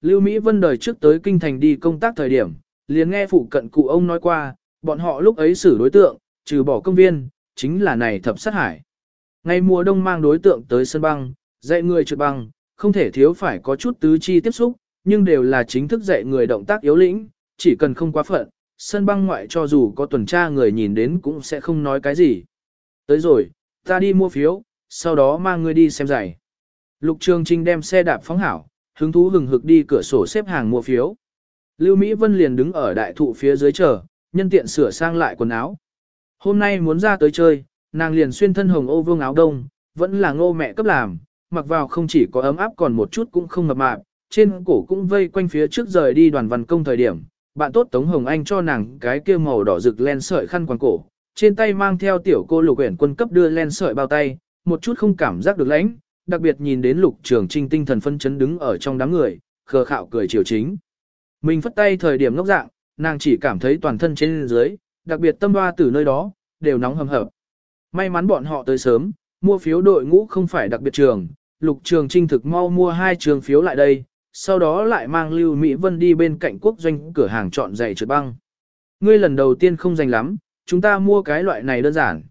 Lưu Mỹ Vân đời trước tới kinh thành đi công tác thời điểm, liền nghe phụ cận cụ ông nói qua, bọn họ lúc ấy xử đối tượng, trừ bỏ công viên, chính là này thập sát hải. Ngày mùa đông mang đối tượng tới sân băng, dạy người trượt băng, không thể thiếu phải có chút tứ chi tiếp xúc, nhưng đều là chính thức dạy người động tác yếu lĩnh, chỉ cần không quá phận, sân băng ngoại cho dù có tuần tra người nhìn đến cũng sẽ không nói cái gì. Tới rồi, ta đi mua phiếu, sau đó mang người đi xem giải. Lục Trường Trinh đem xe đạp phóng hảo, hứng thú hừng hực đi cửa sổ xếp hàng mua phiếu. Lưu Mỹ Vân liền đứng ở đại thụ phía dưới chờ, nhân tiện sửa sang lại quần áo. Hôm nay muốn ra tới chơi, nàng liền xuyên thân hồng ô vương áo đông, vẫn là ngô mẹ cấp làm, mặc vào không chỉ có ấm áp còn một chút cũng không mập mạp, trên cổ cũng vây quanh phía trước rời đi đoàn văn công thời điểm. Bạn tốt Tống Hồng Anh cho nàng cái kia màu đỏ rực len sợi khăn quàng cổ, trên tay mang theo tiểu cô lục quyển quân cấp đưa len sợi bao tay, một chút không cảm giác được lãnh, đặc biệt nhìn đến lục trường trinh tinh thần phân chấn đứng ở trong đám người, khờ khạo cười chiều chính. Mình phất tay thời điểm ngốc dạng, nàng chỉ cảm thấy toàn thân trên dưới, đặc biệt tâm hoa từ nơi đó, đều nóng hầm hập. May mắn bọn họ tới sớm, mua phiếu đội ngũ không phải đặc biệt trường, lục trường trinh thực mau mua hai trường phiếu lại đây, sau đó lại mang Lưu Mỹ Vân đi bên cạnh quốc doanh cửa hàng chọn giày trượt băng. Ngươi lần đầu tiên không dành lắm, chúng ta mua cái loại này đơn giản.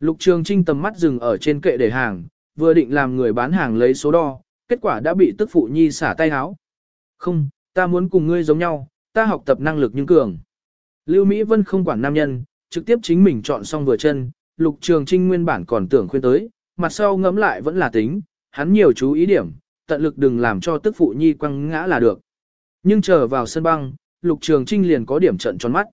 Lục trường trinh tầm mắt dừng ở trên kệ để hàng, vừa định làm người bán hàng lấy số đo, kết quả đã bị tức phụ nhi xả tay háo. Không, ta muốn cùng ngươi giống nhau, ta học tập năng lực nhưng cường. Lưu Mỹ Vân không quản nam nhân, trực tiếp chính mình chọn xong vừa chân, lục trường trinh nguyên bản còn tưởng khuyên tới, mặt sau ngẫm lại vẫn là tính, hắn nhiều chú ý điểm, tận lực đừng làm cho tức phụ nhi quăng ngã là được. Nhưng chờ vào sân băng, lục trường trinh liền có điểm trận tròn mắt.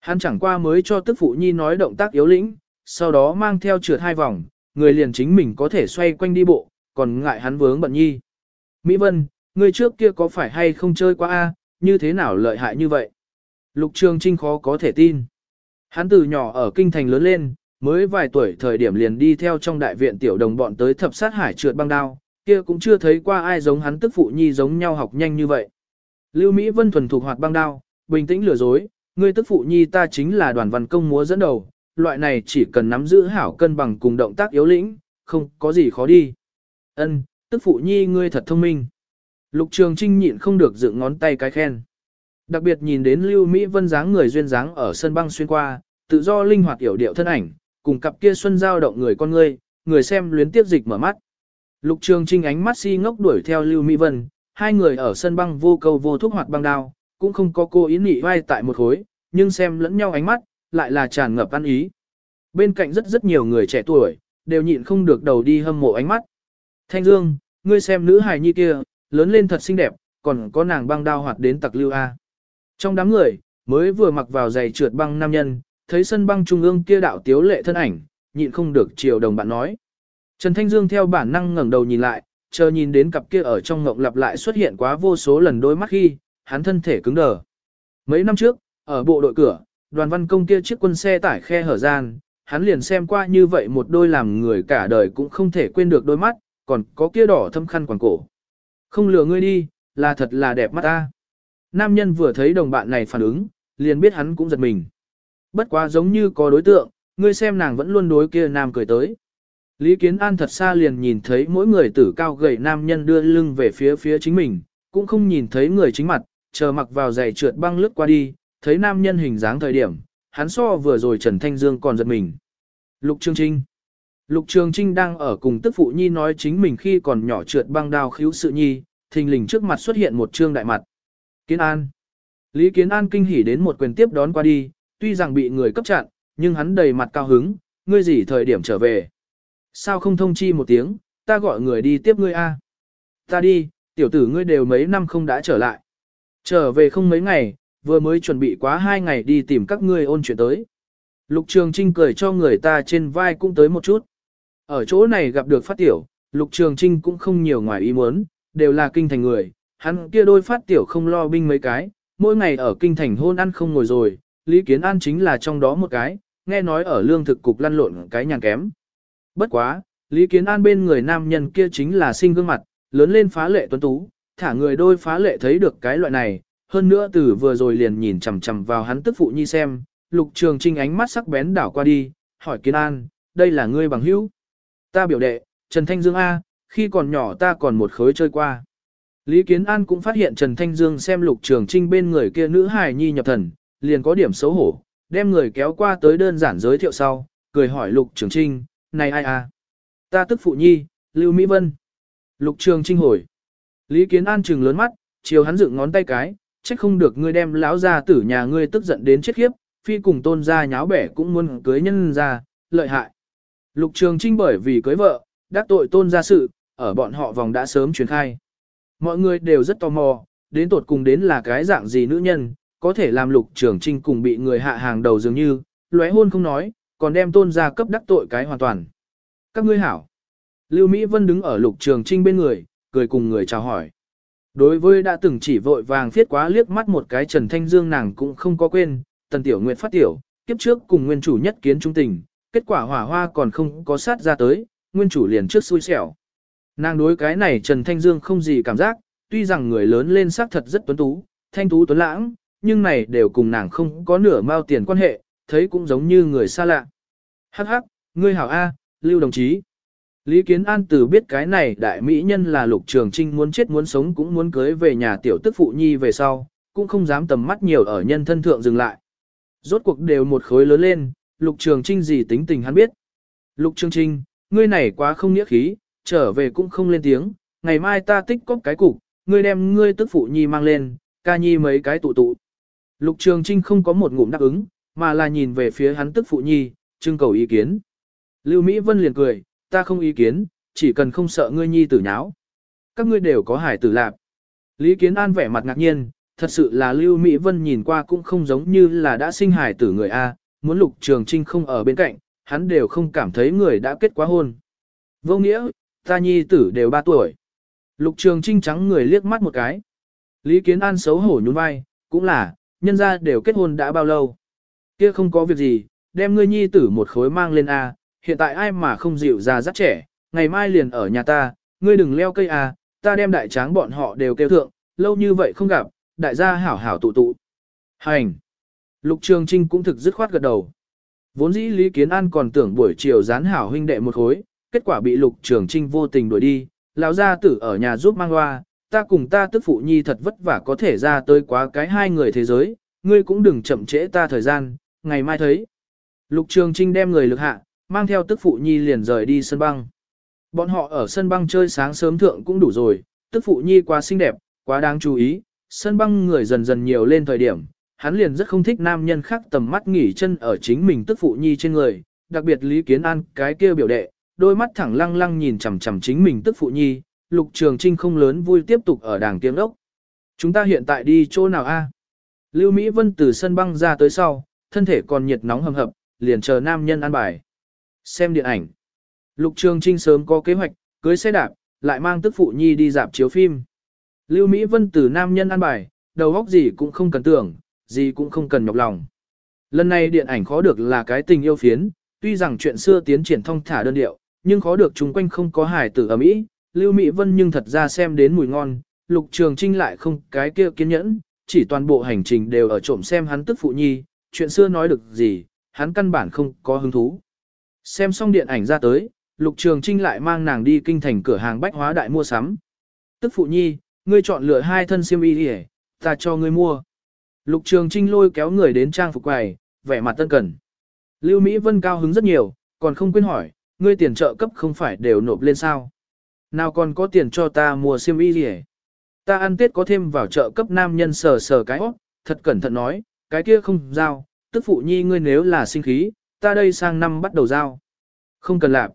Hắn chẳng qua mới cho tức phụ nhi nói động tác yếu lĩnh, sau đó mang theo trượt hai vòng, người liền chính mình có thể xoay quanh đi bộ, còn ngại hắn vướng bận nhi. Mỹ Vân, người trước kia có phải hay không chơi qua a? như thế nào lợi hại như vậy? Lục Trường Trinh khó có thể tin. Hắn từ nhỏ ở kinh thành lớn lên, mới vài tuổi thời điểm liền đi theo trong đại viện tiểu đồng bọn tới thập sát hải trượt băng đao, kia cũng chưa thấy qua ai giống hắn tức phụ nhi giống nhau học nhanh như vậy. Lưu Mỹ Vân thuần thuộc hoạt băng đao, bình tĩnh lừa dối, ngươi tức phụ nhi ta chính là đoàn văn công múa dẫn đầu, loại này chỉ cần nắm giữ hảo cân bằng cùng động tác yếu lĩnh, không có gì khó đi. Ân, tức phụ nhi ngươi thật thông minh. Lục Trường Trinh nhịn không được dựng ngón tay cái khen. Đặc biệt nhìn đến Lưu Mỹ Vân dáng người duyên dáng ở sân băng xuyên qua, tự do linh hoạt hiểu điệu thân ảnh, cùng cặp kia xuân giao động người con ngươi, người xem luyến tiếp dịch mở mắt. Lục Trường Trinh ánh mắt si ngốc đuổi theo Lưu Mỹ Vân, hai người ở sân băng vô câu vô thuốc hoạt băng đao, cũng không có cô ý nị vai tại một khối, nhưng xem lẫn nhau ánh mắt, lại là tràn ngập ăn ý. Bên cạnh rất rất nhiều người trẻ tuổi, đều nhịn không được đầu đi hâm mộ ánh mắt. Thanh Dương, ngươi xem nữ hài nhi kia, lớn lên thật xinh đẹp, còn có nàng băng đao hoạt đến tặc lưu A. Trong đám người, mới vừa mặc vào giày trượt băng nam nhân, thấy sân băng trung ương kia đạo tiếu lệ thân ảnh, nhịn không được chiều đồng bạn nói. Trần Thanh Dương theo bản năng ngẩng đầu nhìn lại, chờ nhìn đến cặp kia ở trong ngộng lặp lại xuất hiện quá vô số lần đôi mắt khi, hắn thân thể cứng đờ. Mấy năm trước, ở bộ đội cửa, đoàn văn công kia chiếc quân xe tải khe hở gian, hắn liền xem qua như vậy một đôi làm người cả đời cũng không thể quên được đôi mắt, còn có kia đỏ thâm khăn quàng cổ. Không lừa ngươi đi, là thật là đẹp mắt ta. Nam nhân vừa thấy đồng bạn này phản ứng, liền biết hắn cũng giật mình. Bất quá giống như có đối tượng, ngươi xem nàng vẫn luôn đối kia nam cười tới. Lý Kiến An thật xa liền nhìn thấy mỗi người tử cao gầy nam nhân đưa lưng về phía phía chính mình, cũng không nhìn thấy người chính mặt, chờ mặc vào giày trượt băng lướt qua đi, thấy nam nhân hình dáng thời điểm, hắn so vừa rồi Trần Thanh Dương còn giật mình. Lục Trường Trinh Lục Trường Trinh đang ở cùng tức phụ nhi nói chính mình khi còn nhỏ trượt băng đao khiếu sự nhi, thình lình trước mặt xuất hiện một trương đại mặt. Kiến An Lý Kiến An kinh hỉ đến một quyền tiếp đón qua đi, tuy rằng bị người cấp chặn, nhưng hắn đầy mặt cao hứng, ngươi gì thời điểm trở về. Sao không thông chi một tiếng, ta gọi người đi tiếp ngươi a. Ta đi, tiểu tử ngươi đều mấy năm không đã trở lại. Trở về không mấy ngày, vừa mới chuẩn bị quá hai ngày đi tìm các ngươi ôn chuyện tới. Lục Trường Trinh cười cho người ta trên vai cũng tới một chút. Ở chỗ này gặp được phát tiểu, Lục Trường Trinh cũng không nhiều ngoài ý muốn, đều là kinh thành người, hắn kia đôi phát tiểu không lo binh mấy cái, mỗi ngày ở kinh thành hôn ăn không ngồi rồi, Lý Kiến An chính là trong đó một cái, nghe nói ở lương thực cục lăn lộn cái nhàn kém. Bất quá, Lý Kiến An bên người nam nhân kia chính là sinh gương mặt, lớn lên phá lệ tuấn tú, thả người đôi phá lệ thấy được cái loại này, hơn nữa từ vừa rồi liền nhìn chằm chằm vào hắn tức phụ nhi xem, lục trường trinh ánh mắt sắc bén đảo qua đi, hỏi Kiến An, đây là ngươi bằng hữu. Ta biểu đệ, Trần Thanh Dương A, khi còn nhỏ ta còn một khối chơi qua. Lý Kiến An cũng phát hiện Trần Thanh Dương xem lục trường trinh bên người kia nữ hài nhi nhập thần, liền có điểm xấu hổ, đem người kéo qua tới đơn giản giới thiệu sau, cười hỏi lục trường trinh, này ai à? Ta tức phụ nhi, Lưu Mỹ Vân. Lục trường trinh hồi. Lý Kiến An trừng lớn mắt, chiều hắn dựng ngón tay cái, trách không được ngươi đem lão gia tử nhà ngươi tức giận đến chết khiếp, phi cùng tôn gia nháo bẻ cũng muốn cưới nhân ra, lợi hại. Lục Trường Trinh bởi vì cưới vợ, đắc tội tôn gia sự, ở bọn họ vòng đã sớm truyền khai. Mọi người đều rất tò mò, đến tột cùng đến là cái dạng gì nữ nhân, có thể làm Lục Trường Trinh cùng bị người hạ hàng đầu dường như, lóe hôn không nói, còn đem tôn gia cấp đắc tội cái hoàn toàn. Các ngươi hảo. Lưu Mỹ Vân đứng ở Lục Trường Trinh bên người, cười cùng người chào hỏi. Đối với đã từng chỉ vội vàng viết quá liếc mắt một cái Trần Thanh Dương nàng cũng không có quên, Tần Tiểu Nguyệt phát tiểu, kiếp trước cùng nguyên chủ nhất kiến trung tình, kết quả hỏa hoa còn không có sát ra tới, nguyên chủ liền trước xui xẻo. Nàng đối cái này Trần Thanh Dương không gì cảm giác, tuy rằng người lớn lên sắc thật rất tuấn tú, thanh tú tuấn lãng, nhưng này đều cùng nàng không có nửa mao tiền quan hệ, thấy cũng giống như người xa lạ. Hắc hắc, ngươi hảo A, Lưu đồng chí. Lý Kiến An từ biết cái này đại mỹ nhân là lục trường trinh muốn chết muốn sống cũng muốn cưới về nhà tiểu tức phụ nhi về sau, cũng không dám tầm mắt nhiều ở nhân thân thượng dừng lại. Rốt cuộc đều một khối lớn lên, lục trường trinh gì tính tình hắn biết. Lục trường trinh, ngươi này quá không nghĩa khí, trở về cũng không lên tiếng, ngày mai ta tích cóp cái cục, ngươi đem ngươi tức phụ nhi mang lên, ca nhi mấy cái tụ tụ. Lục trường trinh không có một ngụm đáp ứng, mà là nhìn về phía hắn tức phụ nhi, trưng cầu ý kiến. Lưu Mỹ Vân liền cười, ta không ý kiến, chỉ cần không sợ ngươi nhi tử nháo. Các ngươi đều có hải tử lạp. Lý Kiến An vẻ mặt ngạc nhiên, thật sự là Lưu Mỹ Vân nhìn qua cũng không giống như là đã sinh hải tử người A, muốn lục trường trinh không ở bên cạnh, hắn đều không cảm thấy người đã kết quá hôn. Vô nghĩa, ta nhi tử đều 3 tuổi. Lục trường trinh trắng người liếc mắt một cái. Lý Kiến An xấu hổ nhún vai, cũng là, nhân ra đều kết hôn đã bao lâu. Kia không có việc gì, đem ngươi nhi tử một khối mang lên A, hiện tại ai mà không dịu ra rất trẻ, ngày mai liền ở nhà ta, ngươi đừng leo cây à ta đem đại tráng bọn họ đều kêu thượng, lâu như vậy không gặp, đại gia hảo hảo tụ tụ. Hành! Lục Trường Trinh cũng thực dứt khoát gật đầu. Vốn dĩ Lý Kiến An còn tưởng buổi chiều gián hảo huynh đệ một khối, kết quả bị Lục Trường Trinh vô tình đuổi đi, lão gia tử ở nhà giúp mang loa, ta cùng ta tức phụ nhi thật vất vả có thể ra tới quá cái hai người thế giới, ngươi cũng đừng chậm trễ ta thời gian, ngày mai thấy. Lục Trường Trinh đem người lực hạ, mang theo tức phụ nhi liền rời đi sân băng. Bọn họ ở sân băng chơi sáng sớm thượng cũng đủ rồi, tức phụ nhi quá xinh đẹp, quá đáng chú ý, sân băng người dần dần nhiều lên thời điểm, hắn liền rất không thích nam nhân khác tầm mắt nghỉ chân ở chính mình tức phụ nhi trên người, đặc biệt Lý Kiến An cái kia biểu đệ, đôi mắt thẳng lăng lăng nhìn chằm chằm chính mình tức phụ nhi, Lục Trường Trinh không lớn vui tiếp tục ở đàng tiếng ốc. Chúng ta hiện tại đi chỗ nào a? À? Lưu Mỹ Vân từ sân băng ra tới sau, thân thể còn nhiệt nóng hầm hập, liền chờ nam nhân ăn bài. Xem điện ảnh. Lục Trường Trinh sớm có kế hoạch, cưới xe đạp, lại mang tức phụ nhi đi dạp chiếu phim. Lưu Mỹ Vân từ nam nhân ăn bài, đầu óc gì cũng không cần tưởng, gì cũng không cần nhọc lòng. Lần này điện ảnh khó được là cái tình yêu phiến, tuy rằng chuyện xưa tiến triển thông thả đơn điệu, nhưng khó được chúng quanh không có hài tử ở mỹ. Lưu Mỹ Vân nhưng thật ra xem đến mùi ngon, Lục Trường Trinh lại không cái kia kiên nhẫn, chỉ toàn bộ hành trình đều ở trộm xem hắn tức phụ nhi, chuyện xưa nói được gì, hắn căn bản không có hứng thú. Xem xong điện ảnh ra tới, Lục Trường Trinh lại mang nàng đi kinh thành cửa hàng bách hóa đại mua sắm. Tức phụ nhi, ngươi chọn lựa hai thân xiêm y đi ta cho ngươi mua. Lục Trường Trinh lôi kéo người đến trang phục quầy, vẻ mặt tân cần. Lưu Mỹ Vân cao hứng rất nhiều, còn không quên hỏi, ngươi tiền trợ cấp không phải đều nộp lên sao? Nào còn có tiền cho ta mua xiêm y gì Ta ăn tết có thêm vào trợ cấp nam nhân sờ sờ cái óc, thật cẩn thận nói, cái kia không giao, tức phụ nhi ngươi nếu là sinh khí, ta đây sang năm bắt đầu giao. Không cần làm.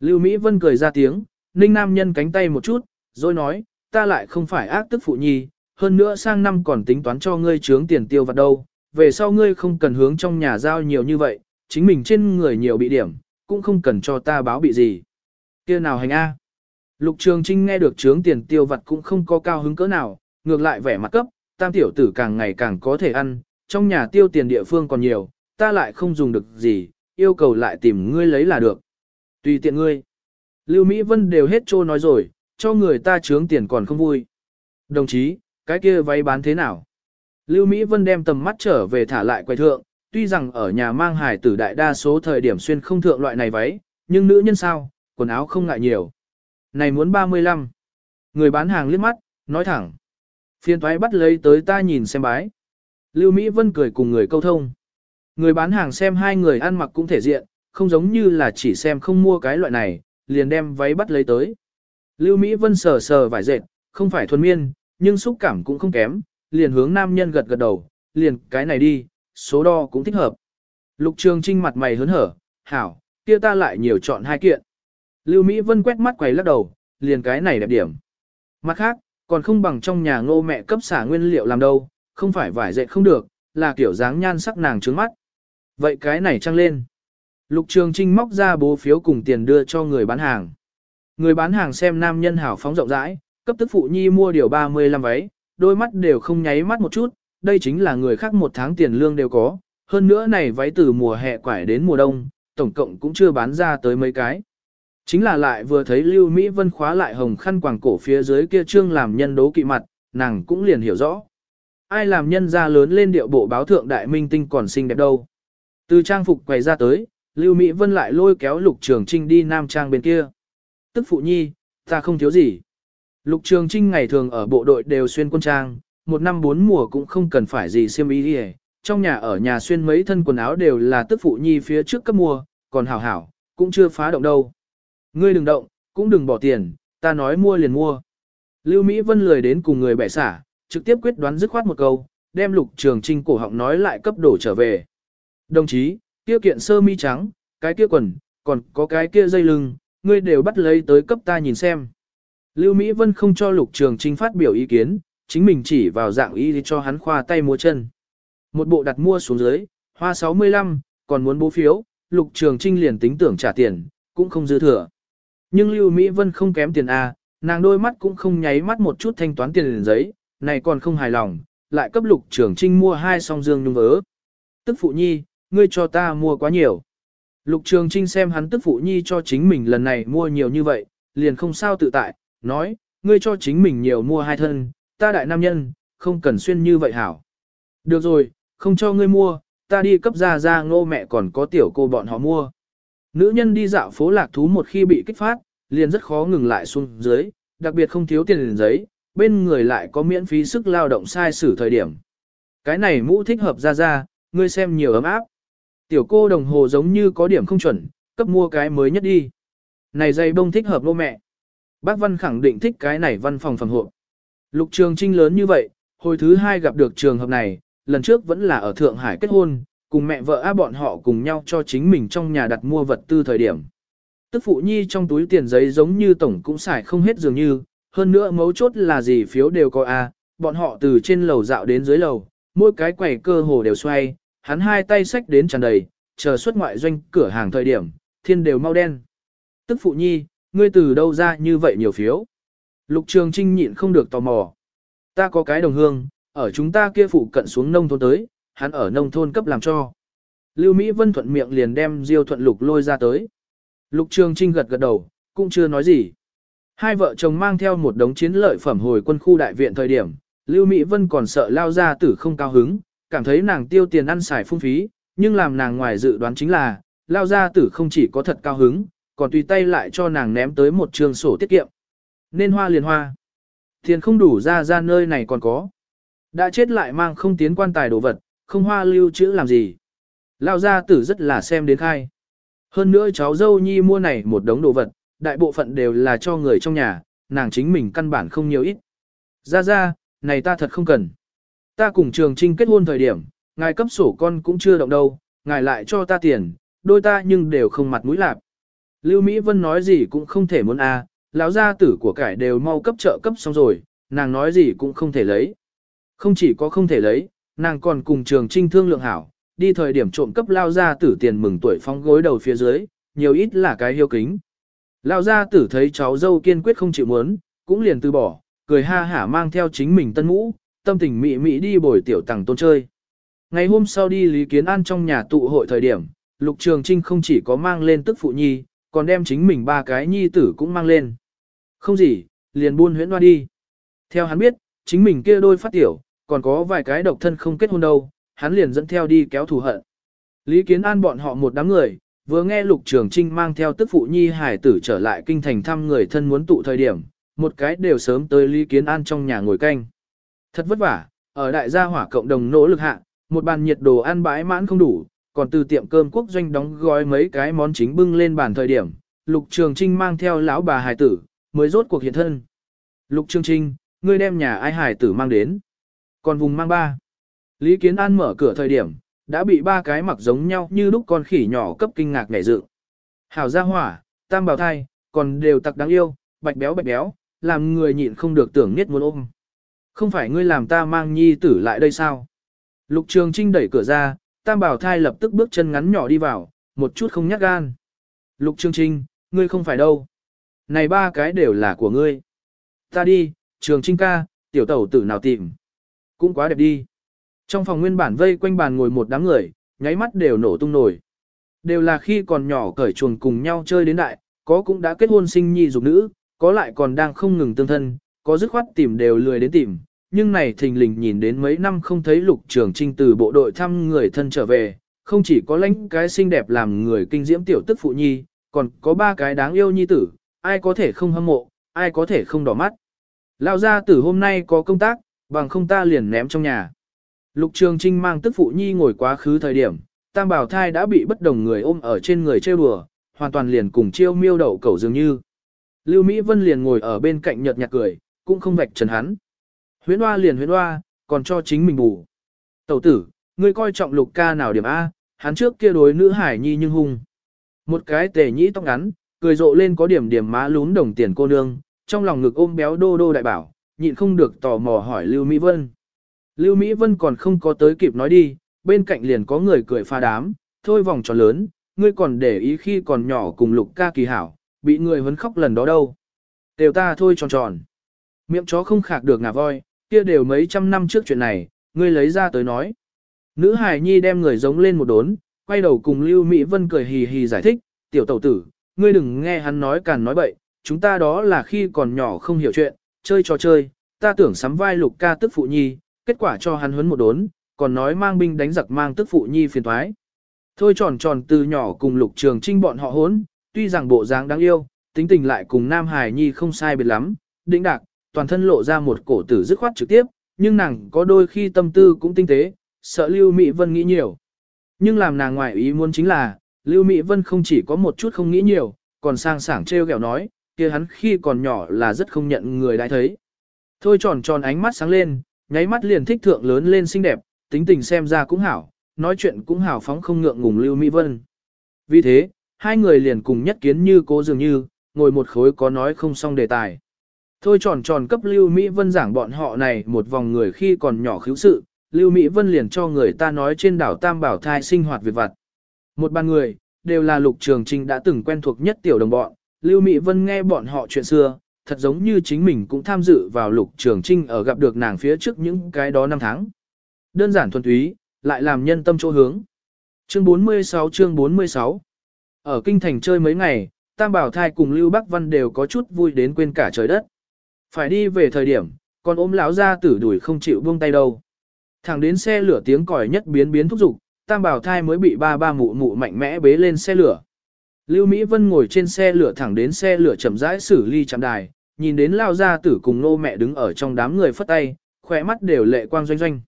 Lưu Mỹ Vân cười ra tiếng, ninh nam nhân cánh tay một chút, rồi nói, ta lại không phải ác tức phụ nhi, hơn nữa sang năm còn tính toán cho ngươi trướng tiền tiêu vặt đâu, về sau ngươi không cần hướng trong nhà giao nhiều như vậy, chính mình trên người nhiều bị điểm, cũng không cần cho ta báo bị gì. kia nào hành A. Lục Trường Trinh nghe được trướng tiền tiêu vặt cũng không có cao hứng cỡ nào, ngược lại vẻ mặt cấp, tam tiểu tử càng ngày càng có thể ăn, trong nhà tiêu tiền địa phương còn nhiều, ta lại không dùng được gì, yêu cầu lại tìm ngươi lấy là được. Tùy tiện ngươi. Lưu Mỹ Vân đều hết trô nói rồi, cho người ta trướng tiền còn không vui. Đồng chí, cái kia váy bán thế nào? Lưu Mỹ Vân đem tầm mắt trở về thả lại quầy thượng, tuy rằng ở nhà mang hải tử đại đa số thời điểm xuyên không thượng loại này váy, nhưng nữ nhân sao, quần áo không ngại nhiều. Này muốn 35. Người bán hàng liếc mắt, nói thẳng. Phiên thoái bắt lấy tới ta nhìn xem bái. Lưu Mỹ Vân cười cùng người câu thông. Người bán hàng xem hai người ăn mặc cũng thể diện, không giống như là chỉ xem không mua cái loại này, liền đem váy bắt lấy tới. Lưu Mỹ Vân sờ sờ vải dệt, không phải thuần miên, nhưng xúc cảm cũng không kém, liền hướng nam nhân gật gật đầu, liền cái này đi, số đo cũng thích hợp. Lục Trường Trinh mặt mày hớn hở, hảo, kia ta lại nhiều chọn hai kiện. Lưu Mỹ Vân quét mắt quay lắc đầu, liền cái này đẹp điểm. Mặt khác, còn không bằng trong nhà ngô mẹ cấp xả nguyên liệu làm đâu, không phải vải dệt không được, là kiểu dáng nhan sắc nàng trướng mắt. Vậy cái này trăng lên. Lục Trường Trinh móc ra bố phiếu cùng tiền đưa cho người bán hàng. Người bán hàng xem nam nhân hảo phóng rộng rãi, cấp tức phụ nhi mua điều 35 váy, đôi mắt đều không nháy mắt một chút, đây chính là người khác một tháng tiền lương đều có, hơn nữa này váy từ mùa hè quải đến mùa đông, tổng cộng cũng chưa bán ra tới mấy cái. Chính là lại vừa thấy Lưu Mỹ Vân khóa lại hồng khăn quàng cổ phía dưới kia trương làm nhân đố kỵ mặt, nàng cũng liền hiểu rõ. Ai làm nhân ra lớn lên điệu bộ báo thượng đại minh tinh còn xinh đẹp đâu. Từ trang phục quầy ra tới, Lưu Mỹ Vân lại lôi kéo Lục Trường Trinh đi nam trang bên kia. Tức phụ nhi, ta không thiếu gì. Lục Trường Trinh ngày thường ở bộ đội đều xuyên quân trang, một năm bốn mùa cũng không cần phải gì xiêm y đi trong nhà ở nhà xuyên mấy thân quần áo đều là tức phụ nhi phía trước cấp mua, còn hảo hảo, cũng chưa phá động đâu. Ngươi đừng động, cũng đừng bỏ tiền, ta nói mua liền mua. Lưu Mỹ Vân lười đến cùng người bẻ xả, trực tiếp quyết đoán dứt khoát một câu, đem lục trường trinh cổ họng nói lại cấp đổ trở về. Đồng chí, kia kiện sơ mi trắng, cái kia quần, còn có cái kia dây lưng, ngươi đều bắt lấy tới cấp ta nhìn xem. Lưu Mỹ Vân không cho lục trường trinh phát biểu ý kiến, chính mình chỉ vào dạng y cho hắn khoa tay múa chân. Một bộ đặt mua xuống dưới, hoa 65, còn muốn bố phiếu, lục trường trinh liền tính tưởng trả tiền, cũng không dư thừa. Nhưng Lưu Mỹ Vân không kém tiền A, nàng đôi mắt cũng không nháy mắt một chút thanh toán tiền liền giấy, này còn không hài lòng, lại cấp lục trường trinh mua hai song dương nhung vớ. Tức phụ nhi, ngươi cho ta mua quá nhiều. Lục trường trinh xem hắn tức phụ nhi cho chính mình lần này mua nhiều như vậy, liền không sao tự tại, nói, ngươi cho chính mình nhiều mua hai thân, ta đại nam nhân, không cần xuyên như vậy hảo. Được rồi, không cho ngươi mua, ta đi cấp ra ra ngô mẹ còn có tiểu cô bọn họ mua. Nữ nhân đi dạo phố lạc thú một khi bị kích phát, liền rất khó ngừng lại xuống dưới, đặc biệt không thiếu tiền liền giấy, bên người lại có miễn phí sức lao động sai sử thời điểm. Cái này mũ thích hợp ra ra, ngươi xem nhiều ấm áp. Tiểu cô đồng hồ giống như có điểm không chuẩn, cấp mua cái mới nhất đi. Này dây bông thích hợp lô mẹ. Bác Văn khẳng định thích cái này văn phòng phẩm hộ. Lục trường trinh lớn như vậy, hồi thứ hai gặp được trường hợp này, lần trước vẫn là ở Thượng Hải kết hôn, cùng mẹ vợ A bọn họ cùng nhau cho chính mình trong nhà đặt mua vật tư thời điểm. Tức phụ nhi trong túi tiền giấy giống như tổng cũng xài không hết dường như, hơn nữa mấu chốt là gì phiếu đều có A, bọn họ từ trên lầu dạo đến dưới lầu, mỗi cái quầy cơ hồ đều xoay, hắn hai tay xách đến tràn đầy, chờ xuất ngoại doanh cửa hàng thời điểm, thiên đều mau đen. Tức phụ nhi, ngươi từ đâu ra như vậy nhiều phiếu? Lục Trường Trinh nhịn không được tò mò. Ta có cái đồng hương, ở chúng ta kia phụ cận xuống nông thôn tới, hắn ở nông thôn cấp làm cho. Lưu Mỹ Vân thuận miệng liền đem Diêu Thuận Lục lôi ra tới. Lục Trường Trinh gật gật đầu, cũng chưa nói gì. Hai vợ chồng mang theo một đống chiến lợi phẩm hồi quân khu đại viện thời điểm, Lưu Mỹ Vân còn sợ lao ra tử không cao hứng, cảm thấy nàng tiêu tiền ăn xài phung phí, nhưng làm nàng ngoài dự đoán chính là, lao gia tử không chỉ có thật cao hứng, còn tùy tay lại cho nàng ném tới một trường sổ tiết kiệm. Nên hoa liền hoa. Tiền không đủ ra ra nơi này còn có. Đã chết lại mang không tiến quan tài đồ vật, không hoa lưu trữ làm gì. Lao gia tử rất là xem đến khai. Hơn nữa cháu dâu nhi mua này một đống đồ vật, đại bộ phận đều là cho người trong nhà, nàng chính mình căn bản không nhiều ít. Ra ra, này ta thật không cần. Ta cùng trường trinh kết hôn thời điểm, ngài cấp sổ con cũng chưa động đâu, ngài lại cho ta tiền, đôi ta nhưng đều không mặt mũi lạp. Lưu Mỹ Vân nói gì cũng không thể muốn a, à, lão gia tử của cải đều mau cấp trợ cấp xong rồi, nàng nói gì cũng không thể lấy. Không chỉ có không thể lấy, nàng còn cùng trường trinh thương lượng hảo, đi thời điểm trộm cấp lao gia tử tiền mừng tuổi phong gối đầu phía dưới, nhiều ít là cái hiếu kính. Lao gia tử thấy cháu dâu kiên quyết không chịu muốn, cũng liền từ bỏ, cười ha hả mang theo chính mình tân mũ, tâm tình mị mị đi bồi tiểu tàng tôn chơi. Ngày hôm sau đi Lý Kiến An trong nhà tụ hội thời điểm, Lục Trường Trinh không chỉ có mang lên tức phụ nhi, còn đem chính mình ba cái nhi tử cũng mang lên. Không gì, liền buôn huyễn hoa đi. Theo hắn biết, chính mình kia đôi phát tiểu, còn có vài cái độc thân không kết hôn đâu, hắn liền dẫn theo đi kéo thù hận. Lý Kiến An bọn họ một đám người, vừa nghe Lục Trường Trinh mang theo tức phụ nhi hải tử trở lại kinh thành thăm người thân muốn tụ thời điểm, một cái đều sớm tới Lý Kiến An trong nhà ngồi canh. Thật vất vả, ở đại gia hỏa cộng đồng nỗ lực hạ, một bàn nhiệt đồ ăn bãi mãn không đủ, còn từ tiệm cơm quốc doanh đóng gói mấy cái món chính bưng lên bàn thời điểm, Lục Trường Trinh mang theo lão bà hài tử, mới rốt cuộc hiện thân. Lục Trường Trinh, ngươi đem nhà ai hài tử mang đến. Còn vùng mang ba. Lý Kiến An mở cửa thời điểm, đã bị ba cái mặc giống nhau như lúc con khỉ nhỏ cấp kinh ngạc ngảy dựng. Hảo gia hỏa, tam bào thai, còn đều tặc đáng yêu, bạch béo bạch béo, làm người nhịn không được tưởng niết muốn ôm. Không phải ngươi làm ta mang nhi tử lại đây sao? Lục Trường Trinh đẩy cửa ra, tam bảo thai lập tức bước chân ngắn nhỏ đi vào, một chút không nhắc gan. Lục Trường Trinh, ngươi không phải đâu. Này ba cái đều là của ngươi. Ta đi, Trường Trinh ca, tiểu tẩu tử nào tìm. Cũng quá đẹp đi. Trong phòng nguyên bản vây quanh bàn ngồi một đám người, nháy mắt đều nổ tung nổi. Đều là khi còn nhỏ cởi chuồng cùng nhau chơi đến đại, có cũng đã kết hôn sinh nhi dục nữ, có lại còn đang không ngừng tương thân, có dứt khoát tìm đều lười đến tìm. Nhưng này thình lình nhìn đến mấy năm không thấy lục trường trinh từ bộ đội thăm người thân trở về, không chỉ có lãnh cái xinh đẹp làm người kinh diễm tiểu tức phụ nhi, còn có ba cái đáng yêu nhi tử, ai có thể không hâm mộ, ai có thể không đỏ mắt. Lão gia tử hôm nay có công tác, bằng không ta liền ném trong nhà. Lục Trường Trinh mang tức phụ nhi ngồi quá khứ thời điểm, tam bảo thai đã bị bất đồng người ôm ở trên người trêu đùa, hoàn toàn liền cùng chiêu miêu đậu cẩu dường như. Lưu Mỹ Vân liền ngồi ở bên cạnh nhợt nhạt cười, cũng không vạch trần hắn. Huyễn hoa liền huyễn hoa, còn cho chính mình bù. Tẩu tử, ngươi coi trọng lục ca nào điểm A, hắn trước kia đối nữ hải nhi nhưng hung. Một cái tề nhĩ tóc ngắn, cười rộ lên có điểm điểm má lún đồng tiền cô nương, trong lòng ngực ôm béo đô đô đại bảo, nhịn không được tò mò hỏi Lưu Mỹ Vân. Lưu Mỹ Vân còn không có tới kịp nói đi, bên cạnh liền có người cười pha đám, thôi vòng tròn lớn, ngươi còn để ý khi còn nhỏ cùng lục ca kỳ hảo, bị người vấn khóc lần đó đâu. Đều ta thôi tròn tròn. Miệng chó không khạc được ngà voi, kia đều mấy trăm năm trước chuyện này, ngươi lấy ra tới nói. Nữ hài nhi đem người giống lên một đốn, quay đầu cùng Lưu Mỹ Vân cười hì hì giải thích, tiểu tẩu tử, ngươi đừng nghe hắn nói càn nói bậy, chúng ta đó là khi còn nhỏ không hiểu chuyện, chơi trò chơi, ta tưởng sắm vai lục ca tức phụ nhi, kết quả cho hắn huấn một đốn, còn nói mang binh đánh giặc mang tức phụ nhi phiền thoái. Thôi tròn tròn từ nhỏ cùng lục trường trinh bọn họ hốn, tuy rằng bộ dáng đáng yêu, tính tình lại cùng Nam Hải Nhi không sai biệt lắm, đĩnh đạc, toàn thân lộ ra một cổ tử dứt khoát trực tiếp, nhưng nàng có đôi khi tâm tư cũng tinh tế, sợ Lưu Mỹ Vân nghĩ nhiều. Nhưng làm nàng ngoại ý muốn chính là, Lưu Mỹ Vân không chỉ có một chút không nghĩ nhiều, còn sang sảng treo gẹo nói, kia hắn khi còn nhỏ là rất không nhận người đã thấy. Thôi tròn tròn ánh mắt sáng lên, nháy mắt liền thích thượng lớn lên xinh đẹp, tính tình xem ra cũng hảo, nói chuyện cũng hảo phóng không ngượng ngùng Lưu Mỹ Vân. Vì thế, hai người liền cùng nhất kiến như cố dường như, ngồi một khối có nói không xong đề tài. Thôi tròn tròn cấp Lưu Mỹ Vân giảng bọn họ này một vòng người khi còn nhỏ khiếu sự, Lưu Mỹ Vân liền cho người ta nói trên đảo Tam Bảo thai sinh hoạt việc vặt. Một ban người, đều là lục trường trình đã từng quen thuộc nhất tiểu đồng bọn, Lưu Mỹ Vân nghe bọn họ chuyện xưa, thật giống như chính mình cũng tham dự vào lục trường trinh ở gặp được nàng phía trước những cái đó năm tháng. Đơn giản thuần túy, lại làm nhân tâm chỗ hướng. Chương 46 chương 46 Ở kinh thành chơi mấy ngày, Tam Bảo Thai cùng Lưu Bắc Văn đều có chút vui đến quên cả trời đất. Phải đi về thời điểm, còn ôm lão ra tử đuổi không chịu buông tay đâu. Thẳng đến xe lửa tiếng còi nhất biến biến thúc giục, Tam Bảo Thai mới bị ba ba mụ mụ mạnh mẽ bế lên xe lửa. Lưu Mỹ Vân ngồi trên xe lửa thẳng đến xe lửa chậm rãi xử ly chạm đài, nhìn đến lao gia tử cùng nô mẹ đứng ở trong đám người phất tay, khỏe mắt đều lệ quang doanh doanh.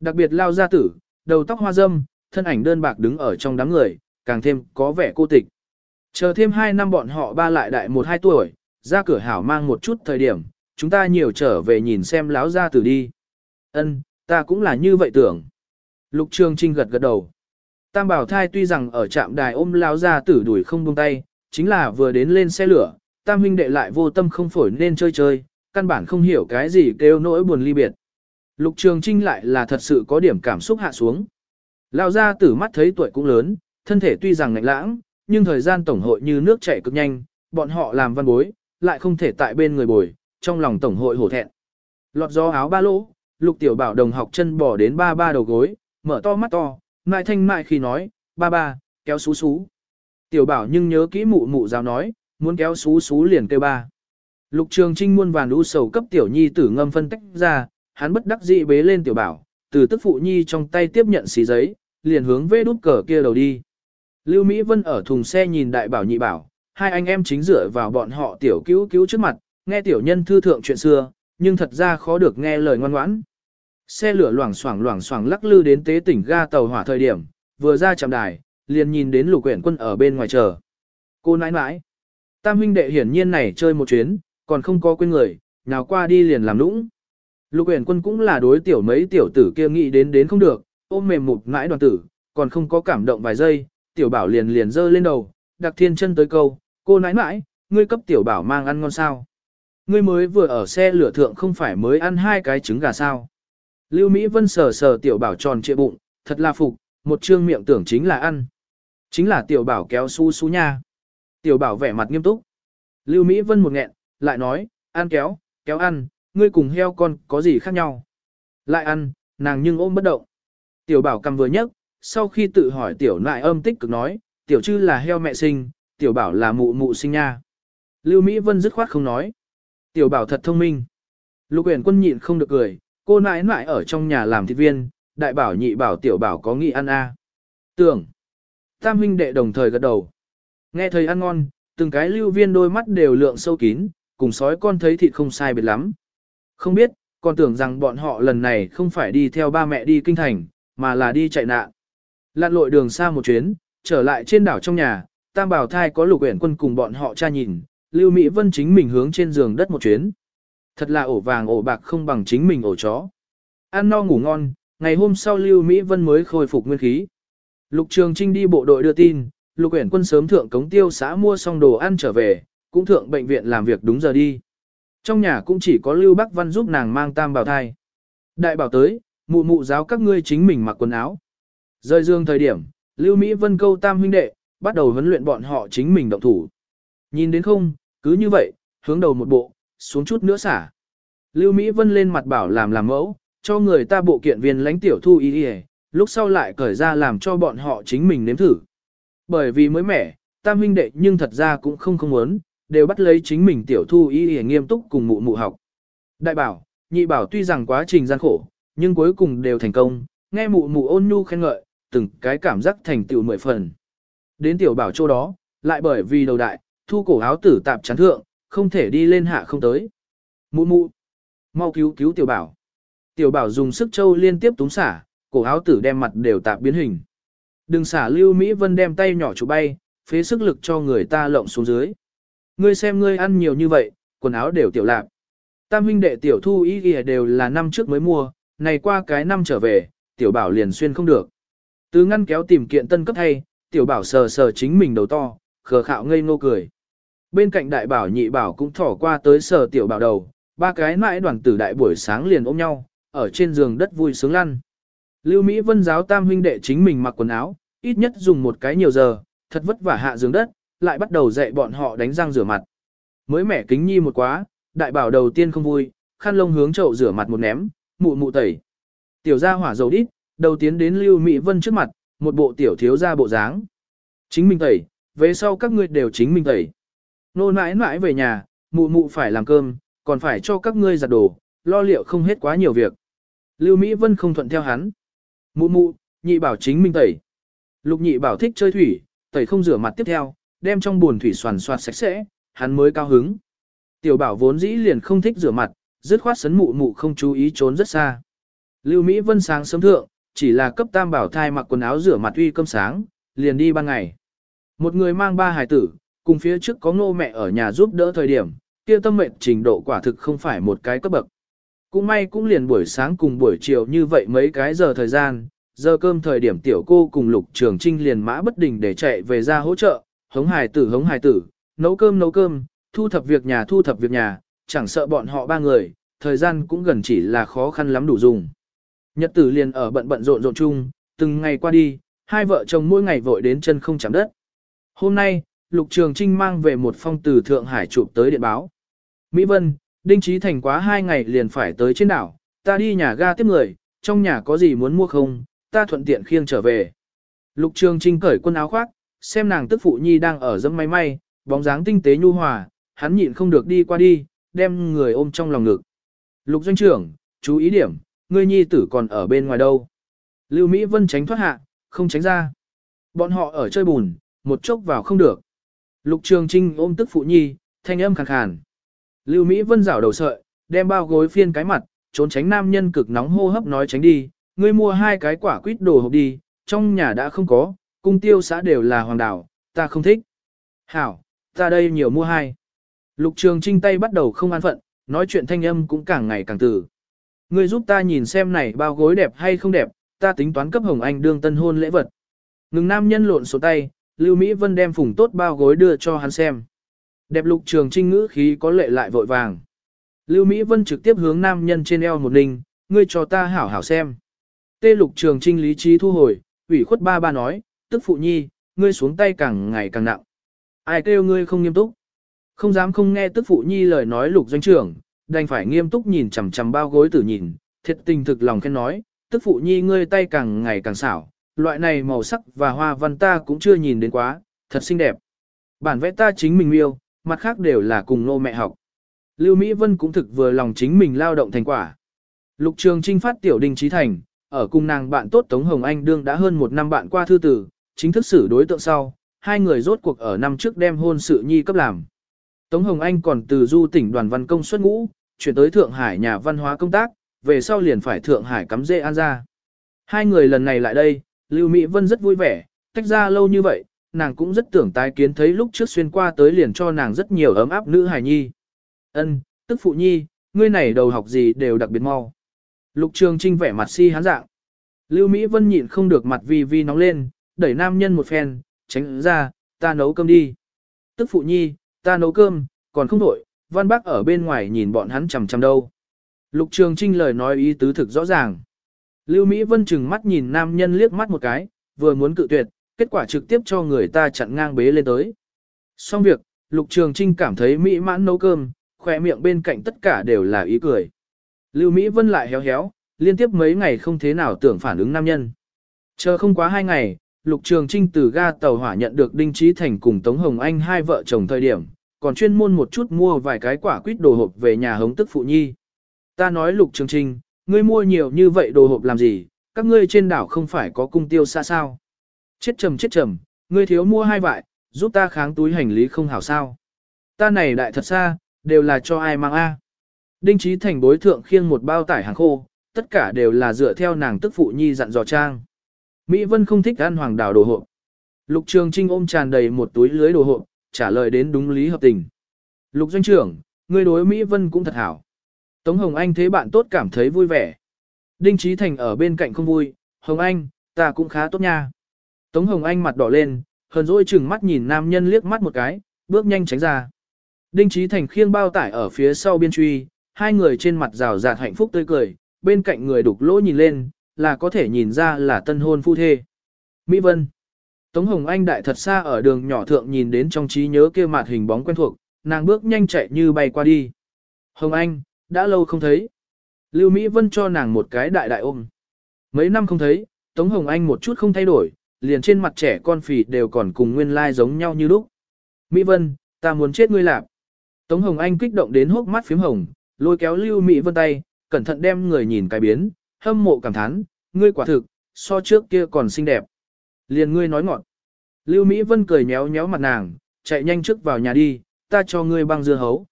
Đặc biệt lao gia tử, đầu tóc hoa dâm, thân ảnh đơn bạc đứng ở trong đám người, càng thêm có vẻ cô tịch. Chờ thêm 2 năm bọn họ ba lại đại 1-2 tuổi, ra cửa hảo mang một chút thời điểm, chúng ta nhiều trở về nhìn xem láo gia tử đi. Ân, ta cũng là như vậy tưởng. Lục Trường Trinh gật gật đầu. Tam Bảo Thai tuy rằng ở trạm đài ôm Lão gia tử đuổi không buông tay, chính là vừa đến lên xe lửa, Tam huynh đệ lại vô tâm không phổi nên chơi chơi, căn bản không hiểu cái gì kêu nỗi buồn ly biệt. Lục Trường Trinh lại là thật sự có điểm cảm xúc hạ xuống. Lão gia tử mắt thấy tuổi cũng lớn, thân thể tuy rằng ngạnh lãng, nhưng thời gian tổng hội như nước chảy cực nhanh, bọn họ làm văn bối, lại không thể tại bên người bồi, trong lòng tổng hội hổ thẹn. Lọt gió áo ba lỗ, Lục Tiểu Bảo đồng học chân bỏ đến ba ba đầu gối, mở to mắt to, ngại thanh mại khi nói, ba ba, kéo xú xú. Tiểu Bảo nhưng nhớ kỹ mụ mụ giáo nói, muốn kéo xú xú liền kêu ba. Lục Trường Trinh muôn vàn u sầu cấp Tiểu Nhi tử ngâm phân tách ra, hắn bất đắc dĩ bế lên tiểu bảo, từ tức phụ nhi trong tay tiếp nhận xí giấy, liền hướng về đút cờ kia đầu đi. Lưu Mỹ Vân ở thùng xe nhìn đại bảo nhị bảo, hai anh em chính dựa vào bọn họ tiểu cứu cứu trước mặt, nghe tiểu nhân thư thượng chuyện xưa, nhưng thật ra khó được nghe lời ngoan ngoãn. Xe lửa loảng xoảng loảng xoảng lắc lư đến tế tỉnh ga tàu hỏa thời điểm, vừa ra chạm đài, liền nhìn đến lục quyển quân ở bên ngoài chờ. Cô nãi nãi. Tam huynh đệ hiển nhiên này chơi một chuyến, còn không có quên người, nào qua đi liền làm lũng. Lục uyển quân cũng là đối tiểu mấy tiểu tử kia nghĩ đến đến không được, ôm mềm một nãi đoàn tử, còn không có cảm động vài giây, tiểu bảo liền liền giơ lên đầu, đặc thiên chân tới câu, cô nãi nãi, ngươi cấp tiểu bảo mang ăn ngon sao. Ngươi mới vừa ở xe lửa thượng không phải mới ăn hai cái trứng gà sao. Lưu Mỹ Vân sờ sờ tiểu bảo tròn trịa bụng, thật là phục, một trương miệng tưởng chính là ăn. Chính là tiểu bảo kéo su su nha. Tiểu bảo vẻ mặt nghiêm túc. Lưu Mỹ Vân một nghẹn, lại nói, ăn kéo, kéo ăn, ngươi cùng heo con có gì khác nhau. Lại ăn, nàng nhưng ôm bất động. Tiểu bảo cầm vừa nhấc, sau khi tự hỏi tiểu nại âm tích cực nói, tiểu chư là heo mẹ sinh, tiểu bảo là mụ mụ sinh nha. Lưu Mỹ Vân dứt khoát không nói. Tiểu bảo thật thông minh. Lục uyển quân nhịn không được cười, cô nãi nãi ở trong nhà làm thịt viên, đại bảo nhị bảo tiểu bảo có nghĩ ăn a. À. Tưởng. Tam huynh đệ đồng thời gật đầu. Nghe thầy ăn ngon, từng cái lưu viên đôi mắt đều lượng sâu kín, cùng sói con thấy thịt không sai biệt lắm. Không biết, còn tưởng rằng bọn họ lần này không phải đi theo ba mẹ đi kinh thành, mà là đi chạy nạn. Lặn lội đường xa một chuyến, trở lại trên đảo trong nhà, tam bảo thai có lục uyển quân cùng bọn họ cha nhìn, Lưu Mỹ Vân chính mình hướng trên giường đất một chuyến. Thật là ổ vàng ổ bạc không bằng chính mình ổ chó. Ăn no ngủ ngon, ngày hôm sau Lưu Mỹ Vân mới khôi phục nguyên khí. Lục Trường Trinh đi bộ đội đưa tin, Lục Uyển Quân sớm thượng cống tiêu xã mua xong đồ ăn trở về, cũng thượng bệnh viện làm việc đúng giờ đi. Trong nhà cũng chỉ có Lưu Bắc Văn giúp nàng mang tam bảo thai. Đại bảo tới, mụ mụ giáo các ngươi chính mình mặc quần áo. Rơi dương thời điểm, Lưu Mỹ Vân câu tam huynh đệ, bắt đầu huấn luyện bọn họ chính mình động thủ. Nhìn đến không, cứ như vậy, hướng đầu một bộ, xuống chút nữa xả. Lưu Mỹ Vân lên mặt bảo làm làm mẫu, cho người ta bộ kiện viên lãnh tiểu thu y y, lúc sau lại cởi ra làm cho bọn họ chính mình nếm thử. Bởi vì mới mẻ, tam huynh đệ nhưng thật ra cũng không không muốn, đều bắt lấy chính mình tiểu thu y y nghiêm túc cùng mụ mụ học. Đại bảo, nhị bảo tuy rằng quá trình gian khổ, nhưng cuối cùng đều thành công, nghe mụ mụ ôn nhu khen ngợi, từng cái cảm giác thành tựu mười phần. Đến tiểu bảo chỗ đó, lại bởi vì đầu đại, thu cổ áo tử tạp chán thượng, không thể đi lên hạ không tới. Mụ mụ, mau cứu cứu tiểu bảo. Tiểu bảo dùng sức châu liên tiếp túng xả, cổ áo tử đem mặt đều tạp biến hình. Đừng xả Lưu Mỹ Vân đem tay nhỏ chụp bay, phế sức lực cho người ta lộng xuống dưới. Ngươi xem ngươi ăn nhiều như vậy, quần áo đều tiểu lạc. Tam huynh đệ tiểu thu ý ghi đều là năm trước mới mua, này qua cái năm trở về, tiểu bảo liền xuyên không được. Từ ngăn kéo tìm kiện tân cấp thay, tiểu bảo sờ sờ chính mình đầu to, khờ khạo ngây ngô cười. Bên cạnh đại bảo nhị bảo cũng thỏ qua tới sờ tiểu bảo đầu, ba cái mãi đoàn tử đại buổi sáng liền ôm nhau, ở trên giường đất vui sướng lăn. Lưu Mỹ Vân giáo tam huynh đệ chính mình mặc quần áo, ít nhất dùng một cái nhiều giờ, thật vất vả hạ giường đất, lại bắt đầu dạy bọn họ đánh răng rửa mặt. Mới mẻ kính nhi một quá, đại bảo đầu tiên không vui, khăn lông hướng chậu rửa mặt một ném, mụ mụ tẩy. Tiểu gia hỏa dầu đít, đầu tiến đến Lưu Mỹ Vân trước mặt, một bộ tiểu thiếu gia bộ dáng. Chính mình tẩy, về sau các ngươi đều chính mình tẩy. Nô nãi nãi về nhà, mụ mụ phải làm cơm, còn phải cho các ngươi giặt đồ, lo liệu không hết quá nhiều việc. Lưu Mỹ Vân không thuận theo hắn. Mụ mụ, nhị bảo chính mình tẩy. Lục nhị bảo thích chơi thủy, tẩy không rửa mặt tiếp theo, đem trong buồn thủy soàn soạt sạch sẽ, hắn mới cao hứng. Tiểu bảo vốn dĩ liền không thích rửa mặt, dứt khoát sấn mụ mụ không chú ý trốn rất xa. Lưu Mỹ Vân sáng sớm thượng, chỉ là cấp tam bảo thai mặc quần áo rửa mặt uy cơm sáng, liền đi ban ngày. Một người mang ba hài tử, cùng phía trước có ngô mẹ ở nhà giúp đỡ thời điểm, kia tâm mệnh trình độ quả thực không phải một cái cấp bậc. Cũng may cũng liền buổi sáng cùng buổi chiều như vậy mấy cái giờ thời gian, giờ cơm thời điểm tiểu cô cùng lục trường trinh liền mã bất đình để chạy về ra hỗ trợ, hống hài tử hống hài tử, nấu cơm nấu cơm, thu thập việc nhà thu thập việc nhà, chẳng sợ bọn họ ba người, thời gian cũng gần chỉ là khó khăn lắm đủ dùng. Nhật tử liền ở bận bận rộn rộn chung, từng ngày qua đi, hai vợ chồng mỗi ngày vội đến chân không chạm đất. Hôm nay, Lục Trường Trinh mang về một phong từ Thượng Hải chụp tới điện báo. Mỹ Vân, Đinh Trí Thành quá hai ngày liền phải tới trên đảo, ta đi nhà ga tiếp người, trong nhà có gì muốn mua không, ta thuận tiện khiêng trở về. Lục Trường Trinh cởi quần áo khoác, xem nàng tức phụ nhi đang ở dẫm máy may, bóng dáng tinh tế nhu hòa, hắn nhịn không được đi qua đi, đem người ôm trong lòng ngực. Lục doanh trưởng, chú ý điểm, ngươi nhi tử còn ở bên ngoài đâu. Lưu Mỹ Vân tránh thoát hạ, không tránh ra. Bọn họ ở chơi bùn, một chốc vào không được. Lục Trường Trinh ôm tức phụ nhi, thanh âm khàn khàn. Lưu Mỹ Vân rảo đầu sợi, đem bao gối phiên cái mặt, trốn tránh nam nhân cực nóng hô hấp nói tránh đi, ngươi mua hai cái quả quýt đồ hộp đi, trong nhà đã không có, cung tiêu xã đều là hoàng đảo, ta không thích. Hảo, ta đây nhiều mua hai. Lục Trường Trinh tay bắt đầu không an phận, nói chuyện thanh âm cũng càng ngày càng tử. Ngươi giúp ta nhìn xem này bao gối đẹp hay không đẹp, ta tính toán cấp Hồng Anh đương tân hôn lễ vật. Ngừng nam nhân lộn số tay, Lưu Mỹ Vân đem phùng tốt bao gối đưa cho hắn xem. Đẹp lục trường trinh ngữ khí có lệ lại vội vàng. Lưu Mỹ Vân trực tiếp hướng nam nhân trên eo một ninh, ngươi cho ta hảo hảo xem. Tê lục trường trinh lý trí thu hồi, ủy khuất ba ba nói, tức phụ nhi, ngươi xuống tay càng ngày càng nặng. Ai kêu ngươi không nghiêm túc. Không dám không nghe tức phụ nhi lời nói lục doanh trưởng, đành phải nghiêm túc nhìn chằm chằm bao gối tử nhìn, thiệt tình thực lòng khen nói, tức phụ nhi ngươi tay càng ngày càng xảo, loại này màu sắc và hoa văn ta cũng chưa nhìn đến quá, thật xinh đẹp. Bản vẽ ta chính mình yêu, mặt khác đều là cùng nô mẹ học. Lưu Mỹ Vân cũng thực vừa lòng chính mình lao động thành quả. Lục Trường Trinh phát tiểu đình trí thành, ở cùng nàng bạn tốt Tống Hồng Anh đương đã hơn một năm bạn qua thư tử, chính thức xử đối tượng sau, hai người rốt cuộc ở năm trước đem hôn sự nhi cấp làm. Tống Hồng Anh còn từ du tỉnh đoàn văn công xuất ngũ, chuyển tới Thượng Hải nhà văn hóa công tác, về sau liền phải Thượng Hải cắm dê an ra. Hai người lần này lại đây, Lưu Mỹ Vân rất vui vẻ, tách ra lâu như vậy, nàng cũng rất tưởng tái kiến thấy lúc trước xuyên qua tới liền cho nàng rất nhiều ấm áp nữ hài nhi. Ân, tức phụ nhi, ngươi này đầu học gì đều đặc biệt mau. Lục Trường Trinh vẻ mặt si hán dạng. Lưu Mỹ Vân nhịn không được mặt vi vi nóng lên, đẩy nam nhân một phen, tránh ra, ta nấu cơm đi. Tức phụ nhi, ta nấu cơm, còn không đổi, văn bác ở bên ngoài nhìn bọn hắn chằm chằm đâu. Lục Trường Trinh lời nói ý tứ thực rõ ràng. Lưu Mỹ Vân chừng mắt nhìn nam nhân liếc mắt một cái, vừa muốn cự tuyệt, kết quả trực tiếp cho người ta chặn ngang bế lên tới. Xong việc, Lục Trường Trinh cảm thấy mỹ mãn nấu cơm, khỏe miệng bên cạnh tất cả đều là ý cười. Lưu Mỹ Vân lại héo héo, liên tiếp mấy ngày không thế nào tưởng phản ứng nam nhân. Chờ không quá hai ngày, Lục Trường Trinh từ ga tàu hỏa nhận được Đinh Trí Thành cùng Tống Hồng Anh hai vợ chồng thời điểm, còn chuyên môn một chút mua vài cái quả quýt đồ hộp về nhà hống tức phụ nhi. Ta nói Lục Trường Trinh, ngươi mua nhiều như vậy đồ hộp làm gì, các ngươi trên đảo không phải có cung tiêu xa sao. Chết trầm chết trầm, ngươi thiếu mua hai vại, giúp ta kháng túi hành lý không hảo sao. Ta này đại thật xa, đều là cho ai mang a. Đinh Trí Thành bối thượng khiêng một bao tải hàng khô, tất cả đều là dựa theo nàng tức phụ nhi dặn dò trang. Mỹ Vân không thích ăn hoàng đảo đồ hộp. Lục Trường Trinh ôm tràn đầy một túi lưới đồ hộp, trả lời đến đúng lý hợp tình. Lục doanh trưởng, ngươi đối Mỹ Vân cũng thật hảo. Tống Hồng Anh thế bạn tốt cảm thấy vui vẻ. Đinh Trí Thành ở bên cạnh không vui, Hồng Anh, ta cũng khá tốt nha. Tống Hồng Anh mặt đỏ lên, hờn dỗi chừng mắt nhìn nam nhân liếc mắt một cái, bước nhanh tránh ra. Đinh Trí Thành khiêng bao tải ở phía sau biên truy, hai người trên mặt rào rạt hạnh phúc tươi cười, bên cạnh người đục lỗ nhìn lên, là có thể nhìn ra là tân hôn phu thê. Mỹ Vân Tống Hồng Anh đại thật xa ở đường nhỏ thượng nhìn đến trong trí nhớ kia mặt hình bóng quen thuộc, nàng bước nhanh chạy như bay qua đi. Hồng Anh, đã lâu không thấy. Lưu Mỹ Vân cho nàng một cái đại đại ôm. Mấy năm không thấy, Tống Hồng Anh một chút không thay đổi, liền trên mặt trẻ con phì đều còn cùng nguyên lai giống nhau như lúc. Mỹ Vân, ta muốn chết ngươi lạp. Tống Hồng Anh kích động đến hốc mắt phím hồng, lôi kéo Lưu Mỹ Vân tay, cẩn thận đem người nhìn cái biến, hâm mộ cảm thán, ngươi quả thực, so trước kia còn xinh đẹp. Liền ngươi nói ngọt. Lưu Mỹ Vân cười nhéo nhéo mặt nàng, chạy nhanh trước vào nhà đi, ta cho ngươi băng dưa hấu.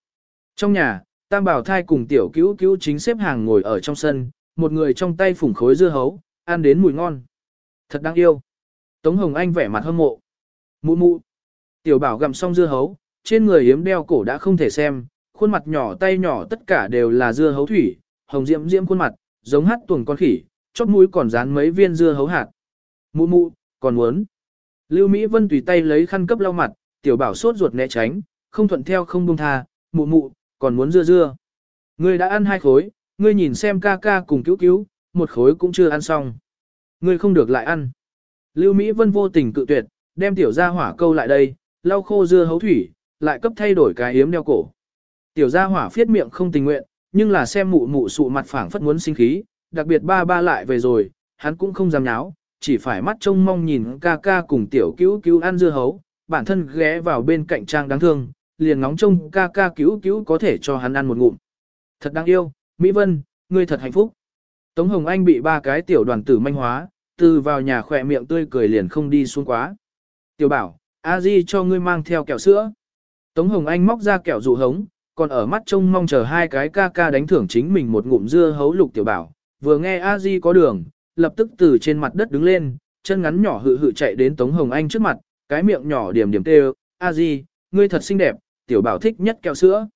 Trong nhà, Tam Bảo Thai cùng tiểu cứu cứu chính xếp hàng ngồi ở trong sân, một người trong tay phủng khối dưa hấu, ăn đến mùi ngon. Thật đáng yêu. Tống Hồng Anh vẻ mặt hâm mộ. Mụ mụ. Tiểu bảo gặm xong dưa hấu, trên người hiếm đeo cổ đã không thể xem, khuôn mặt nhỏ tay nhỏ tất cả đều là dưa hấu thủy, hồng diễm diễm khuôn mặt, giống hát tuồng con khỉ, chóp mũi còn dán mấy viên dưa hấu hạt. Mụ mụ, còn muốn. Lưu Mỹ Vân tùy tay lấy khăn cấp lau mặt, tiểu bảo sốt ruột né tránh, không thuận theo không buông tha, mụ mụ, còn muốn dưa dưa. Ngươi đã ăn hai khối, ngươi nhìn xem ca ca cùng cứu cứu, một khối cũng chưa ăn xong. Ngươi không được lại ăn. Lưu Mỹ Vân vô tình cự tuyệt, đem tiểu gia hỏa câu lại đây, lau khô dưa hấu thủy, lại cấp thay đổi cái yếm đeo cổ. Tiểu gia hỏa phiết miệng không tình nguyện, nhưng là xem mụ mụ sụ mặt phẳng phất muốn sinh khí, đặc biệt ba ba lại về rồi, hắn cũng không dám nháo, chỉ phải mắt trông mong nhìn ca ca cùng tiểu cứu cứu ăn dưa hấu, bản thân ghé vào bên cạnh trang đáng thương, liền ngóng trông ca ca cứu cứu có thể cho hắn ăn một ngụm. Thật đáng yêu, Mỹ Vân, ngươi thật hạnh phúc. Tống Hồng Anh bị ba cái tiểu đoàn tử manh hóa, từ vào nhà khỏe miệng tươi cười liền không đi xuống quá. Tiểu bảo, a di cho ngươi mang theo kẹo sữa. Tống Hồng Anh móc ra kẹo dụ hống, còn ở mắt trông mong chờ hai cái ca ca đánh thưởng chính mình một ngụm dưa hấu lục tiểu bảo, vừa nghe a di có đường, lập tức từ trên mặt đất đứng lên, chân ngắn nhỏ hự hự chạy đến Tống Hồng Anh trước mặt, cái miệng nhỏ điểm điểm kêu, a di, ngươi thật xinh đẹp, tiểu bảo thích nhất kẹo sữa.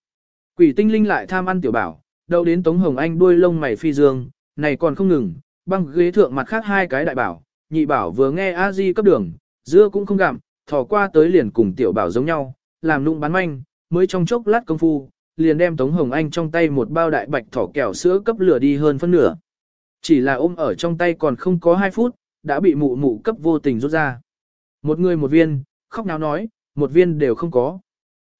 Quỷ tinh linh lại tham ăn tiểu bảo, đâu đến Tống Hồng Anh đuôi lông mày phi dương, này còn không ngừng, băng ghế thượng mặt khác hai cái đại bảo, nhị bảo vừa nghe a di cấp đường, dưa cũng không gặm, thò qua tới liền cùng tiểu bảo giống nhau, làm lung bán manh, mới trong chốc lát công phu, liền đem Tống Hồng Anh trong tay một bao đại bạch thỏ kẹo sữa cấp lửa đi hơn phân nửa. Chỉ là ôm ở trong tay còn không có 2 phút, đã bị mụ mụ cấp vô tình rút ra. Một người một viên, khóc náo nói, một viên đều không có.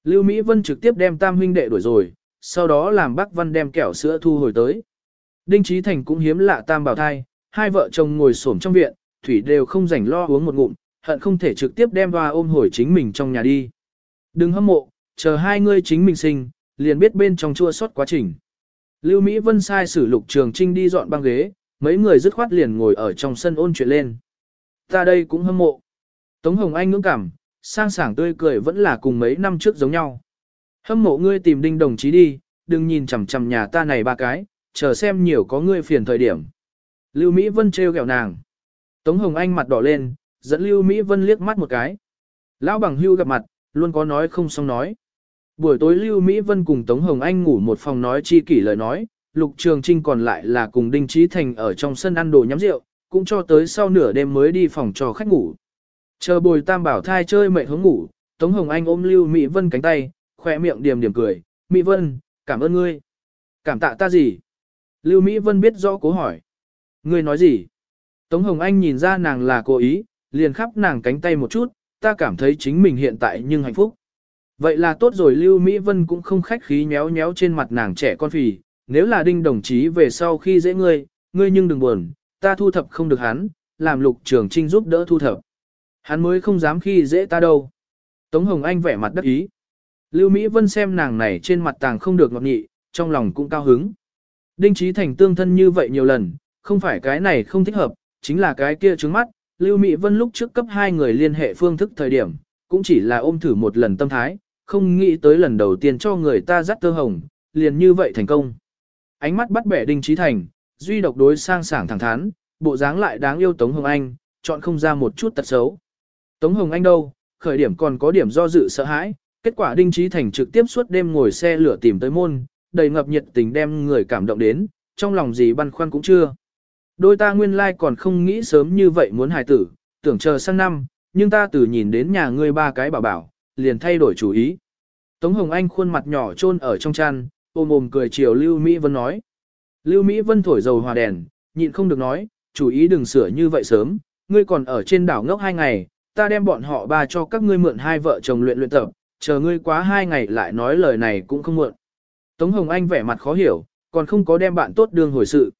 Lưu Mỹ Vân trực tiếp đem tam huynh đệ đuổi rồi, sau đó làm bác văn đem kẹo sữa thu hồi tới. Đinh Trí Thành cũng hiếm lạ tam bảo thai, hai vợ chồng ngồi xổm trong viện, thủy đều không rảnh lo uống một ngụm, hận không thể trực tiếp đem hoa ôm hồi chính mình trong nhà đi. Đừng hâm mộ, chờ hai ngươi chính mình sinh, liền biết bên trong chua sót quá trình. Lưu Mỹ Vân sai sử lục trường trinh đi dọn băng ghế, mấy người dứt khoát liền ngồi ở trong sân ôn chuyện lên. Ta đây cũng hâm mộ. Tống Hồng Anh ngưỡng cảm, sang sảng tươi cười vẫn là cùng mấy năm trước giống nhau. Hâm mộ ngươi tìm đinh đồng chí đi, đừng nhìn chằm chằm nhà ta này ba cái, chờ xem nhiều có ngươi phiền thời điểm. Lưu Mỹ Vân trêu ghẹo nàng. Tống Hồng Anh mặt đỏ lên, dẫn Lưu Mỹ Vân liếc mắt một cái. Lão bằng hưu gặp mặt, luôn có nói không xong nói. Buổi tối Lưu Mỹ Vân cùng Tống Hồng Anh ngủ một phòng nói chi kỷ lời nói, Lục Trường Trinh còn lại là cùng Đinh Trí Thành ở trong sân ăn đồ nhắm rượu, cũng cho tới sau nửa đêm mới đi phòng cho khách ngủ. Chờ bồi tam bảo thai chơi mệt hướng ngủ, Tống Hồng Anh ôm Lưu Mỹ Vân cánh tay, khỏe miệng điểm điểm cười, Mỹ Vân, cảm ơn ngươi. Cảm tạ ta gì? Lưu Mỹ Vân biết rõ cố hỏi. Ngươi nói gì? Tống Hồng Anh nhìn ra nàng là cố ý, liền khắp nàng cánh tay một chút, ta cảm thấy chính mình hiện tại nhưng hạnh phúc. Vậy là tốt rồi Lưu Mỹ Vân cũng không khách khí nhéo nhéo trên mặt nàng trẻ con phì, nếu là đinh đồng chí về sau khi dễ ngươi, ngươi nhưng đừng buồn, ta thu thập không được hắn, làm lục trường trinh giúp đỡ thu thập. Hắn mới không dám khi dễ ta đâu. Tống Hồng Anh vẻ mặt đắc ý. Lưu Mỹ Vân xem nàng này trên mặt tàng không được ngọt nhị, trong lòng cũng cao hứng. Đinh Trí Thành tương thân như vậy nhiều lần, không phải cái này không thích hợp, chính là cái kia trứng mắt. Lưu Mỹ Vân lúc trước cấp hai người liên hệ phương thức thời điểm, cũng chỉ là ôm thử một lần tâm thái, không nghĩ tới lần đầu tiên cho người ta dắt tơ hồng, liền như vậy thành công. Ánh mắt bắt bẻ Đinh Trí Thành, duy độc đối sang sảng thẳng thắn, bộ dáng lại đáng yêu Tống Hồng Anh, chọn không ra một chút tật xấu. Tống Hồng Anh đâu, khởi điểm còn có điểm do dự sợ hãi, kết quả Đinh Trí Thành trực tiếp suốt đêm ngồi xe lửa tìm tới môn, đầy ngập nhiệt tình đem người cảm động đến, trong lòng gì băn khoăn cũng chưa. Đôi ta nguyên lai like còn không nghĩ sớm như vậy muốn hài tử, tưởng chờ sang năm, nhưng ta từ nhìn đến nhà ngươi ba cái bảo bảo, liền thay đổi chủ ý. Tống Hồng Anh khuôn mặt nhỏ chôn ở trong chăn, ôm ôm cười chiều Lưu Mỹ Vân nói. Lưu Mỹ Vân thổi dầu hòa đèn, nhịn không được nói, chủ ý đừng sửa như vậy sớm, ngươi còn ở trên đảo ngốc hai ngày, ta đem bọn họ ba cho các ngươi mượn hai vợ chồng luyện luyện tập, chờ ngươi quá hai ngày lại nói lời này cũng không mượn. Tống Hồng Anh vẻ mặt khó hiểu, còn không có đem bạn tốt đương hồi sự.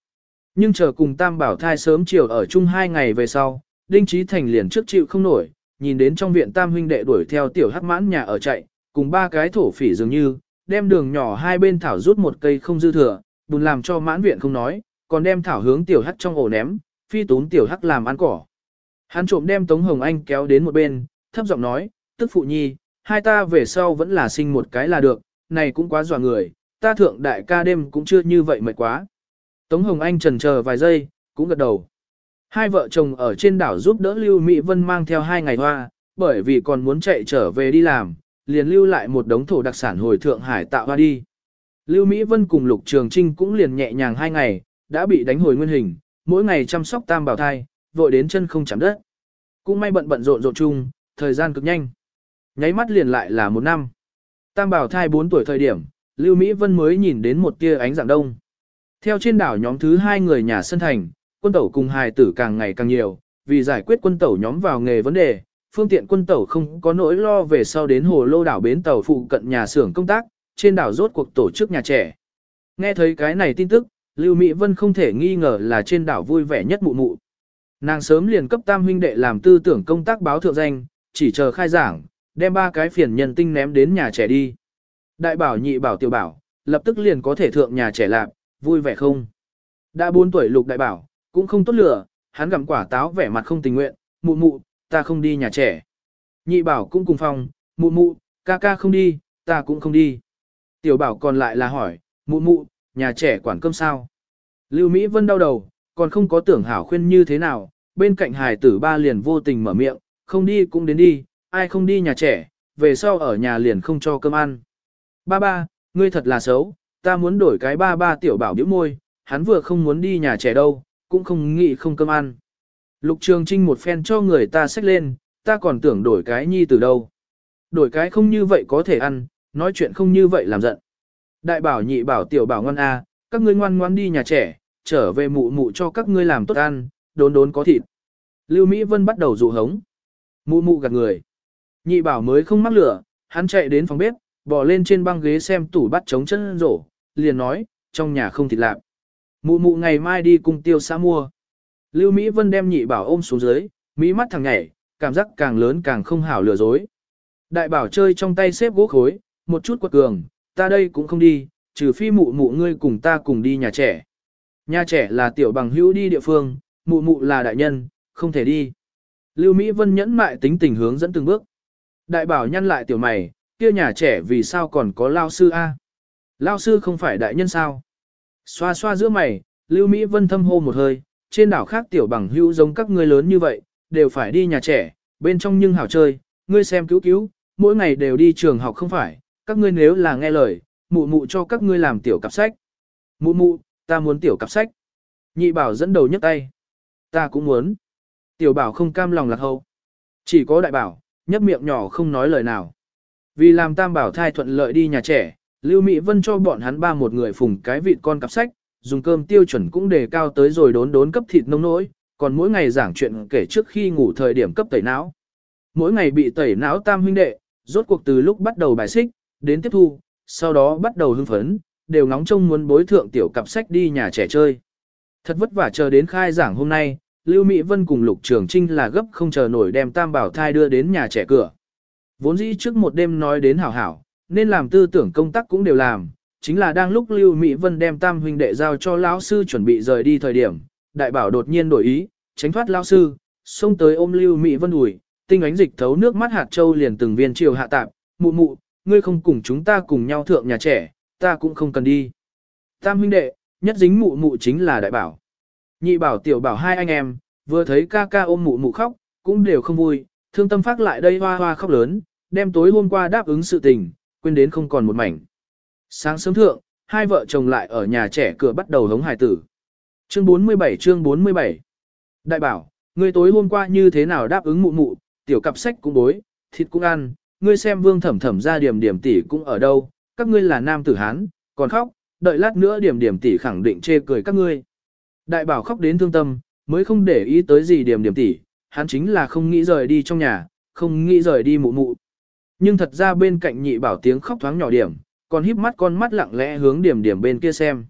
Nhưng chờ cùng Tam Bảo thai sớm chiều ở chung hai ngày về sau, Đinh Trí Thành liền trước chịu không nổi, nhìn đến trong viện Tam huynh đệ đuổi theo tiểu hắc mãn nhà ở chạy, cùng ba cái thổ phỉ dường như, đem đường nhỏ hai bên thảo rút một cây không dư thừa, bùn làm cho mãn viện không nói, còn đem thảo hướng tiểu hắc trong ổ ném, phi tốn tiểu hắc làm ăn cỏ. Hắn trộm đem Tống Hồng Anh kéo đến một bên, thấp giọng nói, tức phụ nhi, hai ta về sau vẫn là sinh một cái là được, này cũng quá dọa người, ta thượng đại ca đêm cũng chưa như vậy mệt quá. Tống Hồng Anh trần chờ vài giây, cũng gật đầu. Hai vợ chồng ở trên đảo giúp đỡ Lưu Mỹ Vân mang theo hai ngày hoa, bởi vì còn muốn chạy trở về đi làm, liền lưu lại một đống thổ đặc sản hồi Thượng Hải tạo hoa đi. Lưu Mỹ Vân cùng Lục Trường Trinh cũng liền nhẹ nhàng hai ngày, đã bị đánh hồi nguyên hình, mỗi ngày chăm sóc tam bảo thai, vội đến chân không chạm đất. Cũng may bận bận rộn rộn chung, thời gian cực nhanh. Nháy mắt liền lại là một năm. Tam bảo thai 4 tuổi thời điểm, Lưu Mỹ Vân mới nhìn đến một tia ánh dạng đông. Theo trên đảo nhóm thứ hai người nhà sân thành, quân tẩu cùng hài tử càng ngày càng nhiều, vì giải quyết quân tẩu nhóm vào nghề vấn đề, phương tiện quân tẩu không có nỗi lo về sau đến hồ lô đảo bến tàu phụ cận nhà xưởng công tác, trên đảo rốt cuộc tổ chức nhà trẻ. Nghe thấy cái này tin tức, Lưu Mỹ Vân không thể nghi ngờ là trên đảo vui vẻ nhất mụ mụ. Nàng sớm liền cấp tam huynh đệ làm tư tưởng công tác báo thượng danh, chỉ chờ khai giảng, đem ba cái phiền nhân tinh ném đến nhà trẻ đi. Đại bảo nhị bảo tiểu bảo, lập tức liền có thể thượng nhà trẻ làm, vui vẻ không? Đã 4 tuổi lục đại bảo, cũng không tốt lửa, hắn gặm quả táo vẻ mặt không tình nguyện, mụ mụ, ta không đi nhà trẻ. Nhị bảo cũng cùng phòng, mụ mụ, ca ca không đi, ta cũng không đi. Tiểu bảo còn lại là hỏi, mụ mụ, nhà trẻ quản cơm sao? Lưu Mỹ Vân đau đầu, còn không có tưởng hảo khuyên như thế nào, bên cạnh hài tử ba liền vô tình mở miệng, không đi cũng đến đi, ai không đi nhà trẻ, về sau ở nhà liền không cho cơm ăn. Ba ba, ngươi thật là xấu, ta muốn đổi cái ba ba tiểu bảo biểu môi, hắn vừa không muốn đi nhà trẻ đâu, cũng không nghĩ không cơm ăn. Lục Trường Trinh một phen cho người ta xách lên, ta còn tưởng đổi cái nhi từ đâu. Đổi cái không như vậy có thể ăn, nói chuyện không như vậy làm giận. Đại bảo nhị bảo tiểu bảo ngoan a, các ngươi ngoan ngoan đi nhà trẻ, trở về mụ mụ cho các ngươi làm tốt ăn, đốn đốn có thịt. Lưu Mỹ Vân bắt đầu dụ hống. Mụ mụ gạt người. Nhị bảo mới không mắc lửa, hắn chạy đến phòng bếp, bỏ lên trên băng ghế xem tủ bắt trống chân rổ, liền nói, trong nhà không thịt lạc. Mụ mụ ngày mai đi cùng tiêu xã mua. Lưu Mỹ Vân đem nhị bảo ôm xuống dưới, mỹ mắt thằng nhảy, cảm giác càng lớn càng không hảo lừa dối. Đại bảo chơi trong tay xếp gỗ khối, một chút quật cường, ta đây cũng không đi, trừ phi mụ mụ ngươi cùng ta cùng đi nhà trẻ. Nhà trẻ là tiểu bằng hữu đi địa phương, mụ mụ là đại nhân, không thể đi. Lưu Mỹ Vân nhẫn mại tính tình hướng dẫn từng bước. Đại bảo nhăn lại tiểu mày, kia nhà trẻ vì sao còn có lao sư A. Lao sư không phải đại nhân sao. Xoa xoa giữa mày, Lưu Mỹ Vân thâm hô một hơi, trên đảo khác tiểu bằng hữu giống các ngươi lớn như vậy, đều phải đi nhà trẻ, bên trong nhưng hảo chơi, ngươi xem cứu cứu, mỗi ngày đều đi trường học không phải, các ngươi nếu là nghe lời, mụ mụ cho các ngươi làm tiểu cặp sách. Mụ mụ, ta muốn tiểu cặp sách. Nhị bảo dẫn đầu nhấc tay. Ta cũng muốn. Tiểu bảo không cam lòng lạc hậu. Chỉ có đại bảo, nhấp miệng nhỏ không nói lời nào. Vì làm tam bảo thai thuận lợi đi nhà trẻ, Lưu Mỹ Vân cho bọn hắn ba một người phùng cái vịt con cặp sách, dùng cơm tiêu chuẩn cũng đề cao tới rồi đốn đốn cấp thịt nông nỗi, còn mỗi ngày giảng chuyện kể trước khi ngủ thời điểm cấp tẩy não. Mỗi ngày bị tẩy não tam huynh đệ, rốt cuộc từ lúc bắt đầu bài xích, đến tiếp thu, sau đó bắt đầu hưng phấn, đều ngóng trông muốn bối thượng tiểu cặp sách đi nhà trẻ chơi. Thật vất vả chờ đến khai giảng hôm nay, Lưu Mỹ Vân cùng Lục Trường Trinh là gấp không chờ nổi đem Tam Bảo Thai đưa đến nhà trẻ cửa. Vốn dĩ trước một đêm nói đến hảo hảo, nên làm tư tưởng công tác cũng đều làm, chính là đang lúc Lưu Mỹ Vân đem Tam huynh đệ giao cho lão sư chuẩn bị rời đi thời điểm, đại bảo đột nhiên đổi ý, tránh thoát lão sư, xông tới ôm Lưu Mỹ Vân ủi, tinh ánh dịch thấu nước mắt hạt châu liền từng viên chiều hạ tạp, mụ mụ, ngươi không cùng chúng ta cùng nhau thượng nhà trẻ, ta cũng không cần đi. Tam huynh đệ, nhất dính mụ mụ chính là đại bảo. Nhị bảo tiểu bảo hai anh em, vừa thấy ca ca ôm mụ mụ khóc, cũng đều không vui, thương tâm phát lại đây hoa hoa khóc lớn, đem tối hôm qua đáp ứng sự tình, quên đến không còn một mảnh. Sáng sớm thượng, hai vợ chồng lại ở nhà trẻ cửa bắt đầu hống hài tử. Chương 47 chương 47 Đại bảo, ngươi tối hôm qua như thế nào đáp ứng mụ mụ, tiểu cặp sách cũng bối, thịt cũng ăn, ngươi xem vương thẩm thẩm ra điểm điểm tỷ cũng ở đâu, các ngươi là nam tử Hán, còn khóc, đợi lát nữa điểm điểm tỷ khẳng định chê cười các ngươi. Đại bảo khóc đến thương tâm, mới không để ý tới gì điểm điểm tỷ, hắn chính là không nghĩ rời đi trong nhà, không nghĩ rời đi mụ mụ. Nhưng thật ra bên cạnh nhị bảo tiếng khóc thoáng nhỏ điểm, còn híp mắt con mắt lặng lẽ hướng điểm điểm bên kia xem.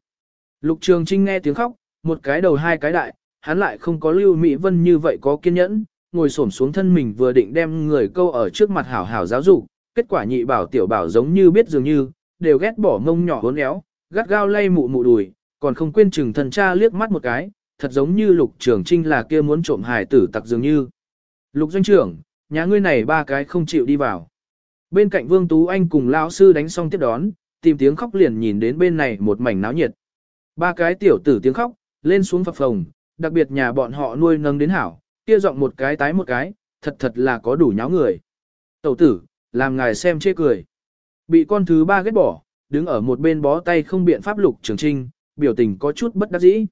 Lục Trường Trinh nghe tiếng khóc, một cái đầu hai cái đại, hắn lại không có Lưu Mỹ Vân như vậy có kiên nhẫn, ngồi xổm xuống thân mình vừa định đem người câu ở trước mặt hảo hảo giáo dục, kết quả nhị bảo tiểu bảo giống như biết dường như, đều ghét bỏ ngông nhỏ hốn éo, gắt gao lay mụ mụ đùi, còn không quên chừng thần cha liếc mắt một cái, thật giống như lục trường trinh là kia muốn trộm hài tử tặc dường như. Lục doanh trưởng, nhà ngươi này ba cái không chịu đi vào. Bên cạnh Vương Tú Anh cùng lão sư đánh xong tiếp đón, tìm tiếng khóc liền nhìn đến bên này một mảnh náo nhiệt. Ba cái tiểu tử tiếng khóc, lên xuống phập phồng, đặc biệt nhà bọn họ nuôi nâng đến hảo, kia giọng một cái tái một cái, thật thật là có đủ nháo người. Tẩu tử, làm ngài xem chê cười. Bị con thứ ba ghét bỏ, đứng ở một bên bó tay không biện pháp lục trường trinh, biểu tình có chút bất đắc dĩ.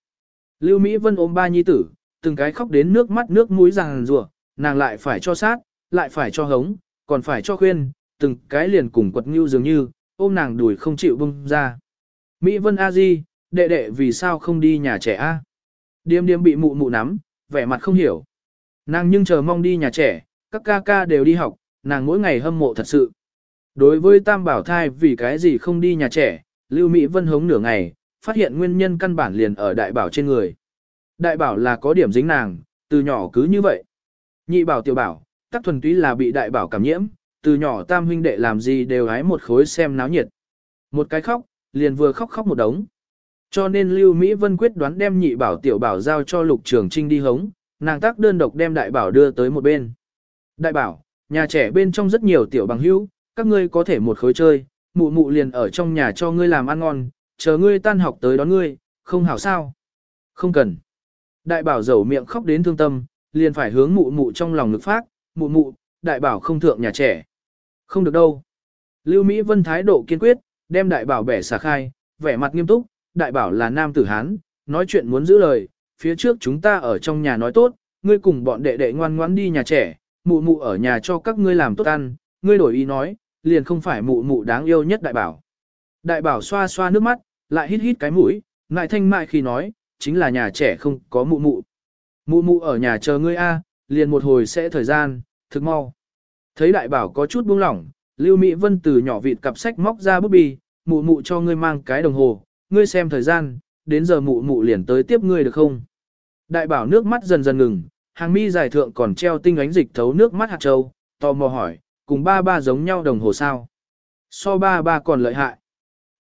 Lưu Mỹ Vân ôm ba nhi tử, từng cái khóc đến nước mắt nước mũi ràng rùa, nàng lại phải cho sát, lại phải cho hống, còn phải cho khuyên, từng cái liền cùng quật ngưu dường như, ôm nàng đùi không chịu bông ra. Mỹ Vân A Di, đệ đệ vì sao không đi nhà trẻ A? Điềm điềm bị mụ mụ nắm, vẻ mặt không hiểu. Nàng nhưng chờ mong đi nhà trẻ, các ca ca đều đi học, nàng mỗi ngày hâm mộ thật sự. Đối với tam bảo thai vì cái gì không đi nhà trẻ, Lưu Mỹ Vân hống nửa ngày, phát hiện nguyên nhân căn bản liền ở đại bảo trên người. Đại bảo là có điểm dính nàng, từ nhỏ cứ như vậy. Nhị bảo tiểu bảo, tắc thuần túy là bị đại bảo cảm nhiễm, từ nhỏ tam huynh đệ làm gì đều hái một khối xem náo nhiệt. Một cái khóc, liền vừa khóc khóc một đống. Cho nên Lưu Mỹ Vân quyết đoán đem nhị bảo tiểu bảo giao cho lục trường trinh đi hống, nàng tác đơn độc đem đại bảo đưa tới một bên. Đại bảo, nhà trẻ bên trong rất nhiều tiểu bằng hữu, các ngươi có thể một khối chơi, mụ mụ liền ở trong nhà cho ngươi làm ăn ngon, chờ ngươi tan học tới đón ngươi, không hảo sao. Không cần. Đại bảo dầu miệng khóc đến thương tâm, liền phải hướng mụ mụ trong lòng ngực phát, mụ mụ, đại bảo không thượng nhà trẻ. Không được đâu. Lưu Mỹ Vân thái độ kiên quyết, đem đại bảo bẻ xả khai, vẻ mặt nghiêm túc, đại bảo là nam tử Hán, nói chuyện muốn giữ lời, phía trước chúng ta ở trong nhà nói tốt, ngươi cùng bọn đệ đệ ngoan ngoãn đi nhà trẻ, mụ mụ ở nhà cho các ngươi làm tốt ăn, ngươi đổi ý nói, liền không phải mụ mụ đáng yêu nhất đại bảo. Đại bảo xoa xoa nước mắt, lại hít hít cái mũi, ngại thanh mại khi nói, chính là nhà trẻ không có mụ mụ. Mụ mụ ở nhà chờ ngươi a, liền một hồi sẽ thời gian, thực mau. Thấy đại bảo có chút buông lỏng, Lưu Mỹ Vân từ nhỏ vịt cặp sách móc ra bút bi, mụ mụ cho ngươi mang cái đồng hồ, ngươi xem thời gian, đến giờ mụ mụ liền tới tiếp ngươi được không? Đại bảo nước mắt dần dần ngừng, hàng mi dài thượng còn treo tinh ánh dịch thấu nước mắt hạt châu, tò mò hỏi, cùng ba ba giống nhau đồng hồ sao? So ba ba còn lợi hại.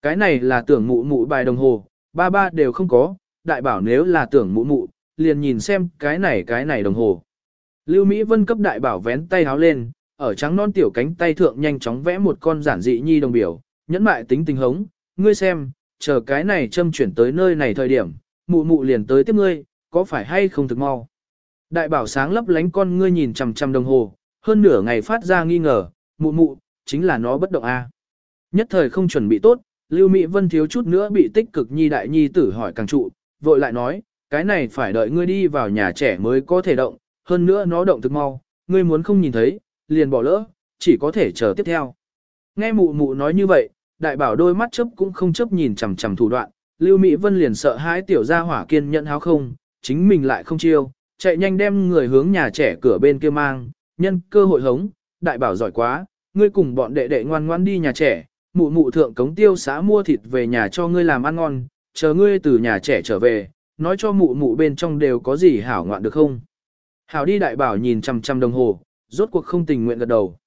Cái này là tưởng mụ mụ bài đồng hồ, ba ba đều không có, đại bảo nếu là tưởng mụ mụ, liền nhìn xem cái này cái này đồng hồ. Lưu Mỹ Vân cấp đại bảo vén tay háo lên, ở trắng non tiểu cánh tay thượng nhanh chóng vẽ một con giản dị nhi đồng biểu, nhẫn mại tính tình hống, ngươi xem, chờ cái này châm chuyển tới nơi này thời điểm, mụ mụ liền tới tiếp ngươi, có phải hay không thực mau. Đại bảo sáng lấp lánh con ngươi nhìn chằm chằm đồng hồ, hơn nửa ngày phát ra nghi ngờ, mụ mụ, chính là nó bất động a. Nhất thời không chuẩn bị tốt, Lưu Mỹ Vân thiếu chút nữa bị tích cực nhi đại nhi tử hỏi càng trụ, vội lại nói, cái này phải đợi ngươi đi vào nhà trẻ mới có thể động, hơn nữa nó động thực mau, ngươi muốn không nhìn thấy, liền bỏ lỡ, chỉ có thể chờ tiếp theo. Nghe mụ mụ nói như vậy, đại bảo đôi mắt chấp cũng không chấp nhìn chằm chằm thủ đoạn, Lưu Mỹ Vân liền sợ hãi tiểu gia hỏa kiên nhận háo không, chính mình lại không chiêu, chạy nhanh đem người hướng nhà trẻ cửa bên kia mang, nhân cơ hội hống, đại bảo giỏi quá, ngươi cùng bọn đệ đệ ngoan ngoan đi nhà trẻ, mụ mụ thượng cống tiêu xã mua thịt về nhà cho ngươi làm ăn ngon, chờ ngươi từ nhà trẻ trở về, nói cho mụ mụ bên trong đều có gì hảo ngoạn được không. Hảo đi đại bảo nhìn chằm chằm đồng hồ, rốt cuộc không tình nguyện gật đầu.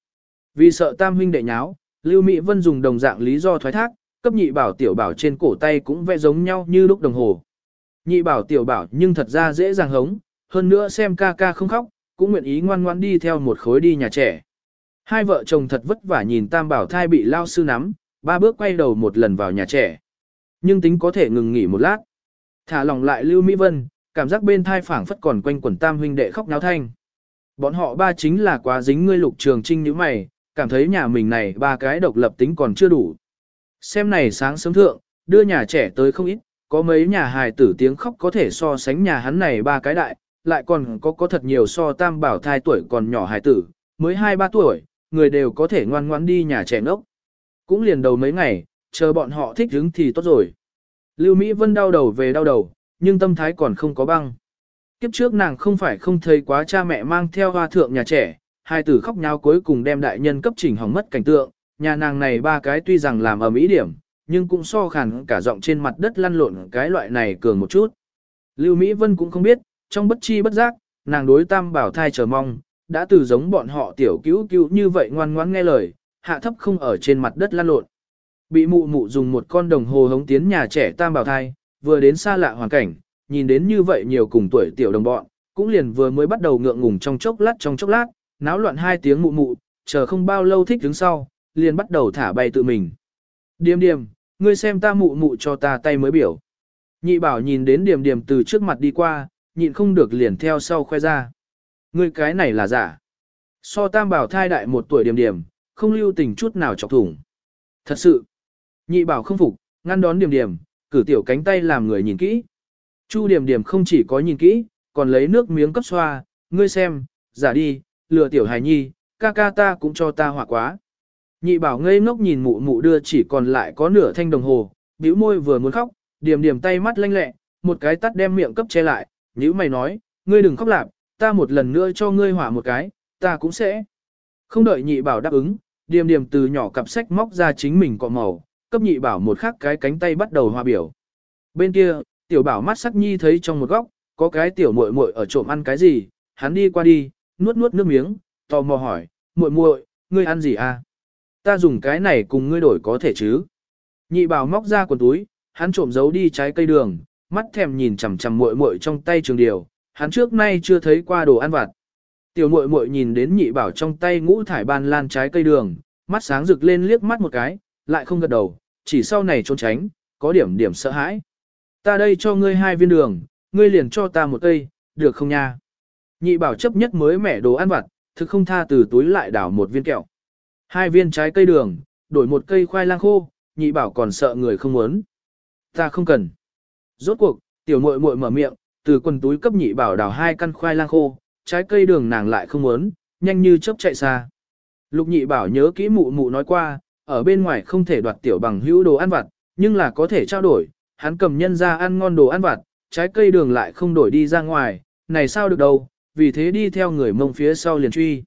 Vì sợ tam huynh đệ nháo, Lưu Mỹ Vân dùng đồng dạng lý do thoái thác, cấp nhị bảo tiểu bảo trên cổ tay cũng vẽ giống nhau như lúc đồng hồ. Nhị bảo tiểu bảo nhưng thật ra dễ dàng hống, hơn nữa xem ca ca không khóc, cũng nguyện ý ngoan ngoan đi theo một khối đi nhà trẻ. Hai vợ chồng thật vất vả nhìn tam bảo thai bị lao sư nắm, ba bước quay đầu một lần vào nhà trẻ. Nhưng tính có thể ngừng nghỉ một lát. Thả lòng lại Lưu Mỹ Vân, cảm giác bên thai phảng phất còn quanh quẩn tam huynh đệ khóc náo thanh. Bọn họ ba chính là quá dính ngươi lục trường trinh như mày, cảm thấy nhà mình này ba cái độc lập tính còn chưa đủ. Xem này sáng sớm thượng, đưa nhà trẻ tới không ít, có mấy nhà hài tử tiếng khóc có thể so sánh nhà hắn này ba cái đại, lại còn có có thật nhiều so tam bảo thai tuổi còn nhỏ hài tử, mới 2-3 tuổi, người đều có thể ngoan ngoãn đi nhà trẻ ngốc. Cũng liền đầu mấy ngày, chờ bọn họ thích hứng thì tốt rồi. Lưu Mỹ Vân đau đầu về đau đầu, nhưng tâm thái còn không có băng. Kiếp trước nàng không phải không thấy quá cha mẹ mang theo hoa thượng nhà trẻ, hai tử khóc nhau cuối cùng đem đại nhân cấp chỉnh hỏng mất cảnh tượng, nhà nàng này ba cái tuy rằng làm ở mỹ điểm, nhưng cũng so khàn cả giọng trên mặt đất lăn lộn cái loại này cường một chút. Lưu Mỹ Vân cũng không biết, trong bất chi bất giác, nàng đối tam bảo thai chờ mong, đã từ giống bọn họ tiểu cứu cứu như vậy ngoan ngoãn nghe lời, hạ thấp không ở trên mặt đất lăn lộn. Bị mụ mụ dùng một con đồng hồ hống tiến nhà trẻ tam bảo thai, vừa đến xa lạ hoàn cảnh, nhìn đến như vậy nhiều cùng tuổi tiểu đồng bọn, cũng liền vừa mới bắt đầu ngượng ngùng trong chốc lát trong chốc lát, náo loạn hai tiếng mụ mụ, chờ không bao lâu thích đứng sau, liền bắt đầu thả bay tự mình. Điềm điềm, ngươi xem ta mụ mụ cho ta tay mới biểu. Nhị bảo nhìn đến điềm điềm từ trước mặt đi qua, nhịn không được liền theo sau khoe ra. Ngươi cái này là giả. So tam bảo thai đại một tuổi điềm điềm, không lưu tình chút nào chọc thủng. Thật sự, nhị bảo không phục, ngăn đón điềm điềm, cử tiểu cánh tay làm người nhìn kỹ. Chu điểm điểm không chỉ có nhìn kỹ, còn lấy nước miếng cấp xoa, ngươi xem, giả đi, lừa tiểu hài nhi, ca ca ta cũng cho ta hỏa quá. Nhị bảo ngây ngốc nhìn mụ mụ đưa chỉ còn lại có nửa thanh đồng hồ, bĩu môi vừa muốn khóc, điểm điểm tay mắt lanh lẹ, một cái tắt đem miệng cấp che lại, nhữ mày nói, ngươi đừng khóc lạp, ta một lần nữa cho ngươi hỏa một cái, ta cũng sẽ. Không đợi nhị bảo đáp ứng, điểm điểm từ nhỏ cặp sách móc ra chính mình cọ màu, cấp nhị bảo một khắc cái cánh tay bắt đầu hòa biểu. Bên kia, tiểu bảo mắt sắc nhi thấy trong một góc, có cái tiểu muội muội ở trộm ăn cái gì, hắn đi qua đi, nuốt nuốt nước miếng, tò mò hỏi, muội muội, ngươi ăn gì à? Ta dùng cái này cùng ngươi đổi có thể chứ? Nhị bảo móc ra quần túi, hắn trộm giấu đi trái cây đường, mắt thèm nhìn chằm chằm muội muội trong tay trường điều, hắn trước nay chưa thấy qua đồ ăn vặt. Tiểu muội muội nhìn đến nhị bảo trong tay ngũ thải ban lan trái cây đường, mắt sáng rực lên liếc mắt một cái, lại không gật đầu, chỉ sau này trốn tránh, có điểm điểm sợ hãi. Ta đây cho ngươi hai viên đường, ngươi liền cho ta một cây, được không nha? Nhị bảo chấp nhất mới mẻ đồ ăn vặt, thực không tha từ túi lại đảo một viên kẹo. Hai viên trái cây đường, đổi một cây khoai lang khô, nhị bảo còn sợ người không muốn. Ta không cần. Rốt cuộc, tiểu muội muội mở miệng, từ quần túi cấp nhị bảo đào hai căn khoai lang khô, trái cây đường nàng lại không muốn, nhanh như chớp chạy xa. Lục nhị bảo nhớ kỹ mụ mụ nói qua, ở bên ngoài không thể đoạt tiểu bằng hữu đồ ăn vặt, nhưng là có thể trao đổi, hắn cầm nhân ra ăn ngon đồ ăn vặt, trái cây đường lại không đổi đi ra ngoài, này sao được đâu, vì thế đi theo người mông phía sau liền truy.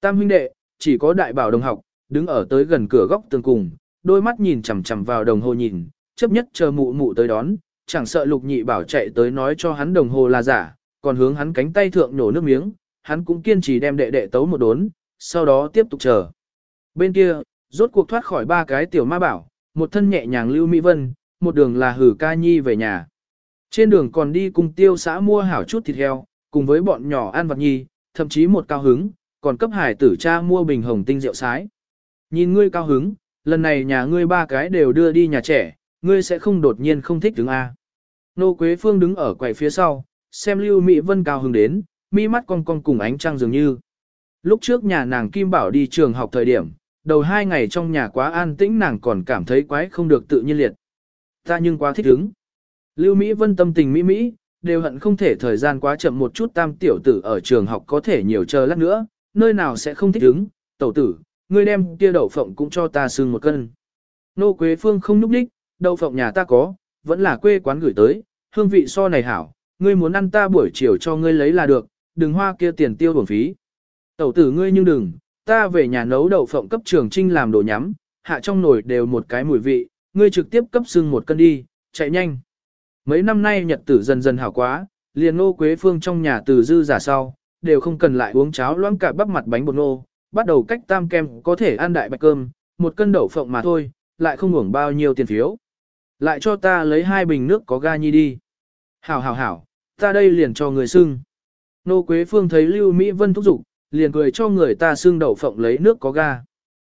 Tam huynh đệ, chỉ có đại bảo đồng học, đứng ở tới gần cửa góc tường cùng, đôi mắt nhìn chằm chằm vào đồng hồ nhìn, chấp nhất chờ mụ mụ tới đón, chẳng sợ lục nhị bảo chạy tới nói cho hắn đồng hồ là giả, còn hướng hắn cánh tay thượng nổ nước miếng, hắn cũng kiên trì đem đệ đệ tấu một đốn, sau đó tiếp tục chờ. Bên kia, rốt cuộc thoát khỏi ba cái tiểu ma bảo, một thân nhẹ nhàng lưu mỹ vân, một đường là hử ca nhi về nhà. Trên đường còn đi cùng tiêu xã mua hảo chút thịt heo, cùng với bọn nhỏ ăn vặt nhi, thậm chí một cao hứng, còn cấp hải tử cha mua bình hồng tinh rượu sái. Nhìn ngươi cao hứng, lần này nhà ngươi ba cái đều đưa đi nhà trẻ, ngươi sẽ không đột nhiên không thích đứng A. Nô Quế Phương đứng ở quầy phía sau, xem Lưu Mỹ Vân cao hứng đến, mi mắt cong cong cùng ánh trăng dường như. Lúc trước nhà nàng Kim Bảo đi trường học thời điểm, đầu hai ngày trong nhà quá an tĩnh nàng còn cảm thấy quái không được tự nhiên liệt. Ta nhưng quá thích đứng. Lưu Mỹ Vân tâm tình Mỹ Mỹ, đều hận không thể thời gian quá chậm một chút tam tiểu tử ở trường học có thể nhiều chờ lát nữa, nơi nào sẽ không thích đứng, tẩu tử, ngươi đem kia đậu phộng cũng cho ta xương một cân. Nô Quế Phương không núp đích, đậu phộng nhà ta có, vẫn là quê quán gửi tới, hương vị so này hảo, ngươi muốn ăn ta buổi chiều cho ngươi lấy là được, đừng hoa kia tiền tiêu bổng phí. Tẩu tử ngươi nhưng đừng, ta về nhà nấu đậu phộng cấp trường trinh làm đồ nhắm, hạ trong nồi đều một cái mùi vị, ngươi trực tiếp cấp xương một cân đi, chạy nhanh. Mấy năm nay nhật tử dần dần hảo quá, liền nô quế phương trong nhà từ dư giả sau, đều không cần lại uống cháo loãng cả bắp mặt bánh bột nô, bắt đầu cách tam kem có thể ăn đại bạch cơm, một cân đậu phộng mà thôi, lại không hưởng bao nhiêu tiền phiếu. Lại cho ta lấy hai bình nước có ga nhi đi. Hảo hảo hảo, ta đây liền cho người xưng. Nô Quế Phương thấy Lưu Mỹ Vân thúc giục, liền cười cho người ta xưng đậu phộng lấy nước có ga.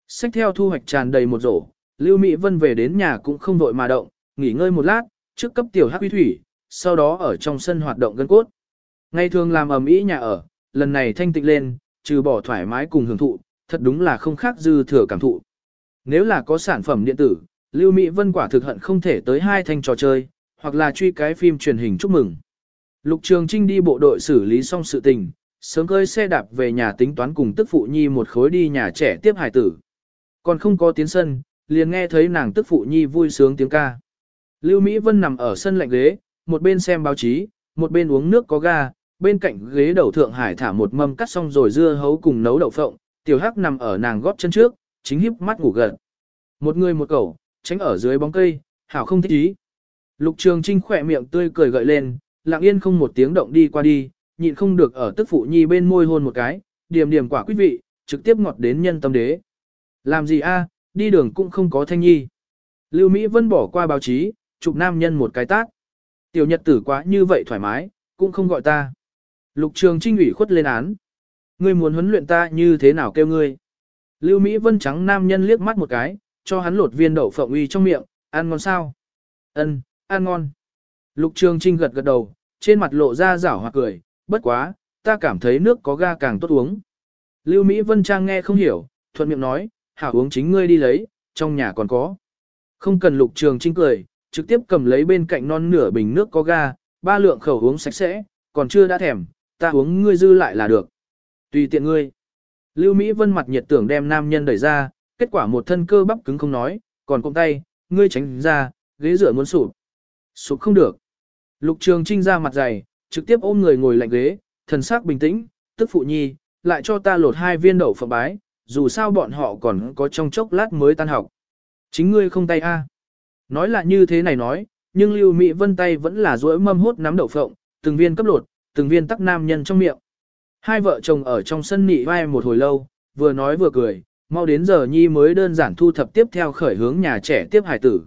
Xách theo thu hoạch tràn đầy một rổ, Lưu Mỹ Vân về đến nhà cũng không vội mà động, nghỉ ngơi một lát, trước cấp tiểu hắc quy thủy, sau đó ở trong sân hoạt động gân cốt. Ngày thường làm ầm ĩ nhà ở, lần này thanh tịnh lên, trừ bỏ thoải mái cùng hưởng thụ, thật đúng là không khác dư thừa cảm thụ. Nếu là có sản phẩm điện tử, Lưu Mỹ Vân quả thực hận không thể tới hai thanh trò chơi, hoặc là truy cái phim truyền hình chúc mừng. Lục Trường Trinh đi bộ đội xử lý xong sự tình, sớm cơi xe đạp về nhà tính toán cùng tức phụ nhi một khối đi nhà trẻ tiếp hải tử. Còn không có tiến sân, liền nghe thấy nàng tức phụ nhi vui sướng tiếng ca. Lưu Mỹ Vân nằm ở sân lạnh ghế, một bên xem báo chí, một bên uống nước có ga, bên cạnh ghế đầu Thượng Hải thả một mâm cắt xong rồi dưa hấu cùng nấu đậu phộng, tiểu hắc nằm ở nàng gót chân trước, chính híp mắt ngủ gần. Một người một cẩu, tránh ở dưới bóng cây, hảo không thích ý. Lục Trường Trinh khỏe miệng tươi cười gợi lên, lặng yên không một tiếng động đi qua đi, nhịn không được ở tức phụ nhi bên môi hôn một cái, điểm điểm quả quý vị, trực tiếp ngọt đến nhân tâm đế. Làm gì a, đi đường cũng không có thanh nhi. Lưu Mỹ Vân bỏ qua báo chí, chụp nam nhân một cái tác, Tiểu nhật tử quá như vậy thoải mái, cũng không gọi ta. Lục Trường Trinh ủy khuất lên án. Ngươi muốn huấn luyện ta như thế nào kêu ngươi? Lưu Mỹ Vân trắng nam nhân liếc mắt một cái, cho hắn lột viên đậu phộng uy trong miệng, ăn ngon sao? Ân, ăn ngon. Lục Trường Trinh gật gật đầu, trên mặt lộ ra rảo hoặc cười, bất quá, ta cảm thấy nước có ga càng tốt uống. Lưu Mỹ Vân Trang nghe không hiểu, thuận miệng nói, hảo uống chính ngươi đi lấy, trong nhà còn có. Không cần Lục Trường Trinh cười, trực tiếp cầm lấy bên cạnh non nửa bình nước có ga, ba lượng khẩu uống sạch sẽ, còn chưa đã thèm, ta uống ngươi dư lại là được. Tùy tiện ngươi. Lưu Mỹ Vân mặt nhiệt tưởng đem nam nhân đẩy ra, kết quả một thân cơ bắp cứng không nói, còn cụm tay, ngươi tránh ra, ghế rửa muốn sụp. Sụp không được. Lục Trường Trinh ra mặt dày, trực tiếp ôm người ngồi lạnh ghế, thần sắc bình tĩnh, tức phụ nhi, lại cho ta lột hai viên đậu phộng bái, dù sao bọn họ còn có trong chốc lát mới tan học. Chính ngươi không tay a. Nói là như thế này nói, nhưng Lưu Mỹ Vân tay vẫn là duỗi mâm hốt nắm đậu phộng, từng viên cấp lột, từng viên tắc nam nhân trong miệng. Hai vợ chồng ở trong sân nị vai một hồi lâu, vừa nói vừa cười, mau đến giờ nhi mới đơn giản thu thập tiếp theo khởi hướng nhà trẻ tiếp hải tử.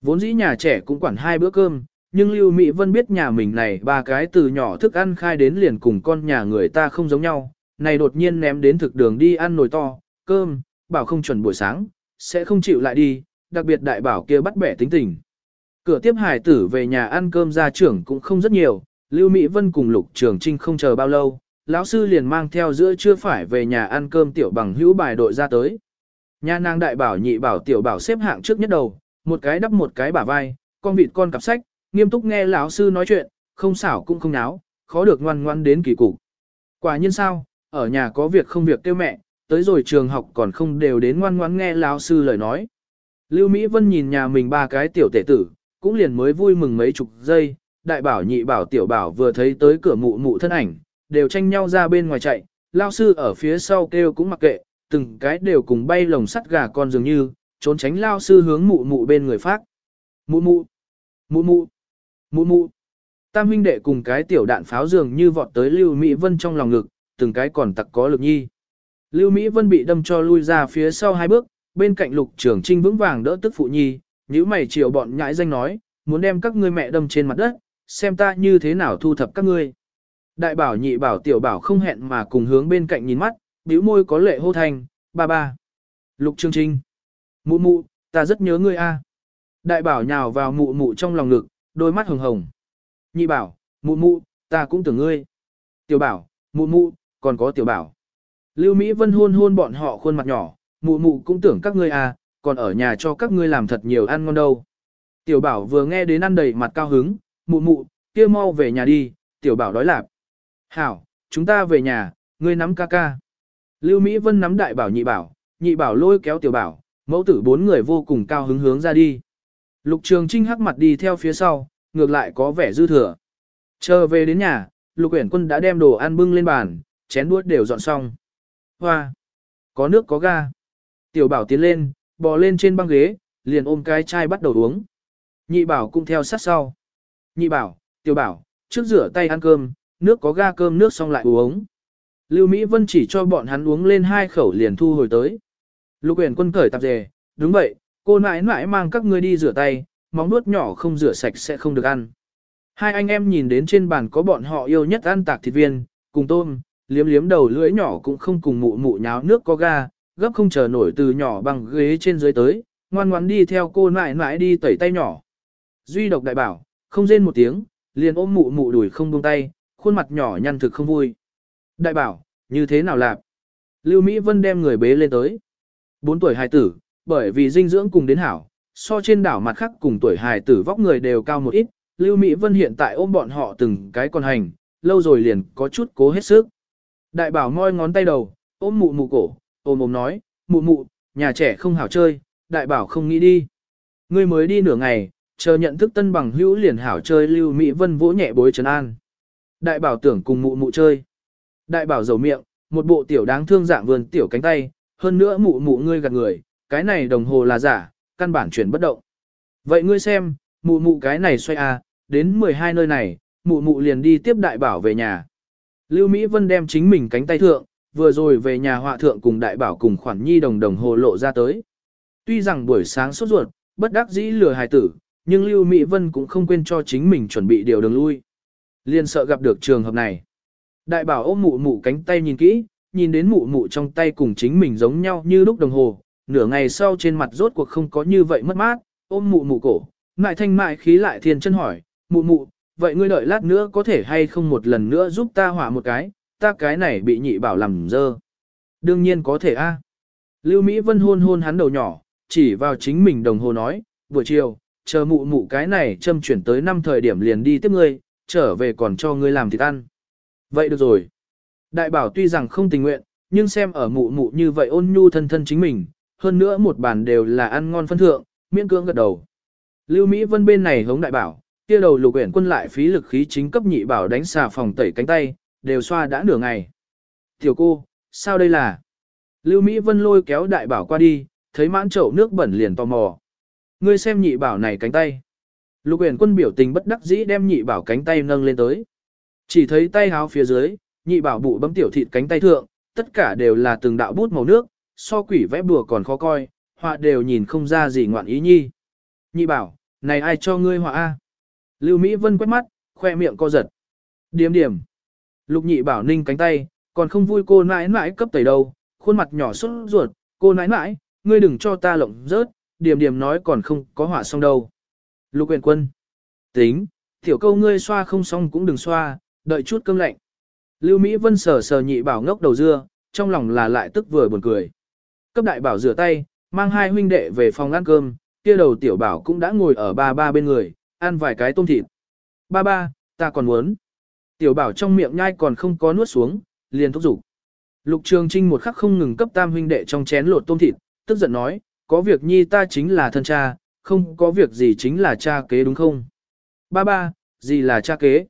Vốn dĩ nhà trẻ cũng quản hai bữa cơm, nhưng Lưu Mỹ Vân biết nhà mình này ba cái từ nhỏ thức ăn khai đến liền cùng con nhà người ta không giống nhau, này đột nhiên ném đến thực đường đi ăn nồi to, cơm, bảo không chuẩn buổi sáng, sẽ không chịu lại đi, đặc biệt đại bảo kia bắt bẻ tính tình. Cửa tiếp hải tử về nhà ăn cơm gia trưởng cũng không rất nhiều, Lưu Mỹ Vân cùng Lục Trường Trinh không chờ bao lâu, lão sư liền mang theo giữa chưa phải về nhà ăn cơm tiểu bằng hữu bài đội ra tới. Nhà nàng đại bảo nhị bảo tiểu bảo xếp hạng trước nhất đầu, một cái đắp một cái bả vai, con vịt con cặp sách, nghiêm túc nghe lão sư nói chuyện, không xảo cũng không náo, khó được ngoan ngoan đến kỳ cục. Quả nhiên sao, ở nhà có việc không việc kêu mẹ, tới rồi trường học còn không đều đến ngoan ngoãn nghe lão sư lời nói. Lưu Mỹ Vân nhìn nhà mình ba cái tiểu tể tử, cũng liền mới vui mừng mấy chục giây, đại bảo nhị bảo tiểu bảo vừa thấy tới cửa mụ mụ thân ảnh, đều tranh nhau ra bên ngoài chạy, lao sư ở phía sau kêu cũng mặc kệ, từng cái đều cùng bay lồng sắt gà con dường như, trốn tránh lao sư hướng mụ mụ bên người phát. Mụ mụ, mụ mụ, mụ mụ. Tam huynh đệ cùng cái tiểu đạn pháo dường như vọt tới Lưu Mỹ Vân trong lòng ngực, từng cái còn tặc có lực nhi. Lưu Mỹ Vân bị đâm cho lui ra phía sau hai bước, bên cạnh lục trưởng trinh vững vàng đỡ tức phụ nhi, nhíu mày chiều bọn nhãi danh nói, muốn đem các ngươi mẹ đâm trên mặt đất, xem ta như thế nào thu thập các ngươi. Đại bảo nhị bảo tiểu bảo không hẹn mà cùng hướng bên cạnh nhìn mắt, bĩu môi có lệ hô thành ba ba. Lục Trương Trinh. Mụ mụ, ta rất nhớ ngươi a. Đại bảo nhào vào mụ mụ trong lòng ngực, đôi mắt hồng hồng. Nhị bảo, mụ mụ, ta cũng tưởng ngươi. Tiểu bảo, mụ mụ, còn có tiểu bảo. Lưu Mỹ Vân hôn hôn bọn họ khuôn mặt nhỏ, mụ mụ cũng tưởng các ngươi à, còn ở nhà cho các ngươi làm thật nhiều ăn ngon đâu. Tiểu bảo vừa nghe đến ăn đầy mặt cao hứng, mụ mụ, kia mau về nhà đi, tiểu bảo đói lạp. Hảo, chúng ta về nhà, ngươi nắm ca ca. Lưu Mỹ Vân nắm đại bảo nhị bảo, nhị bảo lôi kéo tiểu bảo, mẫu tử bốn người vô cùng cao hứng hướng ra đi. Lục Trường Trinh hắc mặt đi theo phía sau, ngược lại có vẻ dư thừa. Chờ về đến nhà, Lục Uyển Quân đã đem đồ ăn bưng lên bàn, chén đuốt đều dọn xong. Hoa! Có nước có ga. Tiểu bảo tiến lên, bò lên trên băng ghế, liền ôm cái chai bắt đầu uống. Nhị bảo cũng theo sát sau. Nhị bảo, tiểu bảo, trước rửa tay ăn cơm, nước có ga cơm nước xong lại uống. Lưu Mỹ Vân chỉ cho bọn hắn uống lên hai khẩu liền thu hồi tới. Lục Uyển Quân cởi tạp dề, đúng vậy, cô nãi nãi mang các ngươi đi rửa tay, móng nuốt nhỏ không rửa sạch sẽ không được ăn. Hai anh em nhìn đến trên bàn có bọn họ yêu nhất ăn tạc thịt viên, cùng tôm, liếm liếm đầu lưỡi nhỏ cũng không cùng mụ mụ nháo nước có ga, gấp không chờ nổi từ nhỏ bằng ghế trên dưới tới, ngoan ngoãn đi theo cô mãi mãi đi tẩy tay nhỏ. Duy độc đại bảo, không rên một tiếng, liền ôm mụ mụ đuổi không buông tay, khuôn mặt nhỏ nhăn thực không vui. Đại bảo, như thế nào lạp? Lưu Mỹ Vân đem người bế lên tới. Bốn tuổi hài tử, bởi vì dinh dưỡng cùng đến hảo, so trên đảo mặt khác cùng tuổi hài tử vóc người đều cao một ít, Lưu Mỹ Vân hiện tại ôm bọn họ từng cái con hành, lâu rồi liền có chút cố hết sức. Đại bảo moi ngón tay đầu, ôm mụ mụ cổ, ôm ôm nói, mụ mụ, nhà trẻ không hảo chơi, đại bảo không nghĩ đi. Ngươi mới đi nửa ngày, chờ nhận thức tân bằng hữu liền hảo chơi Lưu Mỹ Vân vỗ nhẹ bối trấn an. Đại bảo tưởng cùng mụ mụ chơi. Đại bảo dầu miệng, một bộ tiểu đáng thương dạng vườn tiểu cánh tay, hơn nữa mụ mụ ngươi gạt người, cái này đồng hồ là giả, căn bản chuyển bất động. Vậy ngươi xem, mụ mụ cái này xoay à, đến 12 nơi này, mụ mụ liền đi tiếp đại bảo về nhà. Lưu Mỹ Vân đem chính mình cánh tay thượng, vừa rồi về nhà họa thượng cùng đại bảo cùng khoản nhi đồng đồng hồ lộ ra tới. Tuy rằng buổi sáng sốt ruột, bất đắc dĩ lừa hài tử, nhưng Lưu Mỹ Vân cũng không quên cho chính mình chuẩn bị điều đường lui. Liên sợ gặp được trường hợp này. Đại bảo ôm mụ mụ cánh tay nhìn kỹ, nhìn đến mụ mụ trong tay cùng chính mình giống nhau như lúc đồng hồ, nửa ngày sau trên mặt rốt cuộc không có như vậy mất mát, ôm mụ mụ cổ, ngại thanh mại khí lại thiên chân hỏi, mụ mụ, vậy ngươi đợi lát nữa có thể hay không một lần nữa giúp ta hỏa một cái, ta cái này bị nhị bảo làm dơ. Đương nhiên có thể a. Lưu Mỹ Vân hôn hôn hắn đầu nhỏ, chỉ vào chính mình đồng hồ nói, buổi chiều, chờ mụ mụ cái này châm chuyển tới năm thời điểm liền đi tiếp ngươi, trở về còn cho ngươi làm thịt ăn. Vậy được rồi. Đại bảo tuy rằng không tình nguyện, nhưng xem ở mụ mụ như vậy ôn nhu thân thân chính mình, hơn nữa một bàn đều là ăn ngon phân thượng, miễn cưỡng gật đầu. Lưu Mỹ Vân bên này hống đại bảo, kia đầu lục uyển quân lại phí lực khí chính cấp nhị bảo đánh xà phòng tẩy cánh tay, đều xoa đã nửa ngày. Tiểu cô, sao đây là? Lưu Mỹ Vân lôi kéo đại bảo qua đi, thấy mãn chậu nước bẩn liền tò mò. Ngươi xem nhị bảo này cánh tay. Lục uyển quân biểu tình bất đắc dĩ đem nhị bảo cánh tay nâng lên tới. Chỉ thấy tay háo phía dưới, nhị bảo bụ bấm tiểu thịt cánh tay thượng, tất cả đều là từng đạo bút màu nước, so quỷ vẽ bùa còn khó coi, họa đều nhìn không ra gì ngoạn ý nhi. Nhị bảo, này ai cho ngươi họa a? Lưu Mỹ Vân quét mắt, khoe miệng co giật. Điểm điểm. Lục nhị bảo ninh cánh tay, còn không vui cô nãi nãi cấp tẩy đâu, khuôn mặt nhỏ xuất ruột, cô nãi nãi, ngươi đừng cho ta lộng rớt, điểm điểm nói còn không có hỏa xong đâu. Lục quyền quân. Tính, tiểu câu ngươi xoa không xong cũng đừng xoa, đợi chút cơm lạnh. Lưu Mỹ Vân sờ sờ nhị bảo ngốc đầu dưa, trong lòng là lại tức vừa buồn cười. Cấp đại bảo rửa tay, mang hai huynh đệ về phòng ăn cơm, kia đầu tiểu bảo cũng đã ngồi ở ba ba bên người, ăn vài cái tôm thịt. Ba ba, ta còn muốn. Tiểu bảo trong miệng nhai còn không có nuốt xuống, liền thúc giục. Lục Trường Trinh một khắc không ngừng cấp tam huynh đệ trong chén lột tôm thịt, tức giận nói, có việc nhi ta chính là thân cha, không có việc gì chính là cha kế đúng không? Ba ba, gì là cha kế?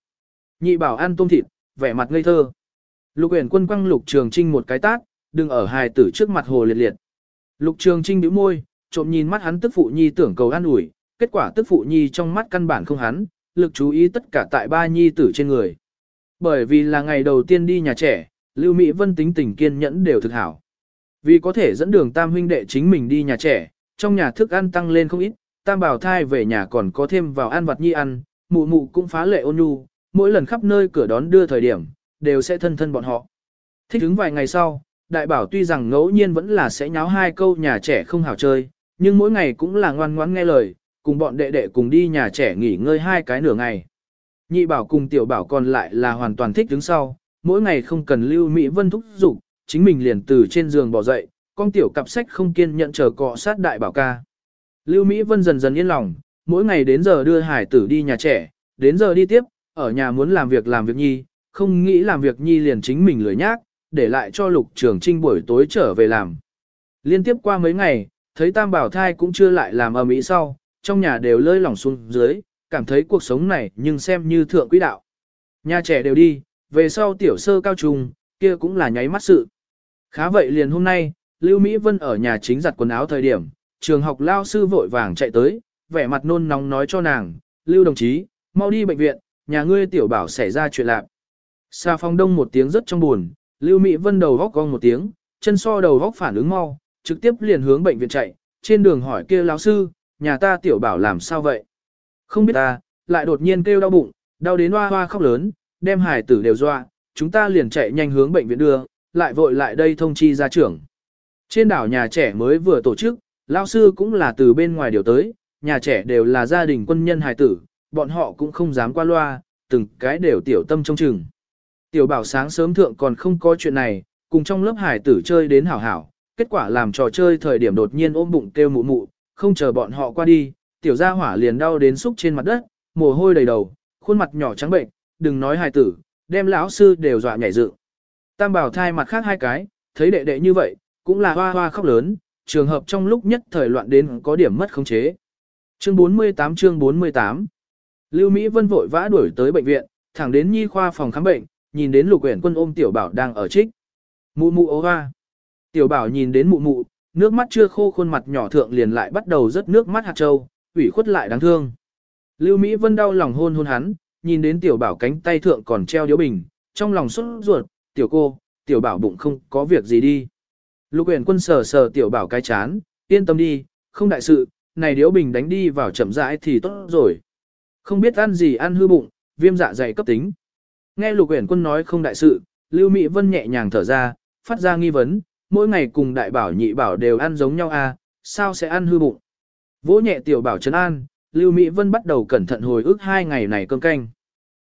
Nhị bảo ăn tôm thịt, vẻ mặt ngây thơ. Lục uyển quân quăng lục trường trinh một cái tát, đừng ở hài tử trước mặt hồ liệt liệt. Lục trường trinh bĩu môi, trộm nhìn mắt hắn tức phụ nhi tưởng cầu an ủi, kết quả tức phụ nhi trong mắt căn bản không hắn, lực chú ý tất cả tại ba nhi tử trên người. Bởi vì là ngày đầu tiên đi nhà trẻ, Lưu Mỹ Vân tính tình kiên nhẫn đều thực hảo. Vì có thể dẫn đường tam huynh đệ chính mình đi nhà trẻ, trong nhà thức ăn tăng lên không ít, tam bảo thai về nhà còn có thêm vào ăn vặt nhi ăn, mụ mụ cũng phá lệ ôn nhu, mỗi lần khắp nơi cửa đón đưa thời điểm, đều sẽ thân thân bọn họ. Thích ứng vài ngày sau, đại bảo tuy rằng ngẫu nhiên vẫn là sẽ nháo hai câu nhà trẻ không hảo chơi, nhưng mỗi ngày cũng là ngoan ngoãn nghe lời, cùng bọn đệ đệ cùng đi nhà trẻ nghỉ ngơi hai cái nửa ngày. Nhị bảo cùng tiểu bảo còn lại là hoàn toàn thích đứng sau, mỗi ngày không cần lưu Mỹ Vân thúc giục, chính mình liền từ trên giường bỏ dậy, con tiểu cặp sách không kiên nhận chờ cọ sát đại bảo ca. Lưu Mỹ Vân dần dần yên lòng, mỗi ngày đến giờ đưa hải tử đi nhà trẻ, đến giờ đi tiếp, ở nhà muốn làm việc làm việc nhi, không nghĩ làm việc nhi liền chính mình lười nhác, để lại cho lục trường trinh buổi tối trở về làm. Liên tiếp qua mấy ngày, thấy tam bảo thai cũng chưa lại làm ở mỹ sau, trong nhà đều lơi lỏng xuống dưới, cảm thấy cuộc sống này nhưng xem như thượng quý đạo. Nhà trẻ đều đi, về sau tiểu sơ cao trung, kia cũng là nháy mắt sự. Khá vậy liền hôm nay, Lưu Mỹ Vân ở nhà chính giặt quần áo thời điểm, trường học lao sư vội vàng chạy tới, vẻ mặt nôn nóng nói cho nàng, Lưu đồng chí, mau đi bệnh viện, nhà ngươi tiểu bảo xảy ra chuyện lạc. Xa phong đông một tiếng rất trong buồn, Lưu Mỹ Vân đầu góc cong một tiếng, chân so đầu góc phản ứng mau, trực tiếp liền hướng bệnh viện chạy, trên đường hỏi kia lão sư, nhà ta tiểu bảo làm sao vậy? Không biết ta, lại đột nhiên kêu đau bụng, đau đến hoa hoa khóc lớn, đem hải tử đều doa, chúng ta liền chạy nhanh hướng bệnh viện đưa, lại vội lại đây thông chi gia trưởng. Trên đảo nhà trẻ mới vừa tổ chức, lão sư cũng là từ bên ngoài điều tới, nhà trẻ đều là gia đình quân nhân hải tử, bọn họ cũng không dám qua loa, từng cái đều tiểu tâm trong chừng. Tiểu bảo sáng sớm thượng còn không có chuyện này, cùng trong lớp hải tử chơi đến hảo hảo, kết quả làm trò chơi thời điểm đột nhiên ôm bụng kêu mụ mụ, không chờ bọn họ qua đi, tiểu gia hỏa liền đau đến xúc trên mặt đất, mồ hôi đầy đầu, khuôn mặt nhỏ trắng bệnh, đừng nói hài tử, đem lão sư đều dọa nhảy dựng. Tam bảo thai mặt khác hai cái, thấy đệ đệ như vậy, cũng là hoa hoa khóc lớn, trường hợp trong lúc nhất thời loạn đến có điểm mất khống chế. Chương 48 chương 48 Lưu Mỹ Vân vội vã đuổi tới bệnh viện, thẳng đến nhi khoa phòng khám bệnh, nhìn đến lục quyển quân ôm tiểu bảo đang ở trích. Mụ mụ ố hoa. Tiểu bảo nhìn đến mụ mụ, nước mắt chưa khô khuôn mặt nhỏ thượng liền lại bắt đầu rớt nước mắt hạt châu ủy khuất lại đáng thương. Lưu Mỹ Vân đau lòng hôn hôn hắn, nhìn đến tiểu bảo cánh tay thượng còn treo điếu bình, trong lòng xuất ruột, tiểu cô, tiểu bảo bụng không có việc gì đi. Lục uyển quân sờ sờ tiểu bảo cái chán, yên tâm đi, không đại sự, này điếu bình đánh đi vào chậm rãi thì tốt rồi. Không biết ăn gì ăn hư bụng, viêm dạ dày cấp tính. Nghe lục uyển quân nói không đại sự, Lưu Mỹ Vân nhẹ nhàng thở ra, phát ra nghi vấn, mỗi ngày cùng đại bảo nhị bảo đều ăn giống nhau à, sao sẽ ăn hư bụng. Vỗ nhẹ tiểu bảo trấn an, Lưu Mỹ Vân bắt đầu cẩn thận hồi ức hai ngày này cơm canh.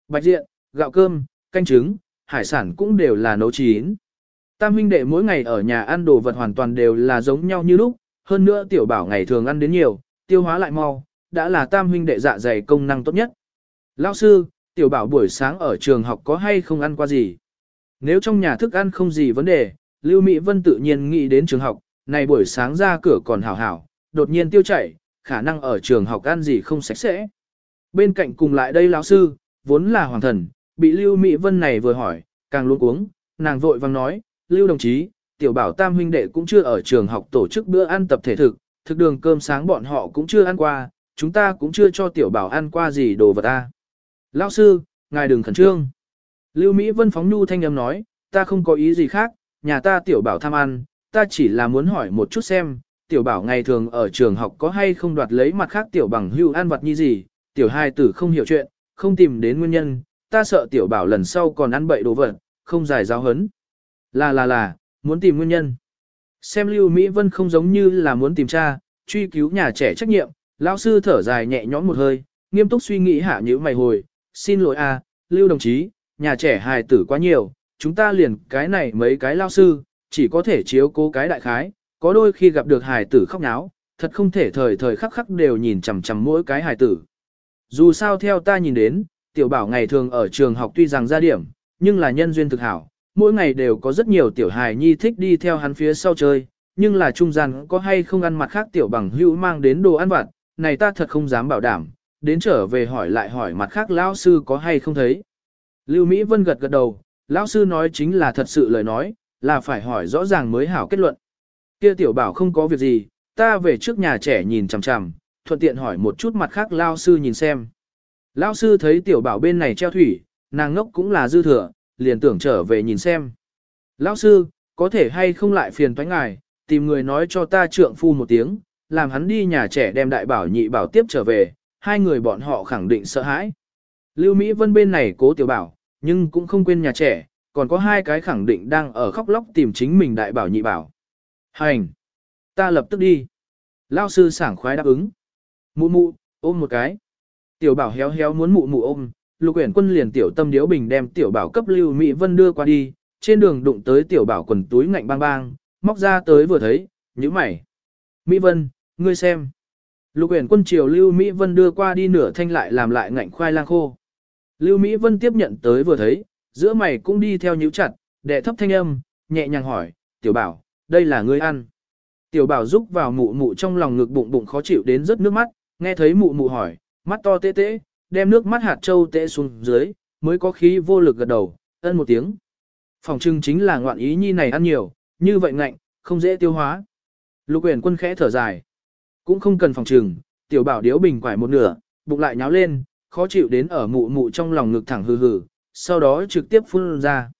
Bạch diện, gạo cơm, canh trứng, hải sản cũng đều là nấu chín. Tam huynh đệ mỗi ngày ở nhà ăn đồ vật hoàn toàn đều là giống nhau như lúc, hơn nữa tiểu bảo ngày thường ăn đến nhiều, tiêu hóa lại mau, đã là tam huynh đệ dạ dày công năng tốt nhất. Lão sư, tiểu bảo buổi sáng ở trường học có hay không ăn qua gì? Nếu trong nhà thức ăn không gì vấn đề, Lưu Mỹ Vân tự nhiên nghĩ đến trường học, này buổi sáng ra cửa còn hảo hảo, đột nhiên tiêu chảy, khả năng ở trường học ăn gì không sạch sẽ. Bên cạnh cùng lại đây lão sư, vốn là hoàng thần, bị Lưu Mỹ Vân này vừa hỏi, càng luôn uống, nàng vội vang nói, Lưu đồng chí, tiểu bảo tam huynh đệ cũng chưa ở trường học tổ chức bữa ăn tập thể thực, thực đường cơm sáng bọn họ cũng chưa ăn qua, chúng ta cũng chưa cho tiểu bảo ăn qua gì đồ vật ta. Lão sư, ngài đừng khẩn trương. Lưu Mỹ Vân phóng nhu thanh âm nói, ta không có ý gì khác, nhà ta tiểu bảo tham ăn, ta chỉ là muốn hỏi một chút xem, tiểu bảo ngày thường ở trường học có hay không đoạt lấy mặt khác tiểu bằng hưu ăn vật như gì, tiểu hai tử không hiểu chuyện, không tìm đến nguyên nhân, ta sợ tiểu bảo lần sau còn ăn bậy đồ vật, không giải giáo hấn. Là là là, muốn tìm nguyên nhân. Xem Lưu Mỹ Vân không giống như là muốn tìm cha, truy cứu nhà trẻ trách nhiệm, lão sư thở dài nhẹ nhõm một hơi, nghiêm túc suy nghĩ hạ như mày hồi, xin lỗi a, Lưu đồng chí, nhà trẻ hài tử quá nhiều, chúng ta liền cái này mấy cái lao sư, chỉ có thể chiếu cố cái đại khái, có đôi khi gặp được hài tử khóc náo, thật không thể thời thời khắc khắc đều nhìn chằm chằm mỗi cái hài tử. Dù sao theo ta nhìn đến, tiểu bảo ngày thường ở trường học tuy rằng ra điểm, nhưng là nhân duyên thực hảo, mỗi ngày đều có rất nhiều tiểu hài nhi thích đi theo hắn phía sau chơi, nhưng là trung gian có hay không ăn mặt khác tiểu bằng hữu mang đến đồ ăn vặt, này ta thật không dám bảo đảm, đến trở về hỏi lại hỏi mặt khác lão sư có hay không thấy. Lưu Mỹ Vân gật gật đầu, lão sư nói chính là thật sự lời nói, là phải hỏi rõ ràng mới hảo kết luận. Kia tiểu bảo không có việc gì, ta về trước nhà trẻ nhìn chằm chằm, thuận tiện hỏi một chút mặt khác lão sư nhìn xem. Lão sư thấy tiểu bảo bên này treo thủy, nàng ngốc cũng là dư thừa, liền tưởng trở về nhìn xem. Lão sư, có thể hay không lại phiền toái ngài, tìm người nói cho ta trượng phu một tiếng, làm hắn đi nhà trẻ đem đại bảo nhị bảo tiếp trở về, hai người bọn họ khẳng định sợ hãi. Lưu Mỹ Vân bên này cố tiểu bảo, nhưng cũng không quên nhà trẻ, còn có hai cái khẳng định đang ở khóc lóc tìm chính mình đại bảo nhị bảo. Hành! Ta lập tức đi. Lao sư sảng khoái đáp ứng. Mụ mụ, ôm một cái. Tiểu bảo héo héo muốn mụ mụ ôm, lục uyển quân liền tiểu tâm điếu bình đem tiểu bảo cấp Lưu Mỹ Vân đưa qua đi, trên đường đụng tới tiểu bảo quần túi ngạnh bang bang, móc ra tới vừa thấy, nhíu mày. Mỹ Vân, ngươi xem. Lục uyển quân triều Lưu Mỹ Vân đưa qua đi nửa thanh lại làm lại ngạnh khoai lang khô. Lưu Mỹ Vân tiếp nhận tới vừa thấy, giữa mày cũng đi theo nhíu chặt, đệ thấp thanh âm, nhẹ nhàng hỏi, tiểu bảo, đây là ngươi ăn. Tiểu bảo rúc vào mụ mụ trong lòng ngực bụng bụng khó chịu đến rớt nước mắt, nghe thấy mụ mụ hỏi, mắt to tê tê, đem nước mắt hạt trâu tê xuống dưới, mới có khí vô lực gật đầu, ân một tiếng. Phòng trưng chính là ngoạn ý nhi này ăn nhiều, như vậy ngạnh, không dễ tiêu hóa. Lục uyển quân khẽ thở dài. Cũng không cần phòng trừng, tiểu bảo điếu bình quải một nửa, bụng lại nháo lên, khó chịu đến ở mụ mụ trong lòng ngực thẳng hừ hừ, sau đó trực tiếp phun ra.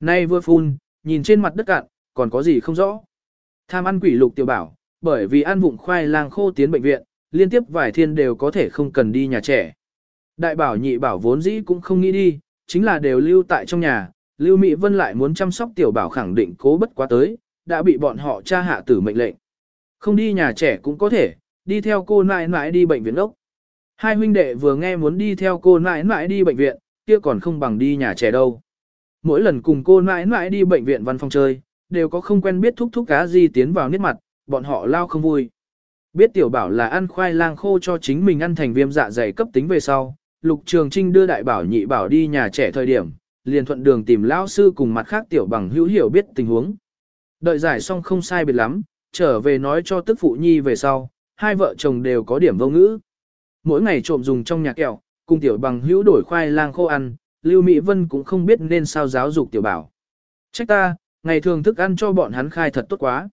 Nay vừa phun, nhìn trên mặt đất cạn, còn có gì không rõ. Tham ăn quỷ lục tiểu bảo, bởi vì ăn vụng khoai lang khô tiến bệnh viện, liên tiếp vài thiên đều có thể không cần đi nhà trẻ. Đại bảo nhị bảo vốn dĩ cũng không nghĩ đi, chính là đều lưu tại trong nhà, Lưu Mỹ Vân lại muốn chăm sóc tiểu bảo khẳng định cố bất quá tới, đã bị bọn họ tra hạ tử mệnh lệnh. Không đi nhà trẻ cũng có thể, đi theo cô nãi nãi đi bệnh viện ốc. Hai huynh đệ vừa nghe muốn đi theo cô nãi nãi đi bệnh viện, kia còn không bằng đi nhà trẻ đâu. Mỗi lần cùng cô nãi nãi đi bệnh viện văn phòng chơi, đều có không quen biết thúc thúc cá gì tiến vào nét mặt, bọn họ lao không vui. Biết tiểu bảo là ăn khoai lang khô cho chính mình ăn thành viêm dạ dày cấp tính về sau, Lục Trường Trinh đưa đại bảo nhị bảo đi nhà trẻ thời điểm, liền thuận đường tìm lão sư cùng mặt khác tiểu bằng hữu hiểu biết tình huống. Đợi giải xong không sai biệt lắm, trở về nói cho tức phụ nhi về sau, hai vợ chồng đều có điểm vô ngữ. Mỗi ngày trộm dùng trong nhà kẹo, cùng tiểu bằng hữu đổi khoai lang khô ăn, Lưu Mỹ Vân cũng không biết nên sao giáo dục tiểu bảo. Trách ta, ngày thường thức ăn cho bọn hắn khai thật tốt quá.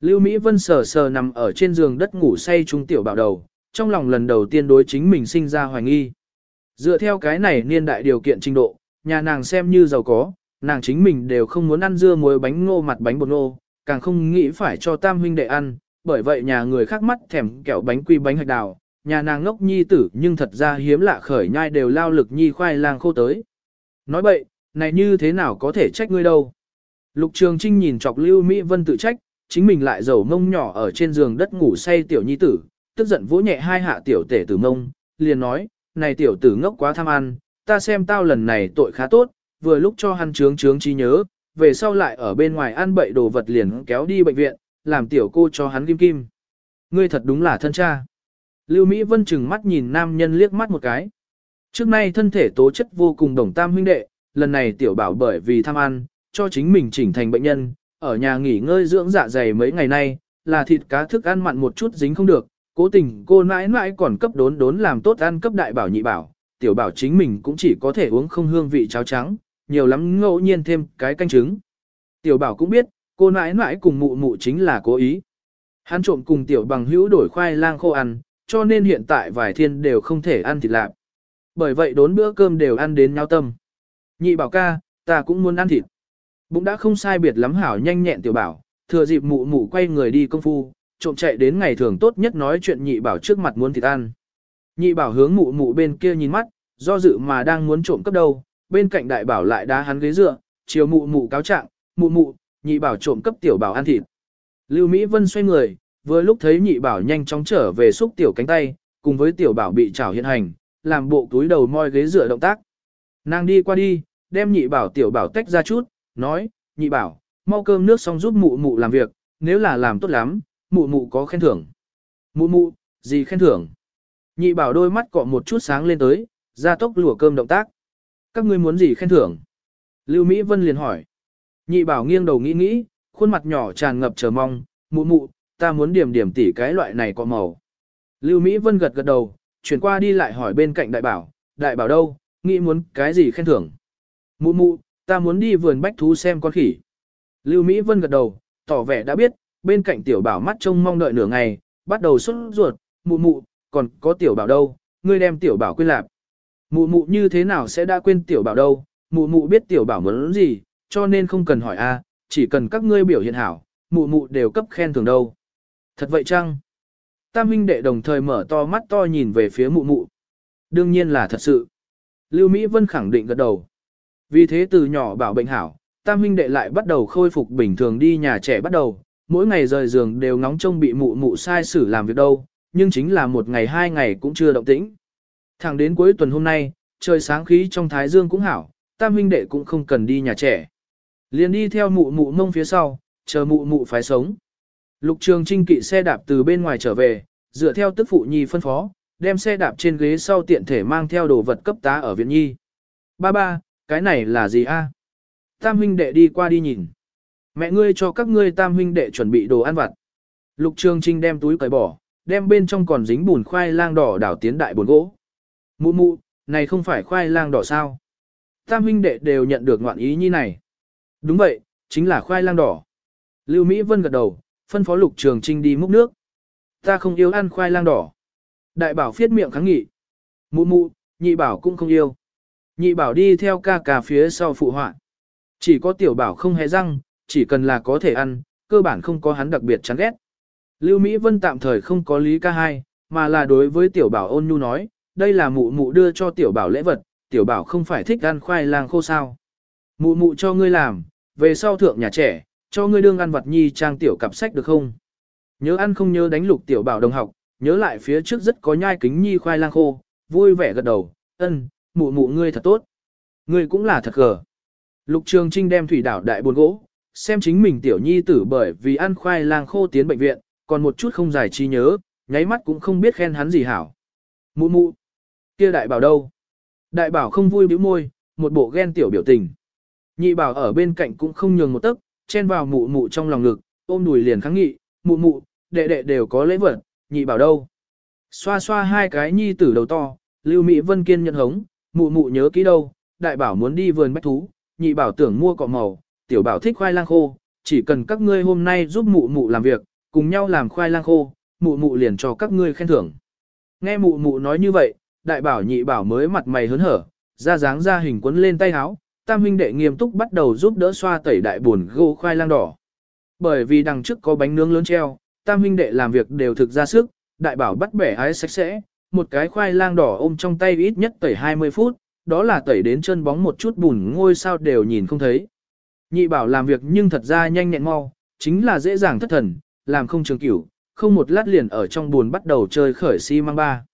Lưu Mỹ Vân sờ sờ nằm ở trên giường đất ngủ say trung tiểu bảo đầu, trong lòng lần đầu tiên đối chính mình sinh ra hoài nghi. Dựa theo cái này niên đại điều kiện trình độ, nhà nàng xem như giàu có, nàng chính mình đều không muốn ăn dưa muối bánh ngô mặt bánh bột ngô, càng không nghĩ phải cho tam huynh đệ ăn, bởi vậy nhà người khác mắt thèm kẹo bánh quy bánh hạch đào, nhà nàng ngốc nhi tử nhưng thật ra hiếm lạ khởi nhai đều lao lực nhi khoai lang khô tới. Nói bậy, này như thế nào có thể trách ngươi đâu. Lục Trường Trinh nhìn chọc Lưu Mỹ Vân tự trách, chính mình lại dầu mông nhỏ ở trên giường đất ngủ say tiểu nhi tử, tức giận vỗ nhẹ hai hạ tiểu tể tử mông, liền nói, này tiểu tử ngốc quá tham ăn, ta xem tao lần này tội khá tốt, vừa lúc cho hắn trướng trướng trí nhớ, về sau lại ở bên ngoài ăn bậy đồ vật liền kéo đi bệnh viện, làm tiểu cô cho hắn kim kim. Ngươi thật đúng là thân cha. Lưu Mỹ Vân chừng mắt nhìn nam nhân liếc mắt một cái. Trước nay thân thể tố chất vô cùng đồng tam huynh đệ, lần này tiểu bảo bởi vì tham ăn, cho chính mình chỉnh thành bệnh nhân, ở nhà nghỉ ngơi dưỡng dạ dày mấy ngày nay, là thịt cá thức ăn mặn một chút dính không được, cố tình cô mãi mãi còn cấp đốn đốn làm tốt ăn cấp đại bảo nhị bảo, tiểu bảo chính mình cũng chỉ có thể uống không hương vị cháo trắng, nhiều lắm ngẫu nhiên thêm cái canh trứng. Tiểu bảo cũng biết, cô mãi mãi cùng mụ mụ chính là cố ý. Hắn trộm cùng tiểu bằng hữu đổi khoai lang khô ăn, cho nên hiện tại vài thiên đều không thể ăn thịt lạp. Bởi vậy đốn bữa cơm đều ăn đến nhau tâm. Nhị bảo ca, ta cũng muốn ăn thịt. Bụng đã không sai biệt lắm hảo nhanh nhẹn tiểu bảo, thừa dịp mụ mụ quay người đi công phu, trộm chạy đến ngày thường tốt nhất nói chuyện nhị bảo trước mặt muốn thịt ăn. Nhị bảo hướng mụ mụ bên kia nhìn mắt, do dự mà đang muốn trộm cấp đâu, bên cạnh đại bảo lại đá hắn ghế dựa, chiều mụ mụ cáo trạng, mụ mụ, nhị bảo trộm cấp tiểu bảo ăn thịt. Lưu Mỹ Vân xoay người, vừa lúc thấy nhị bảo nhanh chóng trở về xúc tiểu cánh tay, cùng với tiểu bảo bị trảo hiện hành, làm bộ túi đầu moi ghế dựa động tác. Nàng đi qua đi, đem nhị bảo tiểu bảo tách ra chút, nói, nhị bảo, mau cơm nước xong giúp mụ mụ làm việc, nếu là làm tốt lắm, mụ mụ có khen thưởng. Mụ mụ, gì khen thưởng? Nhị bảo đôi mắt cọ một chút sáng lên tới, ra tốc lùa cơm động tác. Các ngươi muốn gì khen thưởng? Lưu Mỹ Vân liền hỏi. Nhị bảo nghiêng đầu nghĩ nghĩ, khuôn mặt nhỏ tràn ngập chờ mong, mụ mụ, ta muốn điểm điểm tỉ cái loại này có màu. Lưu Mỹ Vân gật gật đầu, chuyển qua đi lại hỏi bên cạnh đại bảo, đại bảo đâu, nghĩ muốn cái gì khen thưởng. Mụ mụ, ta muốn đi vườn bách thú xem con khỉ. Lưu Mỹ Vân gật đầu, tỏ vẻ đã biết, bên cạnh tiểu bảo mắt trông mong đợi nửa ngày, bắt đầu xuất ruột, mụ mụ, còn có tiểu bảo đâu, ngươi đem tiểu bảo quên lạp. Mụ mụ như thế nào sẽ đã quên tiểu bảo đâu, mụ mụ biết tiểu bảo muốn gì, cho nên không cần hỏi a, chỉ cần các ngươi biểu hiện hảo, mụ mụ đều cấp khen thưởng đâu. Thật vậy chăng? Tam huynh đệ đồng thời mở to mắt to nhìn về phía mụ mụ. Đương nhiên là thật sự. Lưu Mỹ Vân khẳng định gật đầu. Vì thế từ nhỏ bảo bệnh hảo, tam huynh đệ lại bắt đầu khôi phục bình thường đi nhà trẻ bắt đầu, mỗi ngày rời giường đều ngóng trông bị mụ mụ sai xử làm việc đâu, nhưng chính là một ngày hai ngày cũng chưa động tĩnh. Thẳng đến cuối tuần hôm nay, trời sáng khí trong thái dương cũng hảo, tam huynh đệ cũng không cần đi nhà trẻ. Liền đi theo mụ mụ mông phía sau, chờ mụ mụ phải sống. Lục trường trinh kỵ xe đạp từ bên ngoài trở về, dựa theo tức phụ nhi phân phó, đem xe đạp trên ghế sau tiện thể mang theo đồ vật cấp tá ở viện nhi. Ba ba, cái này là gì a? Tam huynh đệ đi qua đi nhìn. Mẹ ngươi cho các ngươi tam huynh đệ chuẩn bị đồ ăn vặt. Lục Trường Trinh đem túi cởi bỏ, đem bên trong còn dính bùn khoai lang đỏ đảo tiến đại bồn gỗ. Mụ mụ, này không phải khoai lang đỏ sao? Tam huynh đệ đều nhận được ngoạn ý như này. Đúng vậy, chính là khoai lang đỏ. Lưu Mỹ Vân gật đầu, phân phó Lục Trường Trinh đi múc nước. Ta không yêu ăn khoai lang đỏ. Đại bảo phiết miệng kháng nghị. Mụ mụ, nhị bảo cũng không yêu. Nhị bảo đi theo ca ca phía sau phụ họa. Chỉ có tiểu bảo không hề răng, chỉ cần là có thể ăn, cơ bản không có hắn đặc biệt chán ghét. Lưu Mỹ Vân tạm thời không có lý ca hai, mà là đối với tiểu bảo ôn nhu nói, đây là mụ mụ đưa cho tiểu bảo lễ vật, tiểu bảo không phải thích ăn khoai lang khô sao. Mụ mụ cho ngươi làm, về sau thượng nhà trẻ, cho ngươi đương ăn vật nhi trang tiểu cặp sách được không? Nhớ ăn không nhớ đánh lục tiểu bảo đồng học, nhớ lại phía trước rất có nhai kính nhi khoai lang khô, vui vẻ gật đầu, ân, mụ mụ ngươi thật tốt. Ngươi cũng là thật gờ. Lục Trường Trinh đem thủy đảo đại buồn gỗ, xem chính mình tiểu nhi tử bởi vì ăn khoai lang khô tiến bệnh viện, còn một chút không giải trí nhớ, nháy mắt cũng không biết khen hắn gì hảo. Mụ mụ, kia đại bảo đâu? Đại bảo không vui bĩu môi, một bộ ghen tiểu biểu tình. Nhị bảo ở bên cạnh cũng không nhường một tấc, chen vào mụ mụ trong lòng ngực, ôm đùi liền kháng nghị, mụ mụ, đệ đệ đều có lễ vật, nhị bảo đâu? Xoa xoa hai cái nhi tử đầu to, Lưu Mỹ Vân kiên nhận hống, mụ mụ nhớ kỹ đâu, đại bảo muốn đi vườn bách thú, nhị bảo tưởng mua cọ màu, tiểu bảo thích khoai lang khô, chỉ cần các ngươi hôm nay giúp mụ mụ làm việc, cùng nhau làm khoai lang khô, mụ mụ liền cho các ngươi khen thưởng. Nghe mụ mụ nói như vậy, đại bảo nhị bảo mới mặt mày hớn hở, ra dáng ra hình quấn lên tay áo, tam huynh đệ nghiêm túc bắt đầu giúp đỡ xoa tẩy đại buồn gỗ khoai lang đỏ. Bởi vì đằng trước có bánh nướng lớn treo, tam huynh đệ làm việc đều thực ra sức, đại bảo bắt bẻ ái sạch sẽ, một cái khoai lang đỏ ôm trong tay ít nhất tẩy 20 phút, đó là tẩy đến chân bóng một chút bùn ngôi sao đều nhìn không thấy. Nhị bảo làm việc nhưng thật ra nhanh nhẹn mau, chính là dễ dàng thất thần, làm không trường cửu, không một lát liền ở trong buồn bắt đầu chơi khởi xi si mang ba.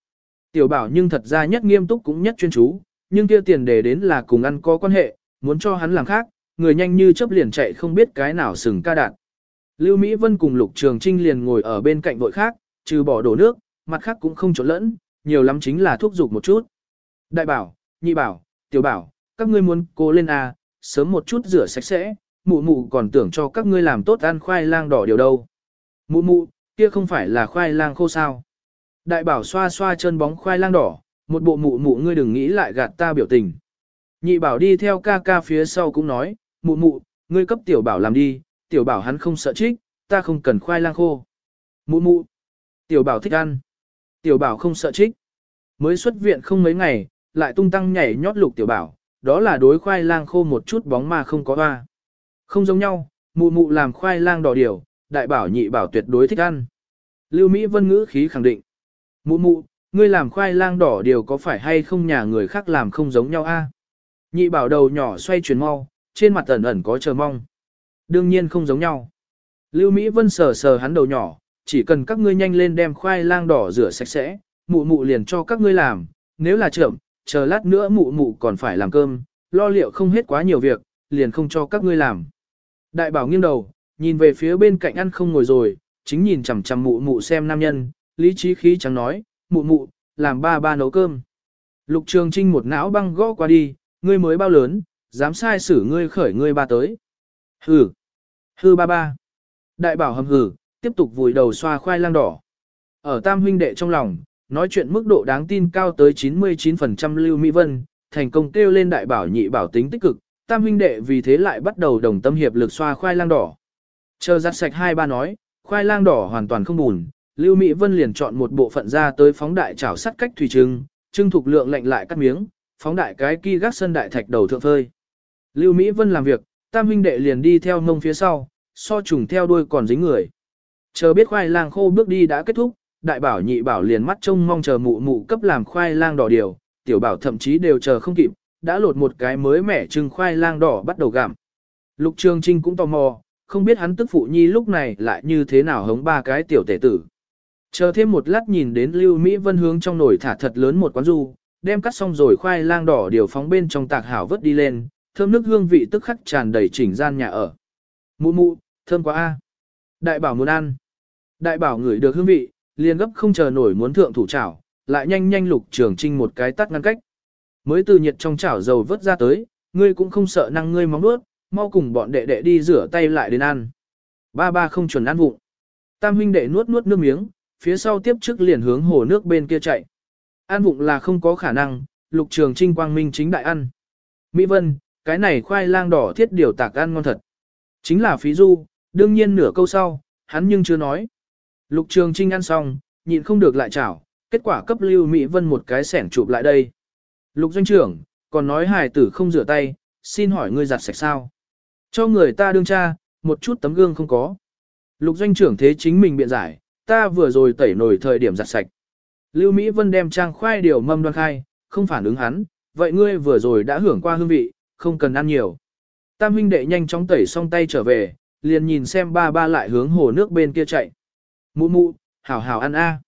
Tiểu bảo nhưng thật ra nhất nghiêm túc cũng nhất chuyên chú, nhưng kia tiền đề đến là cùng ăn có quan hệ, muốn cho hắn làm khác, người nhanh như chớp liền chạy không biết cái nào sừng ca đạn. Lưu Mỹ Vân cùng Lục Trường Trinh liền ngồi ở bên cạnh vội khác, trừ bỏ đổ nước, mặt khác cũng không trộn lẫn, nhiều lắm chính là thuốc dục một chút. Đại bảo, nhị bảo, tiểu bảo, các ngươi muốn cố lên à, sớm một chút rửa sạch sẽ, mụ mụ còn tưởng cho các ngươi làm tốt ăn khoai lang đỏ điều đâu. Mụ mụ, kia không phải là khoai lang khô sao. Đại bảo xoa xoa chân bóng khoai lang đỏ, một bộ mụ mụ ngươi đừng nghĩ lại gạt ta biểu tình. Nhị bảo đi theo ca ca phía sau cũng nói, mụ mụ, ngươi cấp tiểu bảo làm đi, tiểu bảo hắn không sợ trích, ta không cần khoai lang khô. Mụ mụ, tiểu bảo thích ăn. Tiểu bảo không sợ trích. Mới xuất viện không mấy ngày, lại tung tăng nhảy nhót lục tiểu bảo, đó là đối khoai lang khô một chút bóng mà không có hoa. Không giống nhau, mụ mụ làm khoai lang đỏ điều, đại bảo nhị bảo tuyệt đối thích ăn. Lưu Mỹ Vân ngữ khí khẳng định. Mụ mụ, ngươi làm khoai lang đỏ điều có phải hay không nhà người khác làm không giống nhau a? Nhị bảo đầu nhỏ xoay chuyển mau, trên mặt ẩn ẩn có chờ mong. Đương nhiên không giống nhau. Lưu Mỹ Vân sờ sờ hắn đầu nhỏ, chỉ cần các ngươi nhanh lên đem khoai lang đỏ rửa sạch sẽ, mụ mụ liền cho các ngươi làm, nếu là chậm, chờ lát nữa mụ mụ còn phải làm cơm, lo liệu không hết quá nhiều việc, liền không cho các ngươi làm. Đại bảo nghiêng đầu, nhìn về phía bên cạnh ăn không ngồi rồi, chính nhìn chằm chằm mụ mụ xem nam nhân, lý trí khí chẳng nói, mụ mụ, làm ba ba nấu cơm. Lục Trường Trinh một não băng gõ qua đi, ngươi mới bao lớn, dám sai xử ngươi khởi ngươi ba tới. Hử. Hư ba ba. Đại bảo hầm hử tiếp tục vùi đầu xoa khoai lang đỏ. Ở tam huynh đệ trong lòng, nói chuyện mức độ đáng tin cao tới 99% Lưu Mỹ Vân, thành công kêu lên đại bảo nhị bảo tính tích cực, tam huynh đệ vì thế lại bắt đầu đồng tâm hiệp lực xoa khoai lang đỏ. Chờ giặt sạch hai ba nói, khoai lang đỏ hoàn toàn không bùn, Lưu Mỹ Vân liền chọn một bộ phận ra tới phóng đại chảo sắt cách thủy trưng, trưng thục lượng lạnh lại cắt miếng, phóng đại cái kia gác sân đại thạch đầu thượng phơi. Lưu Mỹ Vân làm việc, tam huynh đệ liền đi theo ngông phía sau, so trùng theo đuôi còn dính người. Chờ biết khoai lang khô bước đi đã kết thúc, đại bảo nhị bảo liền mắt trông mong chờ mụ mụ cấp làm khoai lang đỏ điều, tiểu bảo thậm chí đều chờ không kịp, đã lột một cái mới mẻ trưng khoai lang đỏ bắt đầu gặm. Lục Trường Trinh cũng tò mò, không biết hắn tức phụ nhi lúc này lại như thế nào hống ba cái tiểu tể tử. Chờ thêm một lát nhìn đến Lưu Mỹ Vân hướng trong nồi thả thật lớn một quán du, đem cắt xong rồi khoai lang đỏ điều phóng bên trong tạc hảo vớt đi lên, thơm nước hương vị tức khắc tràn đầy chỉnh gian nhà ở. Mụ mụ, thơm quá a. Đại bảo muốn ăn. Đại bảo ngửi được hương vị, liền gấp không chờ nổi muốn thượng thủ chảo, lại nhanh nhanh lục trường trinh một cái tắt ngăn cách. Mới từ nhiệt trong chảo dầu vớt ra tới, ngươi cũng không sợ năng ngươi móng nuốt, mau cùng bọn đệ đệ đi rửa tay lại đến ăn. Ba ba không chuẩn ăn vụng. Tam huynh đệ nuốt nuốt nước miếng, phía sau tiếp trước liền hướng hồ nước bên kia chạy. Ăn vụng là không có khả năng, lục trường trinh quang minh chính đại ăn. Mỹ Vân, cái này khoai lang đỏ thiết điều tạc ăn ngon thật. Chính là phí du, đương nhiên nửa câu sau, hắn nhưng chưa nói. Lục trường trinh ăn xong, nhịn không được lại chảo, kết quả cấp lưu Mỹ Vân một cái sẻng chụp lại đây. Lục doanh trưởng, còn nói hài tử không rửa tay, xin hỏi ngươi giặt sạch sao? Cho người ta đương cha, một chút tấm gương không có. Lục doanh trưởng thế chính mình biện giải, ta vừa rồi tẩy nổi thời điểm giặt sạch. Lưu Mỹ Vân đem trang khoai điều mâm đoan khai, không phản ứng hắn, vậy ngươi vừa rồi đã hưởng qua hương vị, không cần ăn nhiều. Tam huynh đệ nhanh chóng tẩy xong tay trở về, liền nhìn xem ba ba lại hướng hồ nước bên kia chạy. Mụ mụ, hảo hảo ăn a.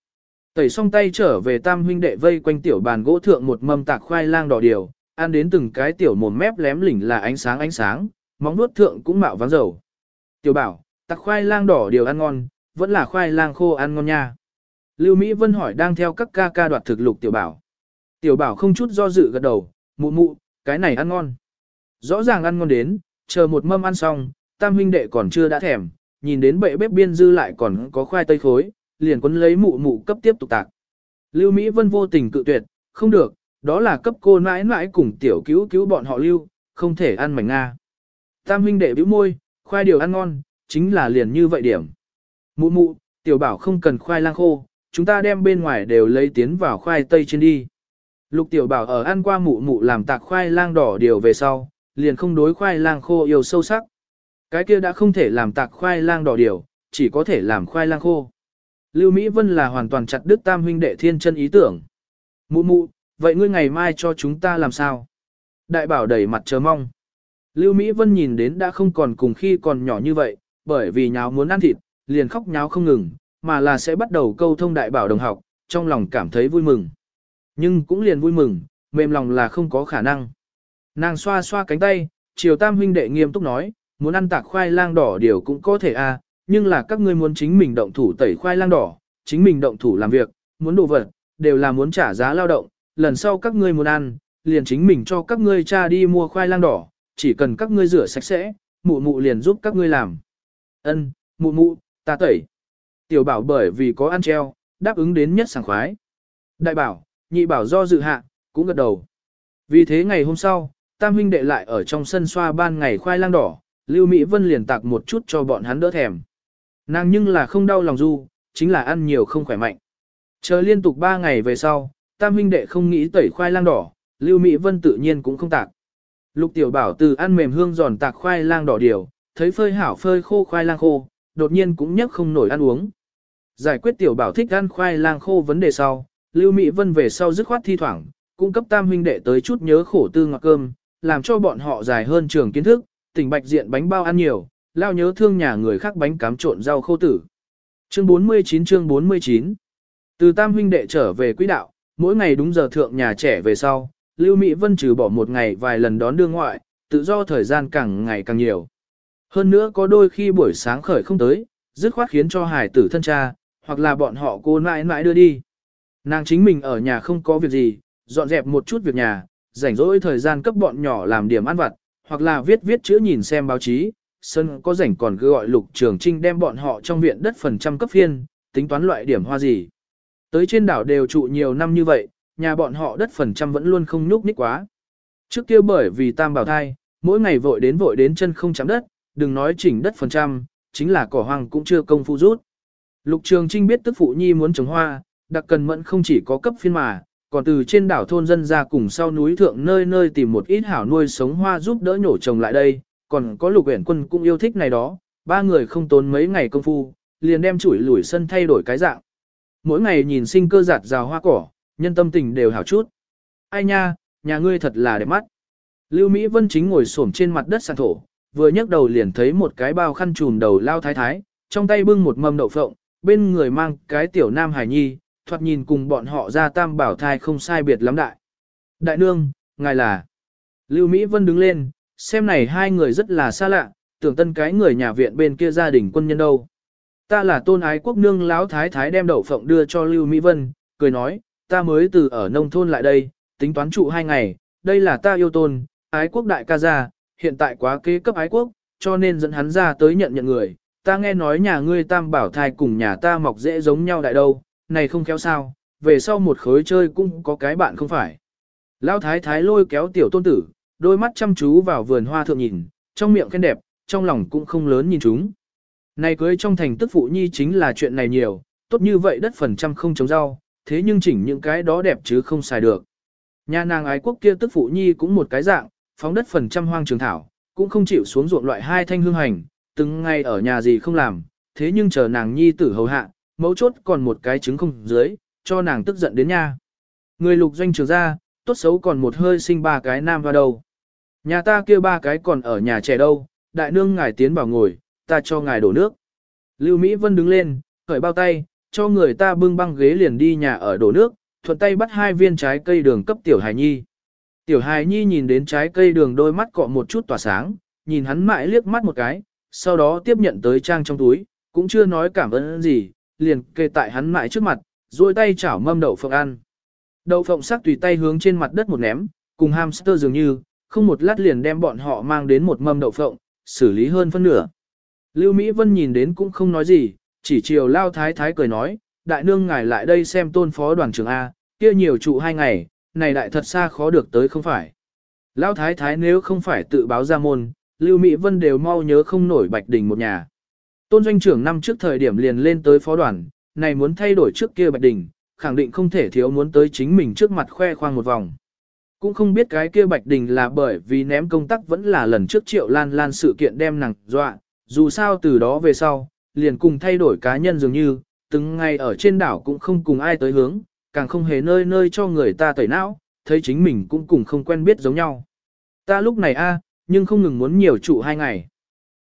Tẩy xong tay trở về tam huynh đệ vây quanh tiểu bàn gỗ thượng một mâm tạc khoai lang đỏ điều, ăn đến từng cái tiểu mồm mép lém lỉnh là ánh sáng ánh sáng, móng nuốt thượng cũng mạo váng dầu. Tiểu bảo, tạc khoai lang đỏ điều ăn ngon, vẫn là khoai lang khô ăn ngon nha. Lưu Mỹ Vân hỏi đang theo các ca ca đoạt thực lục tiểu bảo. Tiểu bảo không chút do dự gật đầu, mụ mụ, cái này ăn ngon. Rõ ràng ăn ngon đến, chờ một mâm ăn xong, tam huynh đệ còn chưa đã thèm, nhìn đến bệ bếp biên dư lại còn có khoai tây khối, liền quấn lấy mụ mụ cấp tiếp tục tạc. Lưu Mỹ Vân vô tình cự tuyệt, không được, đó là cấp cô mãi mãi cùng tiểu cứu cứu bọn họ lưu, không thể ăn mảnh Nga. Tam huynh đệ bĩu môi, khoai điều ăn ngon, chính là liền như vậy điểm. Mụ mụ, tiểu bảo không cần khoai lang khô, chúng ta đem bên ngoài đều lấy tiến vào khoai tây trên đi. Lục tiểu bảo ở ăn qua mụ mụ làm tạc khoai lang đỏ điều về sau, liền không đối khoai lang khô yêu sâu sắc. Cái kia đã không thể làm tạc khoai lang đỏ điều, chỉ có thể làm khoai lang khô. Lưu Mỹ Vân là hoàn toàn chặt đứt tam huynh đệ thiên chân ý tưởng. Mụ mụ, vậy ngươi ngày mai cho chúng ta làm sao? Đại bảo đẩy mặt chờ mong. Lưu Mỹ Vân nhìn đến đã không còn cùng khi còn nhỏ như vậy, bởi vì nháo muốn ăn thịt, liền khóc nháo không ngừng, mà là sẽ bắt đầu câu thông đại bảo đồng học, trong lòng cảm thấy vui mừng. Nhưng cũng liền vui mừng, mềm lòng là không có khả năng. Nàng xoa xoa cánh tay, chiều tam huynh đệ nghiêm túc nói, muốn ăn tạc khoai lang đỏ điều cũng có thể à, nhưng là các ngươi muốn chính mình động thủ tẩy khoai lang đỏ, chính mình động thủ làm việc, muốn đồ vật, đều là muốn trả giá lao động, lần sau các ngươi muốn ăn, liền chính mình cho các ngươi cha đi mua khoai lang đỏ, chỉ cần các ngươi rửa sạch sẽ, mụ mụ liền giúp các ngươi làm. Ân, mụ mụ, ta tẩy. Tiểu bảo bởi vì có ăn treo, đáp ứng đến nhất sảng khoái. Đại bảo, nhị bảo do dự hạ, cũng gật đầu. Vì thế ngày hôm sau, tam huynh đệ lại ở trong sân xoa ban ngày khoai lang đỏ, Lưu Mỹ Vân liền tạc một chút cho bọn hắn đỡ thèm. Nàng nhưng là không đau lòng du, chính là ăn nhiều không khỏe mạnh. Chờ liên tục 3 ngày về sau, tam huynh đệ không nghĩ tẩy khoai lang đỏ, Lưu Mỹ Vân tự nhiên cũng không tạc. Lục tiểu bảo từ ăn mềm hương giòn tạc khoai lang đỏ điều, thấy phơi hảo phơi khô khoai lang khô, đột nhiên cũng nhấc không nổi ăn uống. Giải quyết tiểu bảo thích ăn khoai lang khô vấn đề sau, Lưu Mỹ Vân về sau dứt khoát thi thoảng, cung cấp tam huynh đệ tới chút nhớ khổ tư ngọt cơm, làm cho bọn họ dài hơn trường kiến thức, tỉnh bạch diện bánh bao ăn nhiều, lao nhớ thương nhà người khác bánh cám trộn rau khô tử. Chương 49 chương 49 Từ tam huynh đệ trở về quỹ đạo, mỗi ngày đúng giờ thượng nhà trẻ về sau, Lưu Mỹ Vân trừ bỏ một ngày vài lần đón đưa ngoại, tự do thời gian càng ngày càng nhiều. Hơn nữa có đôi khi buổi sáng khởi không tới, dứt khoát khiến cho hải tử thân cha, hoặc là bọn họ cô mãi mãi đưa đi. Nàng chính mình ở nhà không có việc gì, dọn dẹp một chút việc nhà, rảnh rỗi thời gian cấp bọn nhỏ làm điểm ăn vặt, hoặc là viết viết chữ nhìn xem báo chí, sân có rảnh còn cứ gọi lục trường trinh đem bọn họ trong viện đất phần trăm cấp phiên, tính toán loại điểm hoa gì. Tới trên đảo đều trụ nhiều năm như vậy, nhà bọn họ đất phần trăm vẫn luôn không nhúc nhích quá. Trước kia bởi vì tam bảo thai, mỗi ngày vội đến vội đến chân không chạm đất, đừng nói chỉnh đất phần trăm, chính là cỏ hoang cũng chưa công phu rút. Lục Trường Trinh biết tức phụ nhi muốn trồng hoa, đặc cần mẫn không chỉ có cấp phiên mà, còn từ trên đảo thôn dân ra cùng sau núi thượng nơi nơi tìm một ít hảo nuôi sống hoa giúp đỡ nhổ trồng lại đây, còn có lục uyển quân cũng yêu thích này đó, ba người không tốn mấy ngày công phu, liền đem chuỗi lủi sân thay đổi cái dạng. Mỗi ngày nhìn sinh cơ giạt rào hoa cỏ, nhân tâm tình đều hảo chút. Ai nha, nhà ngươi thật là đẹp mắt. Lưu Mỹ Vân chính ngồi xổm trên mặt đất sàn thổ, vừa nhấc đầu liền thấy một cái bao khăn trùm đầu lao thái thái, trong tay bưng một mâm đậu phộng, bên người mang cái tiểu nam hải nhi, thoạt nhìn cùng bọn họ ra tam bảo thai không sai biệt lắm đại. Đại nương, ngài là. Lưu Mỹ Vân đứng lên, xem này hai người rất là xa lạ, tưởng tân cái người nhà viện bên kia gia đình quân nhân đâu. Ta là tôn ái quốc nương lão thái thái đem đậu phộng đưa cho Lưu Mỹ Vân, cười nói, ta mới từ ở nông thôn lại đây, tính toán trụ hai ngày, đây là ta yêu tôn, ái quốc đại ca gia, hiện tại quá kế cấp ái quốc, cho nên dẫn hắn ra tới nhận nhận người. Ta nghe nói nhà ngươi tam bảo thai cùng nhà ta mọc dễ giống nhau đại đâu, này không kéo sao, về sau một khối chơi cũng có cái bạn không phải. Lão thái thái lôi kéo tiểu tôn tử, đôi mắt chăm chú vào vườn hoa thượng nhìn, trong miệng khen đẹp, trong lòng cũng không lớn nhìn chúng. Này cưới trong thành tức phụ nhi chính là chuyện này nhiều, tốt như vậy đất phần trăm không trồng rau, thế nhưng chỉnh những cái đó đẹp chứ không xài được. Nhà nàng ái quốc kia tức phụ nhi cũng một cái dạng, phóng đất phần trăm hoang trường thảo, cũng không chịu xuống ruộng loại hai thanh hương hành, từng ngày ở nhà gì không làm, thế nhưng chờ nàng nhi tử hầu hạ, mấu chốt còn một cái trứng không dưới, cho nàng tức giận đến nha. Người lục doanh trường ra, tốt xấu còn một hơi sinh ba cái nam vào đầu. Nhà ta kia ba cái còn ở nhà trẻ đâu, đại nương ngài tiến vào ngồi, ta cho ngài đổ nước. Lưu Mỹ Vân đứng lên, khởi bao tay, cho người ta bưng băng ghế liền đi nhà ở đổ nước, thuận tay bắt hai viên trái cây đường cấp tiểu hài nhi. Tiểu hài nhi nhìn đến trái cây đường đôi mắt cọ một chút tỏa sáng, nhìn hắn mãi liếc mắt một cái, sau đó tiếp nhận tới trang trong túi, cũng chưa nói cảm ơn gì, liền kê tại hắn mãi trước mặt, duỗi tay chảo mâm đậu phộng ăn. Đậu phộng sắc tùy tay hướng trên mặt đất một ném, cùng hamster dường như, không một lát liền đem bọn họ mang đến một mâm đậu phộng, xử lý hơn phân nửa. Lưu Mỹ Vân nhìn đến cũng không nói gì, chỉ chiều lao thái thái cười nói, đại nương ngài lại đây xem tôn phó đoàn trưởng A, kia nhiều trụ hai ngày, này đại thật xa khó được tới không phải. Lão thái thái nếu không phải tự báo ra môn, Lưu Mỹ Vân đều mau nhớ không nổi Bạch Đình một nhà. Tôn doanh trưởng năm trước thời điểm liền lên tới phó đoàn, này muốn thay đổi trước kia Bạch Đình, khẳng định không thể thiếu muốn tới chính mình trước mặt khoe khoang một vòng. Cũng không biết cái kia Bạch Đình là bởi vì ném công tác vẫn là lần trước triệu lan lan sự kiện đem nàng dọa, dù sao từ đó về sau, liền cùng thay đổi cá nhân dường như, từng ngày ở trên đảo cũng không cùng ai tới hướng, càng không hề nơi nơi cho người ta tẩy não, thấy chính mình cũng cùng không quen biết giống nhau. Ta lúc này a, nhưng không ngừng muốn nhiều trụ hai ngày.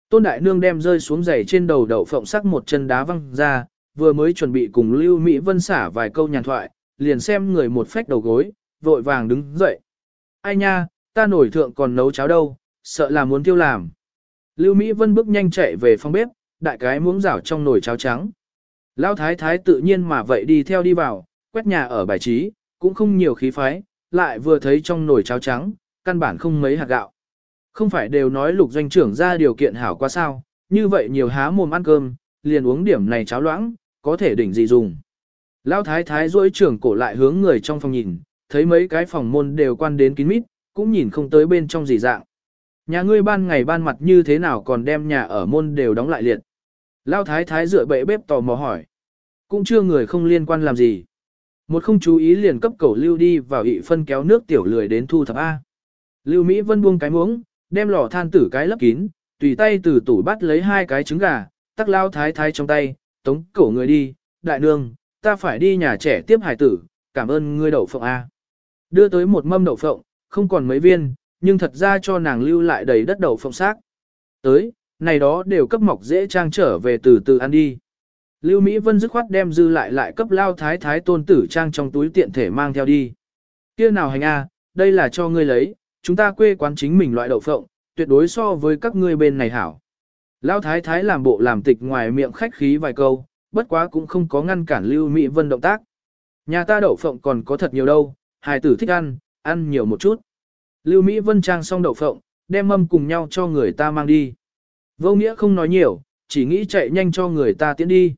Tôn Đại Nương đem rơi xuống giày trên đầu đậu phộng sắc một chân đá văng ra, vừa mới chuẩn bị cùng Lưu Mỹ Vân xả vài câu nhàn thoại, liền xem người một phách đầu gối, vội vàng đứng dậy. Ai nha, ta nổi thượng còn nấu cháo đâu, sợ là muốn tiêu làm. Lưu Mỹ Vân bước nhanh chạy về phòng bếp, đại cái muỗng rảo trong nồi cháo trắng. Lão thái thái tự nhiên mà vậy đi theo đi vào, quét nhà ở bài trí, cũng không nhiều khí phái, lại vừa thấy trong nồi cháo trắng, căn bản không mấy hạt gạo. Không phải đều nói lục doanh trưởng ra điều kiện hảo quá sao, như vậy nhiều há mồm ăn cơm, liền uống điểm này cháo loãng, có thể đỉnh gì dùng. Lão thái thái duỗi trưởng cổ lại hướng người trong phòng nhìn, thấy mấy cái phòng môn đều quan đến kín mít, cũng nhìn không tới bên trong gì dạng. Nhà ngươi ban ngày ban mặt như thế nào còn đem nhà ở môn đều đóng lại liệt. Lão thái thái dựa bệ bếp tò mò hỏi. Cũng chưa người không liên quan làm gì. Một không chú ý liền cấp cầu lưu đi vào ị phân kéo nước tiểu lười đến thu thập A. Lưu Mỹ Vân buông cái muỗng, đem lò than tử cái lấp kín, tùy tay từ tủ bắt lấy hai cái trứng gà, tắc lao thái thái trong tay, tống cổ người đi, đại nương, ta phải đi nhà trẻ tiếp hải tử, cảm ơn ngươi đậu phộng A. Đưa tới một mâm đậu phộng, không còn mấy viên, nhưng thật ra cho nàng lưu lại đầy đất đậu phộng xác. Tới, này đó đều cấp mọc dễ trang trở về từ từ ăn đi. Lưu Mỹ Vân dứt khoát đem dư lại lại cấp lao thái thái tôn tử trang trong túi tiện thể mang theo đi. Kia nào hành a, đây là cho ngươi lấy, chúng ta quê quán chính mình loại đậu phộng, tuyệt đối so với các ngươi bên này hảo. Lao thái thái làm bộ làm tịch ngoài miệng khách khí vài câu, bất quá cũng không có ngăn cản Lưu Mỹ Vân động tác. Nhà ta đậu phộng còn có thật nhiều đâu, hài tử thích ăn, ăn nhiều một chút. Lưu Mỹ Vân trang xong đậu phộng, đem mâm cùng nhau cho người ta mang đi. Vô nghĩa không nói nhiều, chỉ nghĩ chạy nhanh cho người ta tiến đi.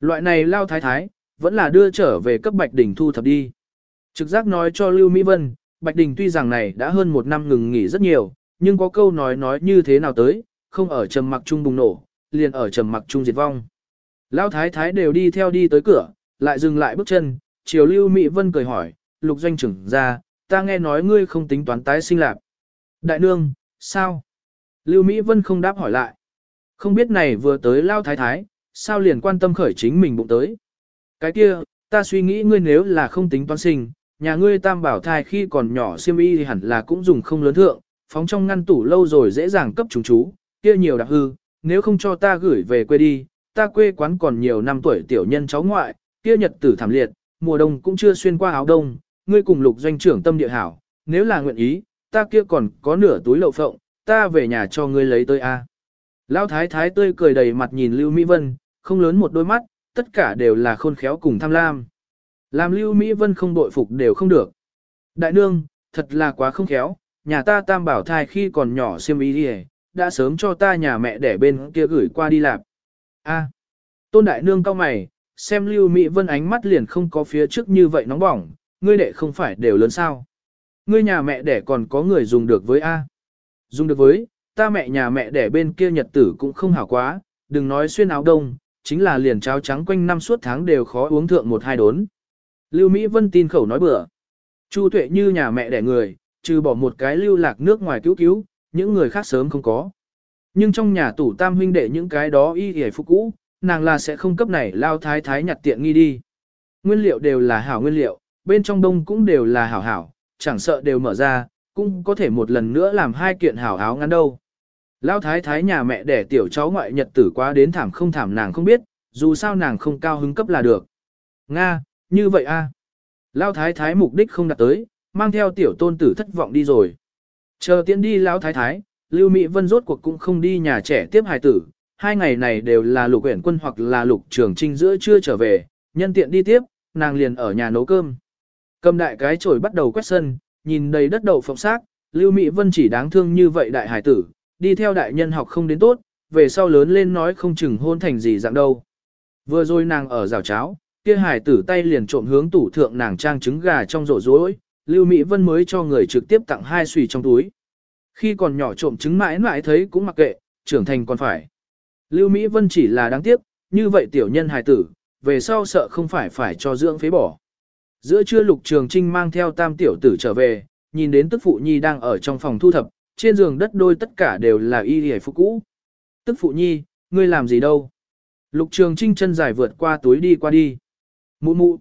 Loại này lao thái thái, vẫn là đưa trở về cấp Bạch Đình thu thập đi. Trực giác nói cho Lưu Mỹ Vân, Bạch Đình tuy rằng này đã hơn một năm ngừng nghỉ rất nhiều, nhưng có câu nói nói như thế nào tới, không ở trầm mặc trung bùng nổ, liền ở trầm mặc trung diệt vong. Lão thái thái đều đi theo đi tới cửa, lại dừng lại bước chân, chiều Lưu Mỹ Vân cười hỏi, lục doanh trưởng ra, ta nghe nói ngươi không tính toán tái sinh lạc. Đại nương, sao? Lưu Mỹ Vân không đáp hỏi lại. Không biết này vừa tới Lao thái thái, sao liền quan tâm khởi chính mình bụng tới. Cái kia, ta suy nghĩ ngươi nếu là không tính toán sinh, nhà ngươi tam bảo thai khi còn nhỏ siêm y thì hẳn là cũng dùng không lớn thượng, phóng trong ngăn tủ lâu rồi dễ dàng cấp chúng chú, kia nhiều đặc hư, nếu không cho ta gửi về quê đi, ta quê quán còn nhiều năm tuổi tiểu nhân cháu ngoại, kia nhật tử thảm liệt, mùa đông cũng chưa xuyên qua áo đông, ngươi cùng lục doanh trưởng tâm địa hảo, nếu là nguyện ý, ta kia còn có nửa túi lậu phộng, ta về nhà cho ngươi lấy tới a. Lão thái thái tươi cười đầy mặt nhìn Lưu Mỹ Vân, không lớn một đôi mắt, tất cả đều là khôn khéo cùng tham lam. Làm Lưu Mỹ Vân không bội phục đều không được. Đại nương, thật là quá không khéo, nhà ta tam bảo thai khi còn nhỏ siêm ý đi đã sớm cho ta nhà mẹ để bên kia gửi qua đi làm. A. tôn đại nương cao mày, xem Lưu Mỹ Vân ánh mắt liền không có phía trước như vậy nóng bỏng, ngươi đệ không phải đều lớn sao. Ngươi nhà mẹ đẻ còn có người dùng được với A. Dùng được với, ta mẹ nhà mẹ đẻ bên kia nhật tử cũng không hảo quá, đừng nói xuyên áo đông, chính là liền cháo trắng quanh năm suốt tháng đều khó uống thượng một hai đốn. Lưu Mỹ Vân tin khẩu nói bừa. Chu Tuệ như nhà mẹ đẻ người, trừ bỏ một cái lưu lạc nước ngoài cứu cứu, những người khác sớm không có. Nhưng trong nhà tủ tam huynh đệ những cái đó y hề phục cũ, nàng là sẽ không cấp này lao thái thái nhặt tiện nghi đi. Nguyên liệu đều là hảo nguyên liệu, bên trong đông cũng đều là hảo hảo, chẳng sợ đều mở ra, cũng có thể một lần nữa làm hai kiện hảo áo ngắn đâu. Lao thái thái nhà mẹ đẻ tiểu cháu ngoại nhật tử quá đến thảm không thảm nàng không biết, dù sao nàng không cao hứng cấp là được. Nga, như vậy a. Lao thái thái mục đích không đạt tới, mang theo tiểu tôn tử thất vọng đi rồi. Chờ tiến đi Lão thái thái, Lưu Mỹ Vân rốt cuộc cũng không đi nhà trẻ tiếp hài tử, hai ngày này đều là lục quyển quân hoặc là lục trường trinh giữa chưa trở về, nhân tiện đi tiếp, nàng liền ở nhà nấu cơm. Cầm đại cái chổi bắt đầu quét sân, nhìn đầy đất đậu phộng xác, Lưu Mỹ Vân chỉ đáng thương như vậy đại hải tử, đi theo đại nhân học không đến tốt, về sau lớn lên nói không chừng hôn thành gì dạng đâu. Vừa rồi nàng ở rào cháo, kia hải tử tay liền trộm hướng tủ thượng nàng trang trứng gà trong rổ rối, Lưu Mỹ Vân mới cho người trực tiếp tặng hai xùy trong túi. Khi còn nhỏ trộm trứng mãi mãi thấy cũng mặc kệ, trưởng thành còn phải. Lưu Mỹ Vân chỉ là đáng tiếc, như vậy tiểu nhân hài tử, về sau sợ không phải phải cho dưỡng phế bỏ. Giữa trưa Lục Trường Trinh mang theo tam tiểu tử trở về, nhìn đến tức phụ nhi đang ở trong phòng thu thập, trên giường đất đôi tất cả đều là y hề phục cũ. Tức phụ nhi, ngươi làm gì đâu? Lục Trường Trinh chân dài vượt qua túi đi qua đi. Mụ mụ,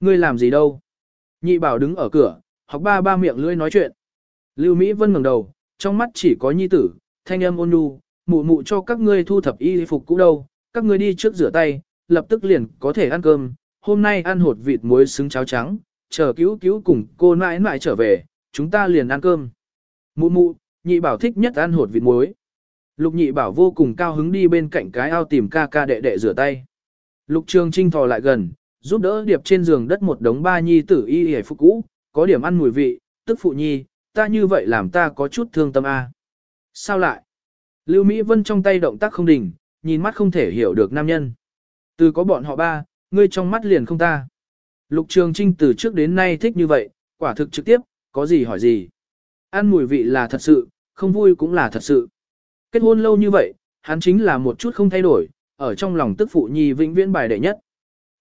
ngươi làm gì đâu? Nhị bảo đứng ở cửa, học ba ba miệng lưỡi nói chuyện. Lưu Mỹ Vân ngẩng đầu, trong mắt chỉ có nhi tử, thanh âm ôn nhu, mụ mụ cho các ngươi thu thập y phục cũ đâu, các ngươi đi trước rửa tay, lập tức liền có thể ăn cơm, hôm nay ăn hột vịt muối xứng cháo trắng, chờ cứu cứu cùng cô mãi mãi trở về, chúng ta liền ăn cơm. Mụ mụ, nhị bảo thích nhất ăn hột vịt muối. Lục nhị bảo vô cùng cao hứng đi bên cạnh cái ao tìm ca ca đệ đệ rửa tay. Lục trường trinh thò lại gần, giúp đỡ điệp trên giường đất một đống ba nhi tử y hề phục cũ, có điểm ăn mùi vị, tức phụ nhi, ta như vậy làm ta có chút thương tâm a. Sao lại? Lưu Mỹ Vân trong tay động tác không đình, nhìn mắt không thể hiểu được nam nhân. Từ có bọn họ ba, ngươi trong mắt liền không ta. Lục Trường Trinh từ trước đến nay thích như vậy, quả thực trực tiếp, có gì hỏi gì. Ăn mùi vị là thật sự, không vui cũng là thật sự. Kết hôn lâu như vậy, hắn chính là một chút không thay đổi, ở trong lòng tức phụ nhi vĩnh viễn bài đệ nhất.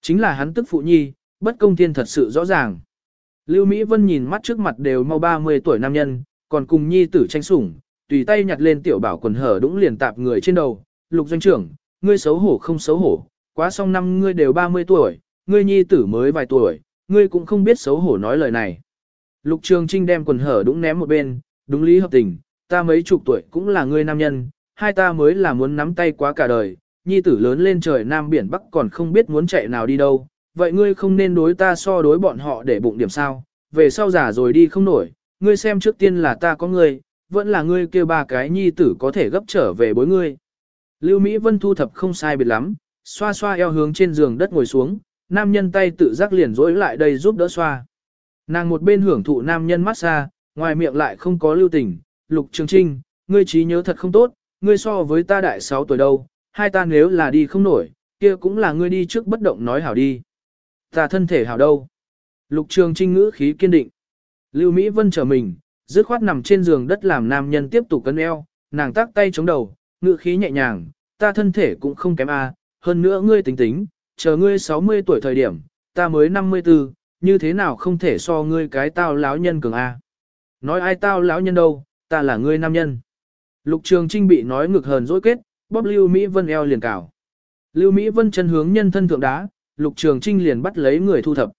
Chính là hắn tức phụ nhi, bất công thiên thật sự rõ ràng. Lưu Mỹ Vân nhìn mắt trước mặt đều mau 30 tuổi nam nhân, còn cùng nhi tử tranh sủng, tùy tay nhặt lên tiểu bảo quần hở đũng liền tạp người trên đầu. Lục doanh trưởng, ngươi xấu hổ không xấu hổ, quá xong năm ngươi đều 30 tuổi, ngươi nhi tử mới vài tuổi, ngươi cũng không biết xấu hổ nói lời này. Lục Trường Trinh đem quần hở đúng ném một bên, đúng lý hợp tình, ta mấy chục tuổi cũng là người nam nhân, hai ta mới là muốn nắm tay quá cả đời, nhi tử lớn lên trời Nam Biển Bắc còn không biết muốn chạy nào đi đâu, vậy ngươi không nên đối ta so đối bọn họ để bụng điểm sao, về sau giả rồi đi không nổi, ngươi xem trước tiên là ta có ngươi, vẫn là ngươi kêu ba cái nhi tử có thể gấp trở về bối ngươi. Lưu Mỹ Vân thu thập không sai biệt lắm, xoa xoa eo hướng trên giường đất ngồi xuống, nam nhân tay tự giác liền rỗi lại đây giúp đỡ xoa. Nàng một bên hưởng thụ nam nhân massage, ngoài miệng lại không có lưu tình, lục trường trinh, ngươi trí nhớ thật không tốt, ngươi so với ta đại 6 tuổi đâu, hai ta nếu là đi không nổi, kia cũng là ngươi đi trước bất động nói hảo đi. Ta thân thể hảo đâu. Lục trường trinh ngữ khí kiên định. Lưu Mỹ Vân trở mình, dứt khoát nằm trên giường đất làm nam nhân tiếp tục cân eo, nàng tác tay chống đầu, ngữ khí nhẹ nhàng, ta thân thể cũng không kém a, hơn nữa ngươi tính tính, chờ ngươi 60 tuổi thời điểm, ta mới 54, như thế nào không thể so ngươi cái tao lão nhân cường a. Nói ai tao lão nhân đâu, ta là ngươi nam nhân. Lục Trường Trinh bị nói ngực hờn dỗi kết, bóp Lưu Mỹ Vân eo liền cào. Lưu Mỹ Vân chân hướng nhân thân thượng đá, Lục Trường Trinh liền bắt lấy người thu thập.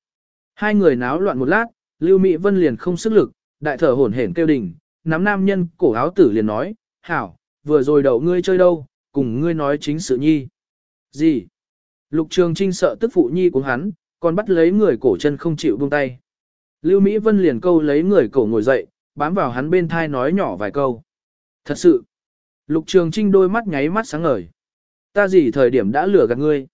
Hai người náo loạn một lát, Lưu Mỹ Vân liền không sức lực, đại thở hổn hển kêu đỉnh, nắm nam nhân cổ áo tử liền nói, hảo, vừa rồi đậu ngươi chơi đâu, cùng ngươi nói chính sự nhi. Gì? Lục Trường Trinh sợ tức phụ nhi của hắn, còn bắt lấy người cổ chân không chịu buông tay. Lưu Mỹ Vân liền câu lấy người cổ ngồi dậy, bám vào hắn bên thai nói nhỏ vài câu. Thật sự, Lục Trường Trinh đôi mắt nháy mắt sáng ngời. Ta gì thời điểm đã lừa gạt ngươi?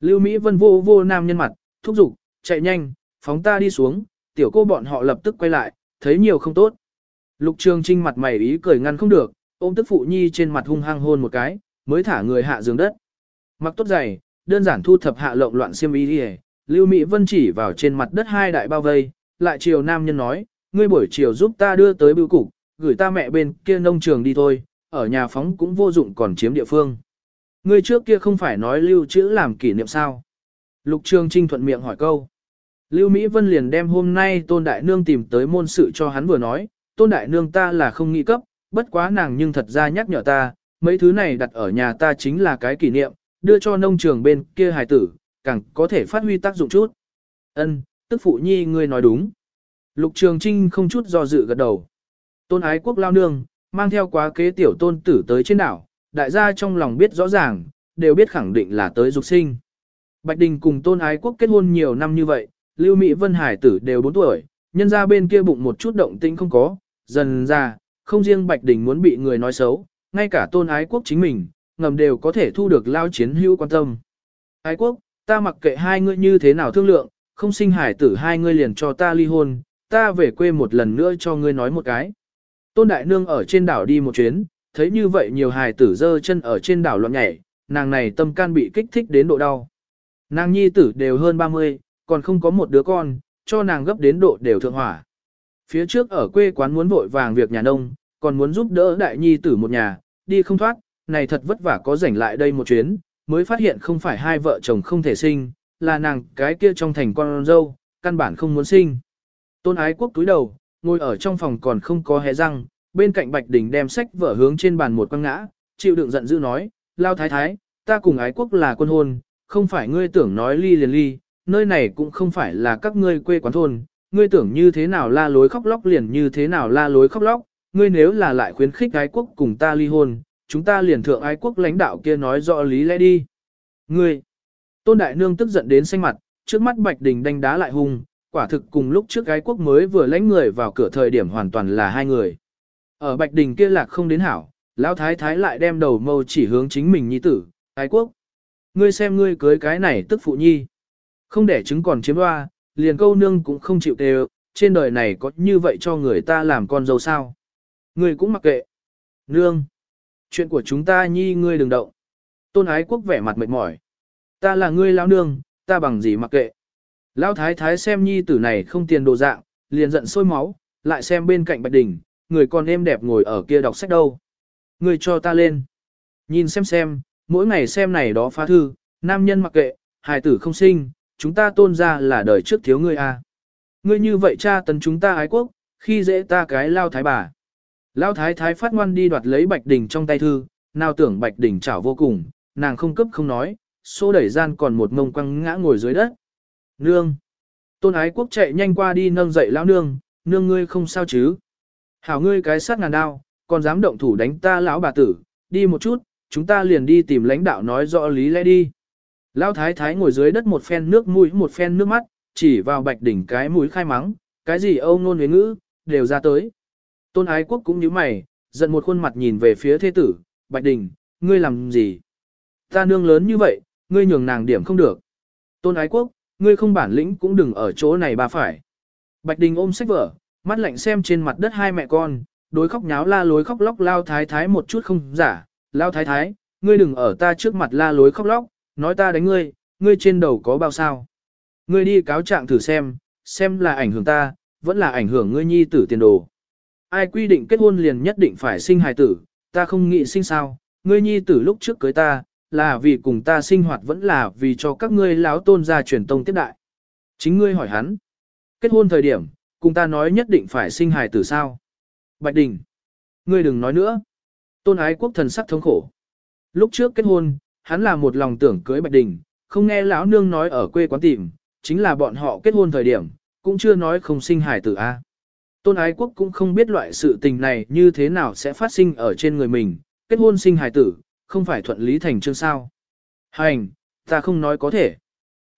Lưu Mỹ Vân vô vô nam nhân mặt, thúc giục, chạy nhanh, phóng ta đi xuống, tiểu cô bọn họ lập tức quay lại, thấy nhiều không tốt. Lục Trường Trinh mặt mày ý cười ngăn không được, ôm tức phụ nhi trên mặt hung hăng hôn một cái, mới thả người hạ giường đất. Mặc tốt giày, đơn giản thu thập hạ lộn loạn xiêm y đi Lưu Mỹ Vân chỉ vào trên mặt đất hai đại bao vây, lại chiều nam nhân nói, ngươi buổi chiều giúp ta đưa tới bưu cục, gửi ta mẹ bên kia nông trường đi thôi, ở nhà phóng cũng vô dụng còn chiếm địa phương. Ngươi trước kia không phải nói lưu trữ làm kỷ niệm sao? Lục Trường Trinh thuận miệng hỏi câu. Lưu Mỹ Vân liền đem hôm nay Tôn Đại Nương tìm tới môn sự cho hắn vừa nói, Tôn Đại Nương ta là không nghĩ cấp, bất quá nàng nhưng thật ra nhắc nhở ta, mấy thứ này đặt ở nhà ta chính là cái kỷ niệm, đưa cho nông trường bên kia hài tử, càng có thể phát huy tác dụng chút. Ân, tức phụ nhi ngươi nói đúng. Lục Trường Trinh không chút do dự gật đầu. Tôn ái quốc lao nương, mang theo quá kế tiểu tôn tử tới trên đảo, đại gia trong lòng biết rõ ràng, đều biết khẳng định là tới dục sinh. Bạch Đình cùng tôn ái quốc kết hôn nhiều năm như vậy, Lưu Mỹ Vân Hải tử đều 4 tuổi, nhân ra bên kia bụng một chút động tĩnh không có, dần ra, không riêng Bạch Đình muốn bị người nói xấu, ngay cả tôn ái quốc chính mình, ngầm đều có thể thu được lao chiến hữu quan tâm. Ái quốc, ta mặc kệ hai ngươi như thế nào thương lượng, không sinh hải tử hai ngươi liền cho ta ly hôn, ta về quê một lần nữa cho ngươi nói một cái. Tôn Đại Nương ở trên đảo đi một chuyến, thấy như vậy nhiều hài tử dơ chân ở trên đảo loạn nhảy, nàng này tâm can bị kích thích đến độ đau. Nàng nhi tử đều hơn 30, còn không có một đứa con, cho nàng gấp đến độ đều thượng hỏa. Phía trước ở quê quán muốn vội vàng việc nhà nông, còn muốn giúp đỡ đại nhi tử một nhà, đi không thoát, này thật vất vả có rảnh lại đây một chuyến, mới phát hiện không phải hai vợ chồng không thể sinh, là nàng cái kia trong thành con dâu, căn bản không muốn sinh. Tôn ái quốc túi đầu, ngồi ở trong phòng còn không có hé răng, bên cạnh Bạch Đình đem sách vở hướng trên bàn một quăng ngã, chịu đựng giận dữ nói, lao thái thái, ta cùng ái quốc là quân hôn, không phải ngươi tưởng nói ly liền ly, nơi này cũng không phải là các ngươi quê quán thôn, ngươi tưởng như thế nào la lối khóc lóc liền như thế nào la lối khóc lóc, ngươi nếu là lại khuyến khích ái quốc cùng ta ly hôn, chúng ta liền thượng ái quốc lãnh đạo kia nói rõ lý lẽ đi. Ngươi, tôn đại nương tức giận đến xanh mặt, trước mắt Bạch Đình đánh đá lại hung, quả thực cùng lúc trước ái quốc mới vừa lãnh người vào cửa thời điểm hoàn toàn là hai người. Ở Bạch Đình kia lạc không đến hảo, lão thái thái lại đem đầu mâu chỉ hướng chính mình nhi tử, ái quốc. Ngươi xem ngươi cưới cái này tức phụ nhi. Không để chứng còn chiếm hoa, liền câu nương cũng không chịu tê trên đời này có như vậy cho người ta làm con dâu sao. Ngươi cũng mặc kệ. Nương. Chuyện của chúng ta nhi ngươi đừng động. Tôn ái quốc vẻ mặt mệt mỏi. Ta là ngươi lão nương, ta bằng gì mặc kệ. Lão thái thái xem nhi tử này không tiền đồ dạng, liền giận sôi máu, lại xem bên cạnh bạch đình, người con êm đẹp ngồi ở kia đọc sách đâu. Ngươi cho ta lên. Nhìn xem xem, mỗi ngày xem này đó phá thư, nam nhân mặc kệ, hài tử không sinh, chúng ta tôn ra là đời trước thiếu ngươi à. Ngươi như vậy cha tấn chúng ta ái quốc, khi dễ ta cái lao thái bà. Lão thái thái phát ngoan đi đoạt lấy Bạch Đình trong tay thư, nào tưởng Bạch Đình chảo vô cùng, nàng không cấp không nói, xô đẩy gian còn một mông quăng ngã ngồi dưới đất. Nương! Tôn ái quốc chạy nhanh qua đi nâng dậy lão nương, nương ngươi không sao chứ. Hảo ngươi cái sát ngàn đao, còn dám động thủ đánh ta lão bà tử, đi một chút, chúng ta liền đi tìm lãnh đạo nói rõ lý lẽ đi. Lão thái thái ngồi dưới đất một phen nước mũi một phen nước mắt, chỉ vào bạch đỉnh cái mũi khai mắng, cái gì âu ngôn huyến ngữ, đều ra tới. Tôn ái quốc cũng như mày, giận một khuôn mặt nhìn về phía thế tử, bạch Đình, ngươi làm gì? Ta nương lớn như vậy, ngươi nhường nàng điểm không được. Tôn ái quốc, ngươi không bản lĩnh cũng đừng ở chỗ này bà phải. Bạch đình ôm sách vở, mắt lạnh xem trên mặt đất hai mẹ con, đối khóc nháo la lối khóc lóc lao thái thái một chút không giả, lao thái thái, ngươi đừng ở ta trước mặt la lối khóc lóc, nói ta đánh ngươi, ngươi trên đầu có bao sao. Ngươi đi cáo trạng thử xem, xem là ảnh hưởng ta, vẫn là ảnh hưởng ngươi nhi tử tiền đồ. Ai quy định kết hôn liền nhất định phải sinh hài tử, ta không nghĩ sinh sao, ngươi nhi tử lúc trước cưới ta, là vì cùng ta sinh hoạt vẫn là vì cho các ngươi lão tôn gia truyền tông tiếp đại. Chính ngươi hỏi hắn, kết hôn thời điểm, cùng ta nói nhất định phải sinh hài tử sao. Bạch Đình, ngươi đừng nói nữa. Tôn ái quốc thần sắc thống khổ. Lúc trước kết hôn, hắn là một lòng tưởng cưới Bạch Đình, không nghe lão nương nói ở quê quán tìm, chính là bọn họ kết hôn thời điểm, cũng chưa nói không sinh hài tử a. Tôn ái quốc cũng không biết loại sự tình này như thế nào sẽ phát sinh ở trên người mình, kết hôn sinh hài tử, không phải thuận lý thành chương sao. Hành, ta không nói có thể.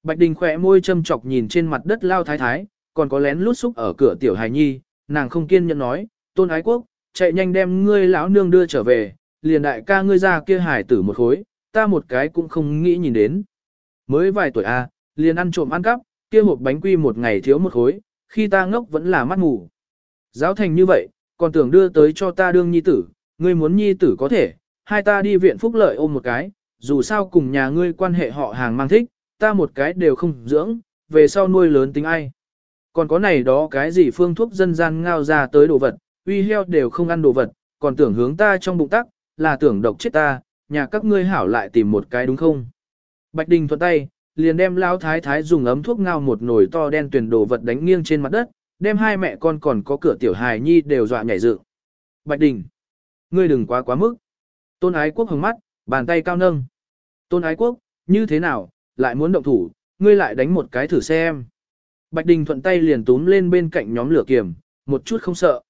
Bạch Đình khỏe môi châm chọc nhìn trên mặt đất lao thái thái, còn có lén lút xúc ở cửa tiểu hài nhi, nàng không kiên nhẫn nói, tôn ái quốc, chạy nhanh đem ngươi lão nương đưa trở về, liền đại ca ngươi ra kia hài tử một khối, ta một cái cũng không nghĩ nhìn đến. Mới vài tuổi a, liền ăn trộm ăn cắp, kia hộp bánh quy một ngày thiếu một khối, khi ta ngốc vẫn là mắt ngủ. Giáo thành như vậy, còn tưởng đưa tới cho ta đương nhi tử, ngươi muốn nhi tử có thể, hai ta đi viện phúc lợi ôm một cái, dù sao cùng nhà ngươi quan hệ họ hàng mang thích, ta một cái đều không dưỡng, về sau nuôi lớn tính ai. Còn có này đó cái gì phương thuốc dân gian ngao ra tới đồ vật, uy heo đều không ăn đồ vật, còn tưởng hướng ta trong bụng tắc, là tưởng độc chết ta, nhà các ngươi hảo lại tìm một cái đúng không? Bạch Đình thuận tay, liền đem lao thái thái dùng ấm thuốc ngao một nồi to đen tuyển đồ vật đánh nghiêng trên mặt đất, đem hai mẹ con còn có cửa tiểu hài nhi đều dọa nhảy dựng. Bạch Đình, ngươi đừng quá quá mức. Tôn ái quốc hứng mắt, bàn tay cao nâng. Tôn ái quốc, như thế nào, lại muốn động thủ, ngươi lại đánh một cái thử xem. Bạch Đình thuận tay liền túm lên bên cạnh nhóm lửa kiềm, một chút không sợ.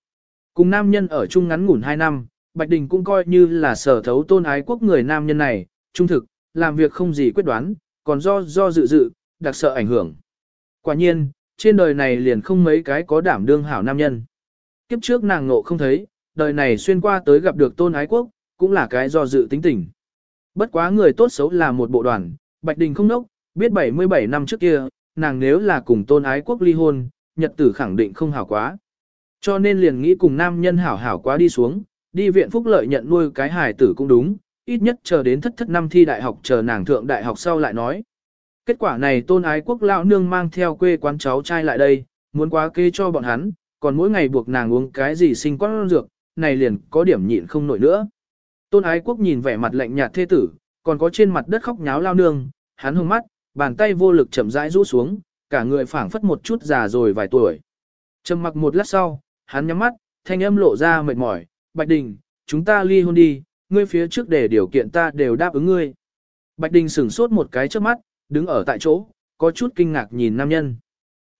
Cùng nam nhân ở chung ngắn ngủn hai năm, Bạch Đình cũng coi như là sở thấu tôn ái quốc người nam nhân này, trung thực, làm việc không gì quyết đoán, còn do do dự dự, đặc sợ ảnh hưởng. Quả nhiên, trên đời này liền không mấy cái có đảm đương hảo nam nhân. Kiếp trước nàng ngộ không thấy, đời này xuyên qua tới gặp được tôn ái quốc, cũng là cái do dự tính tình. Bất quá người tốt xấu là một bộ đoàn, Bạch Đình không nốc, biết 77 năm trước kia, nàng nếu là cùng tôn ái quốc ly hôn, nhật tử khẳng định không hảo quá. Cho nên liền nghĩ cùng nam nhân hảo hảo quá đi xuống, đi viện phúc lợi nhận nuôi cái hài tử cũng đúng, ít nhất chờ đến thất thất năm thi đại học chờ nàng thượng đại học sau lại nói. Kết quả này tôn ái quốc lão nương mang theo quê quán cháu trai lại đây, muốn quá kê cho bọn hắn, còn mỗi ngày buộc nàng uống cái gì sinh quán dược, này liền có điểm nhịn không nổi nữa. Tôn ái quốc nhìn vẻ mặt lạnh nhạt thê tử, còn có trên mặt đất khóc nháo lao nương, hắn hông mắt, bàn tay vô lực chậm rãi rũ xuống, cả người phảng phất một chút già rồi vài tuổi. Trầm mặc một lát sau, hắn nhắm mắt, thanh âm lộ ra mệt mỏi, Bạch Đình, chúng ta ly hôn đi, ngươi phía trước để điều kiện ta đều đáp ứng ngươi. Bạch Đình sửng sốt một cái trước mắt, đứng ở tại chỗ, có chút kinh ngạc nhìn nam nhân.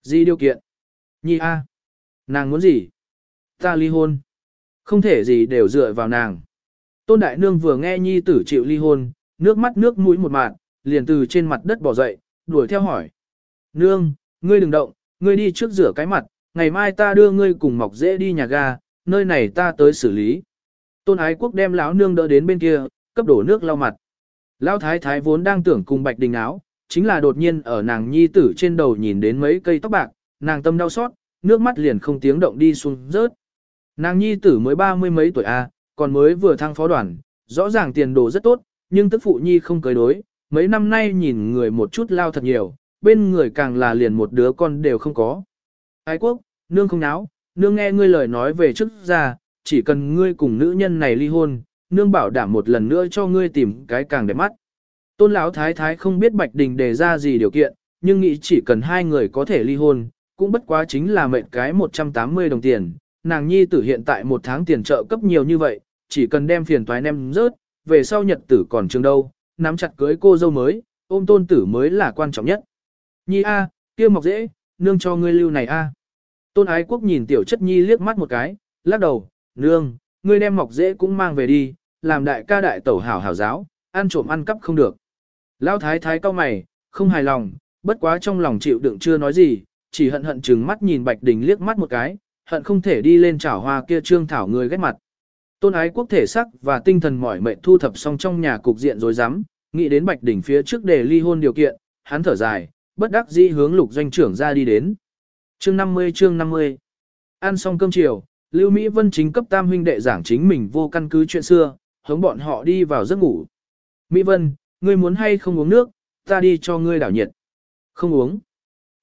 Gì điều kiện? Nhi A. Nàng muốn gì? Ta ly hôn. Không thể gì đều dựa vào nàng. Tôn Đại Nương vừa nghe Nhi tử chịu ly hôn, nước mắt nước mũi một mạt, liền từ trên mặt đất bỏ dậy, đuổi theo hỏi. Nương, ngươi đừng động, ngươi đi trước rửa cái mặt, ngày mai ta đưa ngươi cùng mọc dễ đi nhà ga, nơi này ta tới xử lý. Tôn Ái Quốc đem lão nương đỡ đến bên kia, cấp đổ nước lau mặt. Lão thái thái vốn đang tưởng cùng Bạch Đình áo, chính là đột nhiên ở nàng nhi tử trên đầu nhìn đến mấy cây tóc bạc, nàng tâm đau xót, nước mắt liền không tiếng động đi xuống rớt. Nàng nhi tử mới ba mươi mấy tuổi a, còn mới vừa thăng phó đoàn, rõ ràng tiền đồ rất tốt, nhưng tức phụ nhi không cưới đối, mấy năm nay nhìn người một chút lao thật nhiều, bên người càng là liền một đứa con đều không có. Ái quốc, nương không náo, nương nghe ngươi lời nói về trước ra, chỉ cần ngươi cùng nữ nhân này ly hôn, nương bảo đảm một lần nữa cho ngươi tìm cái càng đẹp mắt. Tôn lão thái thái không biết Bạch Đình đề ra gì điều kiện, nhưng nghĩ chỉ cần hai người có thể ly hôn, cũng bất quá chính là mệnh cái 180 đồng tiền. Nàng nhi tử hiện tại một tháng tiền trợ cấp nhiều như vậy, chỉ cần đem phiền toái nem rớt, về sau nhật tử còn trường đâu, nắm chặt cưới cô dâu mới, ôm tôn tử mới là quan trọng nhất. Nhi A, kia mọc dễ, nương cho ngươi lưu này A. Tôn ái quốc nhìn tiểu chất nhi liếc mắt một cái, lắc đầu, nương, ngươi đem mọc dễ cũng mang về đi, làm đại ca đại tẩu hảo hảo giáo, ăn trộm ăn cắp không được. Lão thái thái cao mày, không hài lòng, bất quá trong lòng chịu đựng chưa nói gì, chỉ hận hận chừng mắt nhìn Bạch Đình liếc mắt một cái, hận không thể đi lên chảo hoa kia trương thảo người ghét mặt. Tôn ái quốc thể sắc và tinh thần mỏi mệt thu thập xong trong nhà cục diện rồi dám, nghĩ đến Bạch Đình phía trước để ly hôn điều kiện, hắn thở dài, bất đắc dĩ hướng lục doanh trưởng ra đi đến. Chương 50 chương 50 Ăn xong cơm chiều, Lưu Mỹ Vân chính cấp tam huynh đệ giảng chính mình vô căn cứ chuyện xưa, hống bọn họ đi vào giấc ngủ. Mỹ Vân, ngươi muốn hay không uống nước, ta đi cho ngươi đảo nhiệt. Không uống.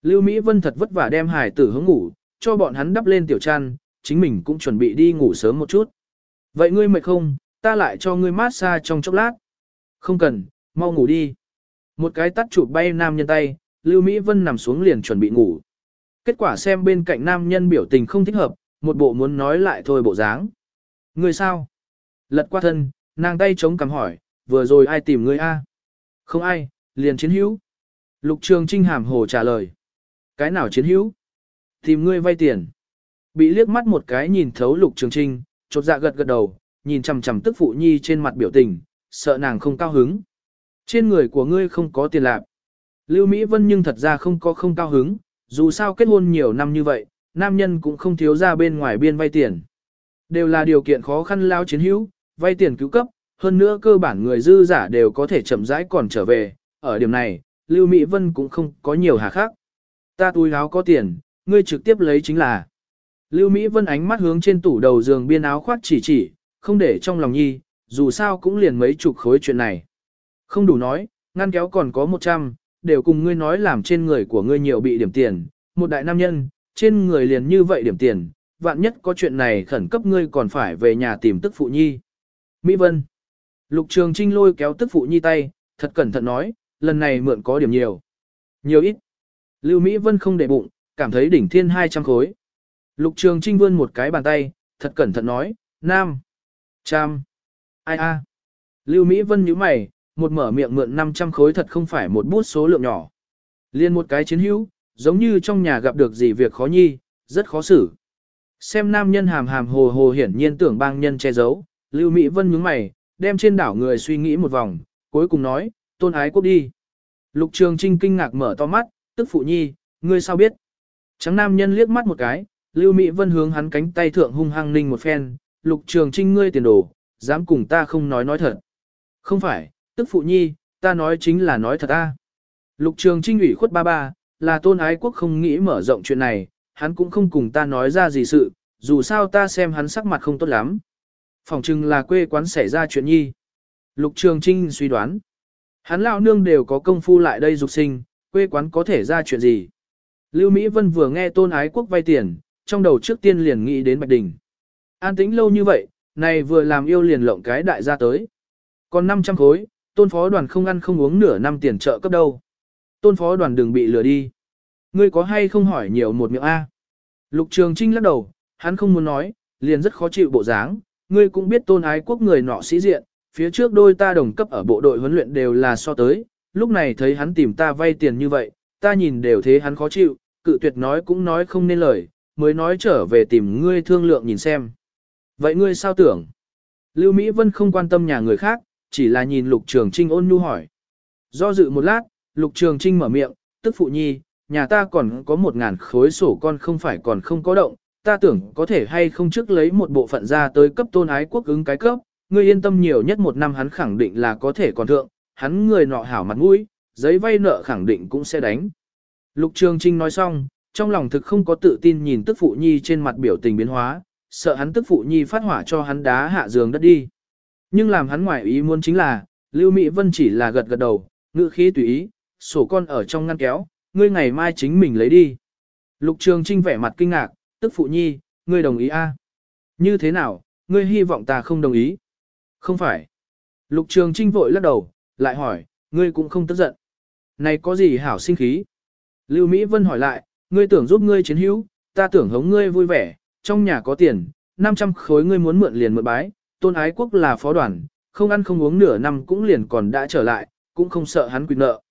Lưu Mỹ Vân thật vất vả đem hải tử hướng ngủ, cho bọn hắn đắp lên tiểu chăn, chính mình cũng chuẩn bị đi ngủ sớm một chút. Vậy ngươi mệt không, ta lại cho ngươi mát xa trong chốc lát. Không cần, mau ngủ đi. Một cái tắt chụp bay nam nhân tay, Lưu Mỹ Vân nằm xuống liền chuẩn bị ngủ. Kết quả xem bên cạnh nam nhân biểu tình không thích hợp, một bộ muốn nói lại thôi bộ dáng. Người sao? Lật qua thân, nàng tay chống cằm hỏi, vừa rồi ai tìm ngươi a? Không ai, liền chiến hữu. Lục Trường Trinh hàm hồ trả lời. Cái nào chiến hữu? Tìm ngươi vay tiền. Bị liếc mắt một cái nhìn thấu Lục Trường Trinh, chột dạ gật gật đầu, nhìn chằm chằm tức phụ nhi trên mặt biểu tình, sợ nàng không cao hứng. Trên người của ngươi không có tiền lạc. Lưu Mỹ Vân nhưng thật ra không có không cao hứng, dù sao kết hôn nhiều năm như vậy, nam nhân cũng không thiếu ra bên ngoài biên vay tiền. Đều là điều kiện khó khăn lao chiến hữu, vay tiền cứu cấp, hơn nữa cơ bản người dư giả đều có thể chậm rãi còn trở về, ở điểm này, Lưu Mỹ Vân cũng không có nhiều hà khác. Ta túi áo có tiền, ngươi trực tiếp lấy chính là. Lưu Mỹ Vân ánh mắt hướng trên tủ đầu giường biên áo khoác chỉ chỉ, không để trong lòng nhi, dù sao cũng liền mấy chục khối chuyện này. Không đủ nói, ngăn kéo còn có 100, đều cùng ngươi nói làm trên người của ngươi nhiều bị điểm tiền, một đại nam nhân, trên người liền như vậy điểm tiền, vạn nhất có chuyện này khẩn cấp ngươi còn phải về nhà tìm tức phụ nhi. Mỹ Vân Lục Trường Trinh lôi kéo tức phụ nhi tay, thật cẩn thận nói, lần này mượn có điểm nhiều. Nhiều ít. Lưu Mỹ Vân không để bụng, cảm thấy đỉnh thiên 200 khối. Lục Trường Trinh vươn một cái bàn tay, thật cẩn thận nói, Nam. Trăm. Ai a. Lưu Mỹ Vân nhíu mày, một mở miệng mượn 500 khối thật không phải một bút số lượng nhỏ. Liên một cái chiến hữu, giống như trong nhà gặp được gì việc khó nhi, rất khó xử. Xem nam nhân hàm hàm hồ hồ hiển nhiên tưởng bang nhân che giấu, Lưu Mỹ Vân nhướng mày, đem trên đảo người suy nghĩ một vòng, cuối cùng nói, tôn ái quốc đi. Lục Trường Trinh kinh ngạc mở to mắt, tức phụ nhi, ngươi sao biết? Trắng nam nhân liếc mắt một cái, Lưu Mỹ Vân hướng hắn cánh tay thượng hung hăng ninh một phen, Lục Trường Trinh ngươi tiền đồ, dám cùng ta không nói nói thật. Không phải, tức phụ nhi, ta nói chính là nói thật ta. Lục Trường Trinh ủy khuất ba ba, là tôn ái quốc không nghĩ mở rộng chuyện này, hắn cũng không cùng ta nói ra gì sự, dù sao ta xem hắn sắc mặt không tốt lắm. Phòng chừng là quê quán xảy ra chuyện nhi. Lục Trường Trinh suy đoán. Hắn lão nương đều có công phu lại đây dục sinh, quê quán có thể ra chuyện gì. Lưu Mỹ Vân vừa nghe tôn ái quốc vay tiền, trong đầu trước tiên liền nghĩ đến Bạch Đình. An tĩnh lâu như vậy, này vừa làm yêu liền lộng cái đại gia tới. Còn 500 khối, tôn phó đoàn không ăn không uống nửa năm tiền trợ cấp đâu. Tôn phó đoàn đừng bị lừa đi. Ngươi có hay không hỏi nhiều một miệng A. Lục Trường Trinh lắc đầu, hắn không muốn nói, liền rất khó chịu bộ dáng. Ngươi cũng biết tôn ái quốc người nọ sĩ diện, phía trước đôi ta đồng cấp ở bộ đội huấn luyện đều là so tới, lúc này thấy hắn tìm ta vay tiền như vậy, ta nhìn đều thế hắn khó chịu, cự tuyệt nói cũng nói không nên lời, mới nói trở về tìm ngươi thương lượng nhìn xem. Vậy ngươi sao tưởng? Lưu Mỹ Vân không quan tâm nhà người khác, chỉ là nhìn Lục Trường Trinh ôn nhu hỏi. Do dự một lát, Lục Trường Trinh mở miệng, tức phụ nhi, nhà ta còn có một ngàn khối sổ con không phải còn không có động, ta tưởng có thể hay không trước lấy một bộ phận ra tới cấp tôn ái quốc ứng cái cấp, ngươi yên tâm nhiều nhất một năm hắn khẳng định là có thể còn thượng, hắn người nọ hảo mặt mũi, giấy vay nợ khẳng định cũng sẽ đánh. Lục Trường Trinh nói xong, trong lòng thực không có tự tin nhìn tức phụ nhi trên mặt biểu tình biến hóa, sợ hắn tức phụ nhi phát hỏa cho hắn đá hạ giường đất đi. Nhưng làm hắn ngoại ý muốn chính là, Lưu Mỹ Vân chỉ là gật gật đầu, ngữ khí tùy ý, sổ con ở trong ngăn kéo, ngươi ngày mai chính mình lấy đi. Lục Trường Trinh vẻ mặt kinh ngạc, tức phụ nhi, ngươi đồng ý a? Như thế nào, ngươi hy vọng ta không đồng ý? Không phải. Lục Trường Trinh vội lắc đầu, lại hỏi, ngươi cũng không tức giận. Này có gì hảo sinh khí? Lưu Mỹ Vân hỏi lại, ngươi tưởng giúp ngươi chiến hữu, ta tưởng hống ngươi vui vẻ, trong nhà có tiền, 500 khối ngươi muốn mượn liền mượn bái, tôn ái quốc là phó đoàn, không ăn không uống nửa năm cũng liền còn đã trở lại, cũng không sợ hắn quyền nợ.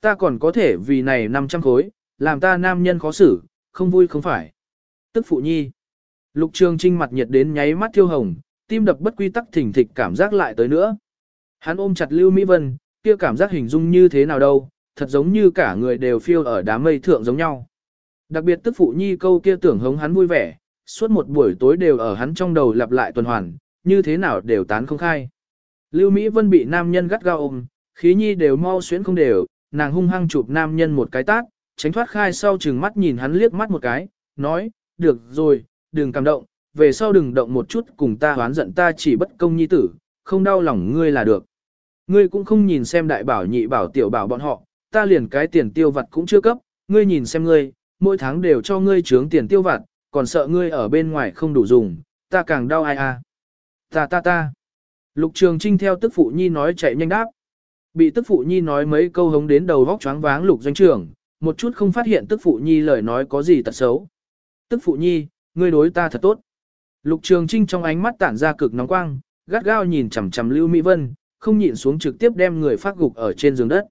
Ta còn có thể vì này 500 khối, làm ta nam nhân khó xử, không vui không phải. Tức phụ nhi. Lục Trường Trinh mặt nhiệt đến nháy mắt thiêu hồng, tim đập bất quy tắc thỉnh thịch cảm giác lại tới nữa. Hắn ôm chặt Lưu Mỹ Vân, kia cảm giác hình dung như thế nào đâu, thật giống như cả người đều phiêu ở đám mây thượng giống nhau. Đặc biệt tức phụ nhi câu kia tưởng hống hắn vui vẻ, suốt một buổi tối đều ở hắn trong đầu lặp lại tuần hoàn, như thế nào đều tán không khai. Lưu Mỹ Vân bị nam nhân gắt gao ôm, khí nhi đều mau xuyến không đều, nàng hung hăng chụp nam nhân một cái tát, tránh thoát khai sau chừng mắt nhìn hắn liếc mắt một cái, nói, được rồi, đừng cảm động, về sau đừng động một chút cùng ta hoán giận ta chỉ bất công nhi tử, không đau lòng ngươi là được. Ngươi cũng không nhìn xem đại bảo nhị bảo tiểu bảo bọn họ, ta liền cái tiền tiêu vặt cũng chưa cấp, ngươi nhìn xem ngươi, mỗi tháng đều cho ngươi trướng tiền tiêu vặt, còn sợ ngươi ở bên ngoài không đủ dùng, ta càng đau ai à. Ta ta ta. Lục Trường Trinh theo tức phụ nhi nói chạy nhanh đáp. Bị tức phụ nhi nói mấy câu hống đến đầu vóc choáng váng lục doanh trưởng, một chút không phát hiện tức phụ nhi lời nói có gì tật xấu. Tức phụ nhi, ngươi đối ta thật tốt. Lục Trường Trinh trong ánh mắt tản ra cực nóng quang, gắt gao nhìn chằm chằm Lưu Mỹ Vân, không nhịn xuống trực tiếp đem người phát gục ở trên giường đất.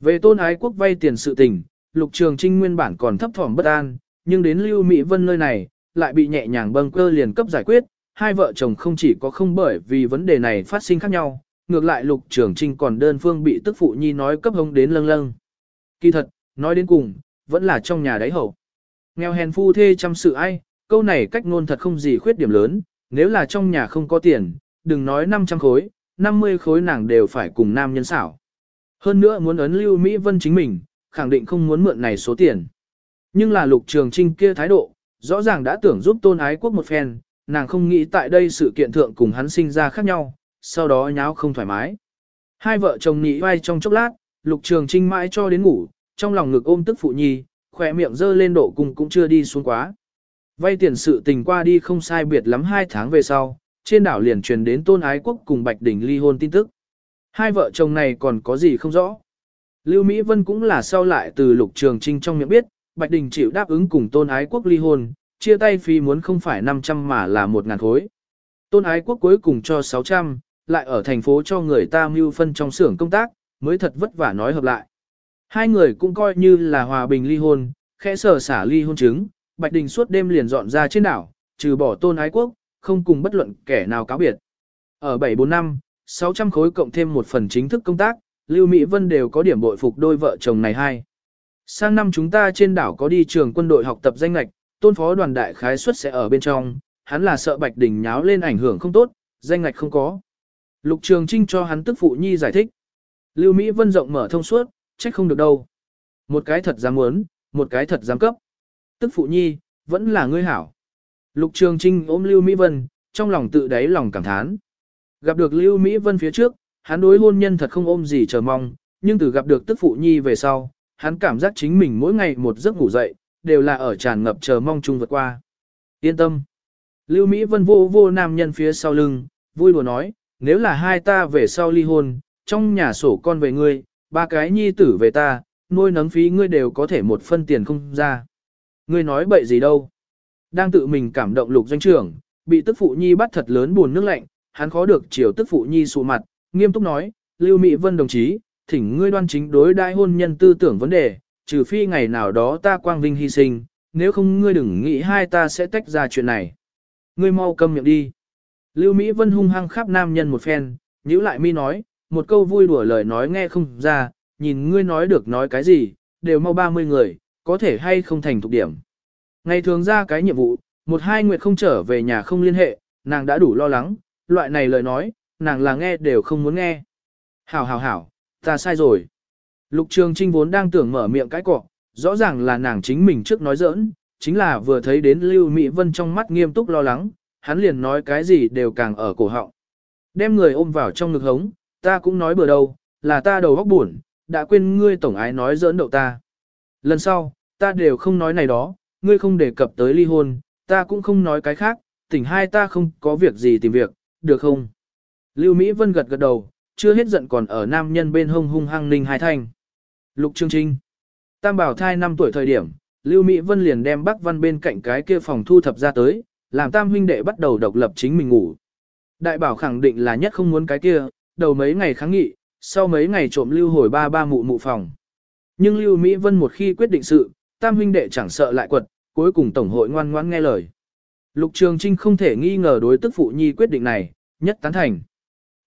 Về tôn ái quốc vay tiền sự tình, Lục Trường Trinh nguyên bản còn thấp thỏm bất an, nhưng đến Lưu Mỹ Vân nơi này, lại bị nhẹ nhàng bâng cơ liền cấp giải quyết, hai vợ chồng không chỉ có không bởi vì vấn đề này phát sinh khác nhau, ngược lại Lục Trường Trinh còn đơn phương bị tức phụ nhi nói cấp hông đến lâng lâng. Kỳ thật, nói đến cùng, vẫn là trong nhà đáy hậu. Nghèo hèn phu thê chăm sự ai, câu này cách ngôn thật không gì khuyết điểm lớn, nếu là trong nhà không có tiền, đừng nói 500 khối, 50 khối nàng đều phải cùng nam nhân xảo. Hơn nữa muốn ấn lưu Mỹ Vân chính mình, khẳng định không muốn mượn này số tiền. Nhưng là lục trường trinh kia thái độ, rõ ràng đã tưởng giúp tôn ái quốc một phen, nàng không nghĩ tại đây sự kiện thượng cùng hắn sinh ra khác nhau, sau đó nháo không thoải mái. Hai vợ chồng nhị vai trong chốc lát, lục trường trinh mãi cho đến ngủ, trong lòng ngực ôm tức phụ nhi, khỏe miệng dơ lên độ cung cũng chưa đi xuống quá. Vay tiền sự tình qua đi không sai biệt lắm hai tháng về sau, trên đảo liền truyền đến tôn ái quốc cùng Bạch Đình ly hôn tin tức. Hai vợ chồng này còn có gì không rõ. Lưu Mỹ Vân cũng là sau lại từ lục trường trinh trong miệng biết, Bạch Đình chịu đáp ứng cùng tôn ái quốc ly hôn, chia tay phí muốn không phải 500 mà là 1.000 khối. Tôn ái quốc cuối cùng cho 600, lại ở thành phố cho người ta mưu phân trong xưởng công tác, mới thật vất vả nói hợp lại. Hai người cũng coi như là hòa bình ly hôn, khẽ sở xả ly hôn chứng, Bạch Đình suốt đêm liền dọn ra trên đảo, trừ bỏ tôn ái quốc, không cùng bất luận kẻ nào cáo biệt. Ở 74 năm, 600 khối cộng thêm một phần chính thức công tác, Lưu Mỹ Vân đều có điểm bội phục đôi vợ chồng này hai. Sang năm chúng ta trên đảo có đi trường quân đội học tập danh lạch, tôn phó đoàn đại khái suất sẽ ở bên trong, hắn là sợ Bạch Đình nháo lên ảnh hưởng không tốt, danh lạch không có. Lục Trường Trinh cho hắn tức phụ nhi giải thích. Lưu Mỹ Vân rộng mở thông suốt, trách không được đâu. Một cái thật dám muốn, một cái thật dám cấp. Tức phụ nhi, vẫn là ngươi hảo. Lục Trường Trinh ôm Lưu Mỹ Vân, trong lòng tự đáy lòng cảm thán. Gặp được Lưu Mỹ Vân phía trước, hắn đối hôn nhân thật không ôm gì chờ mong, nhưng từ gặp được tức phụ nhi về sau, hắn cảm giác chính mình mỗi ngày một giấc ngủ dậy, đều là ở tràn ngập chờ mong chung vượt qua. Yên tâm. Lưu Mỹ Vân vô vô nam nhân phía sau lưng, vui đùa nói, nếu là hai ta về sau ly hôn, trong nhà sổ con về ngươi, ba cái nhi tử về ta, nuôi nấng phí ngươi đều có thể một phân tiền không ra. Ngươi nói bậy gì đâu. Đang tự mình cảm động lục doanh trưởng, bị tức phụ nhi bắt thật lớn buồn nước lạnh, hắn khó được chiều tức phụ nhi sụ mặt, nghiêm túc nói, Lưu Mỹ Vân đồng chí, thỉnh ngươi đoan chính đối đại hôn nhân tư tưởng vấn đề, trừ phi ngày nào đó ta quang vinh hy sinh, nếu không ngươi đừng nghĩ hai ta sẽ tách ra chuyện này. Ngươi mau câm miệng đi. Lưu Mỹ Vân hung hăng khắp nam nhân một phen, nhíu lại mi nói, một câu vui đùa lời nói nghe không ra, nhìn ngươi nói được nói cái gì, đều mau 30 người, có thể hay không thành thục điểm. Ngày thường ra cái nhiệm vụ, một hai nguyệt không trở về nhà không liên hệ, nàng đã đủ lo lắng, loại này lời nói, nàng là nghe đều không muốn nghe. Hảo hảo hảo, ta sai rồi. Lục Trường Trinh vốn đang tưởng mở miệng cái cọ, rõ ràng là nàng chính mình trước nói giỡn, chính là vừa thấy đến Lưu Mỹ Vân trong mắt nghiêm túc lo lắng, hắn liền nói cái gì đều càng ở cổ họng. Đem người ôm vào trong ngực hống, ta cũng nói bừa đâu, là ta đầu óc buồn, đã quên ngươi tổng ái nói giỡn đậu ta. Lần sau, ta đều không nói này đó, ngươi không đề cập tới ly hôn, ta cũng không nói cái khác, tỉnh hai ta không có việc gì tìm việc, được không? Lưu Mỹ Vân gật gật đầu, chưa hết giận còn ở nam nhân bên hông hung hăng ninh hai thanh. Lục Trương Trinh Tam bảo thai 5 tuổi thời điểm, Lưu Mỹ Vân liền đem Bắc Văn bên cạnh cái kia phòng thu thập ra tới, làm tam huynh đệ bắt đầu độc lập chính mình ngủ. Đại bảo khẳng định là nhất không muốn cái kia, đầu mấy ngày kháng nghị, sau mấy ngày trộm lưu hồi ba ba mụ mụ phòng. Nhưng Lưu Mỹ Vân một khi quyết định sự, tam huynh đệ chẳng sợ lại quật, cuối cùng tổng hội ngoan ngoãn nghe lời. Lục Trường Trinh không thể nghi ngờ đối tức phụ nhi quyết định này, nhất tán thành.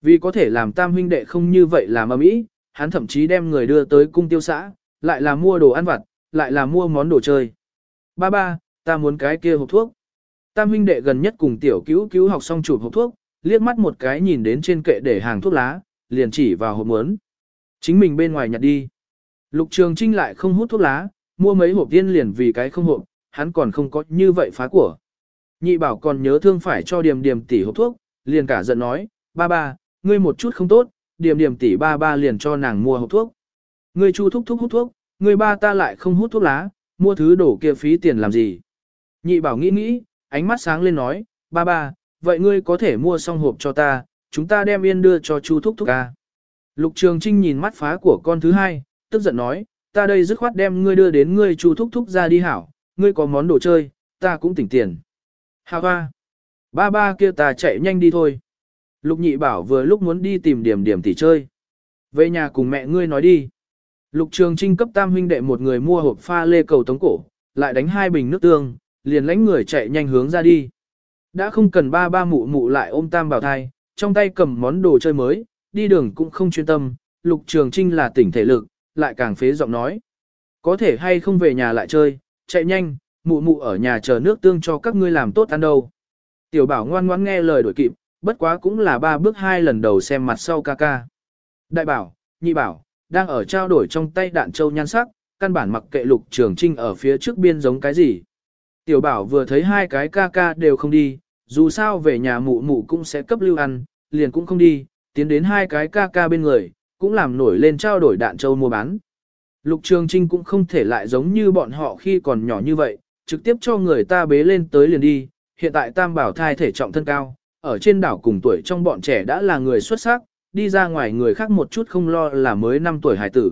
Vì có thể làm tam huynh đệ không như vậy làm ầm ĩ, hắn thậm chí đem người đưa tới cung tiêu xã, lại là mua đồ ăn vặt, lại là mua món đồ chơi. Ba ba, ta muốn cái kia hộp thuốc. Tam huynh đệ gần nhất cùng tiểu cứu cứu học xong chụp hộp thuốc, liếc mắt một cái nhìn đến trên kệ để hàng thuốc lá, liền chỉ vào hộp muốn. Chính mình bên ngoài nhặt đi. Lục Trường Trinh lại không hút thuốc lá, mua mấy hộp tiên liền vì cái không hộp, hắn còn không có như vậy phá của. Nhị bảo còn nhớ thương phải cho điểm điểm tỷ hộp thuốc, liền cả giận nói, ba ba, ngươi một chút không tốt, điểm điểm tỷ ba ba liền cho nàng mua hộp thuốc. Ngươi chu thúc thúc hút thuốc, ngươi ba ta lại không hút thuốc lá, mua thứ đổ kia phí tiền làm gì. Nhị bảo nghĩ nghĩ, ánh mắt sáng lên nói, ba ba, vậy ngươi có thể mua xong hộp cho ta, chúng ta đem yên đưa cho chu thúc thúc ca. Lục Trường Trinh nhìn mắt phá của con thứ hai, tức giận nói, ta đây dứt khoát đem ngươi đưa đến ngươi chu thúc thúc ra đi hảo, ngươi có món đồ chơi, ta cũng tỉnh tiền. Hà ba, ba ba kia ta chạy nhanh đi thôi. Lục nhị bảo vừa lúc muốn đi tìm điểm điểm tỉ chơi. Về nhà cùng mẹ ngươi nói đi. Lục trường trinh cấp tam huynh đệ một người mua hộp pha lê cầu tống cổ, lại đánh hai bình nước tương, liền lãnh người chạy nhanh hướng ra đi. Đã không cần ba ba mụ mụ lại ôm tam bảo thai, trong tay cầm món đồ chơi mới, đi đường cũng không chuyên tâm, lục trường trinh là tỉnh thể lực, lại càng phế giọng nói. Có thể hay không về nhà lại chơi, chạy nhanh, mụ mụ ở nhà chờ nước tương cho các ngươi làm tốt ăn đâu. Tiểu bảo ngoan ngoãn nghe lời đổi kịp, bất quá cũng là ba bước hai lần đầu xem mặt sau ca ca. Đại bảo, nhị bảo, đang ở trao đổi trong tay đạn châu nhan sắc, căn bản mặc kệ lục trường trinh ở phía trước biên giống cái gì. Tiểu bảo vừa thấy hai cái ca ca đều không đi, dù sao về nhà mụ mụ cũng sẽ cấp lưu ăn, liền cũng không đi, tiến đến hai cái ca ca bên người, cũng làm nổi lên trao đổi đạn châu mua bán. Lục Trường Trinh cũng không thể lại giống như bọn họ khi còn nhỏ như vậy, trực tiếp cho người ta bế lên tới liền đi, hiện tại tam bảo thai thể trọng thân cao, ở trên đảo cùng tuổi trong bọn trẻ đã là người xuất sắc, đi ra ngoài người khác một chút không lo là mới 5 tuổi hải tử.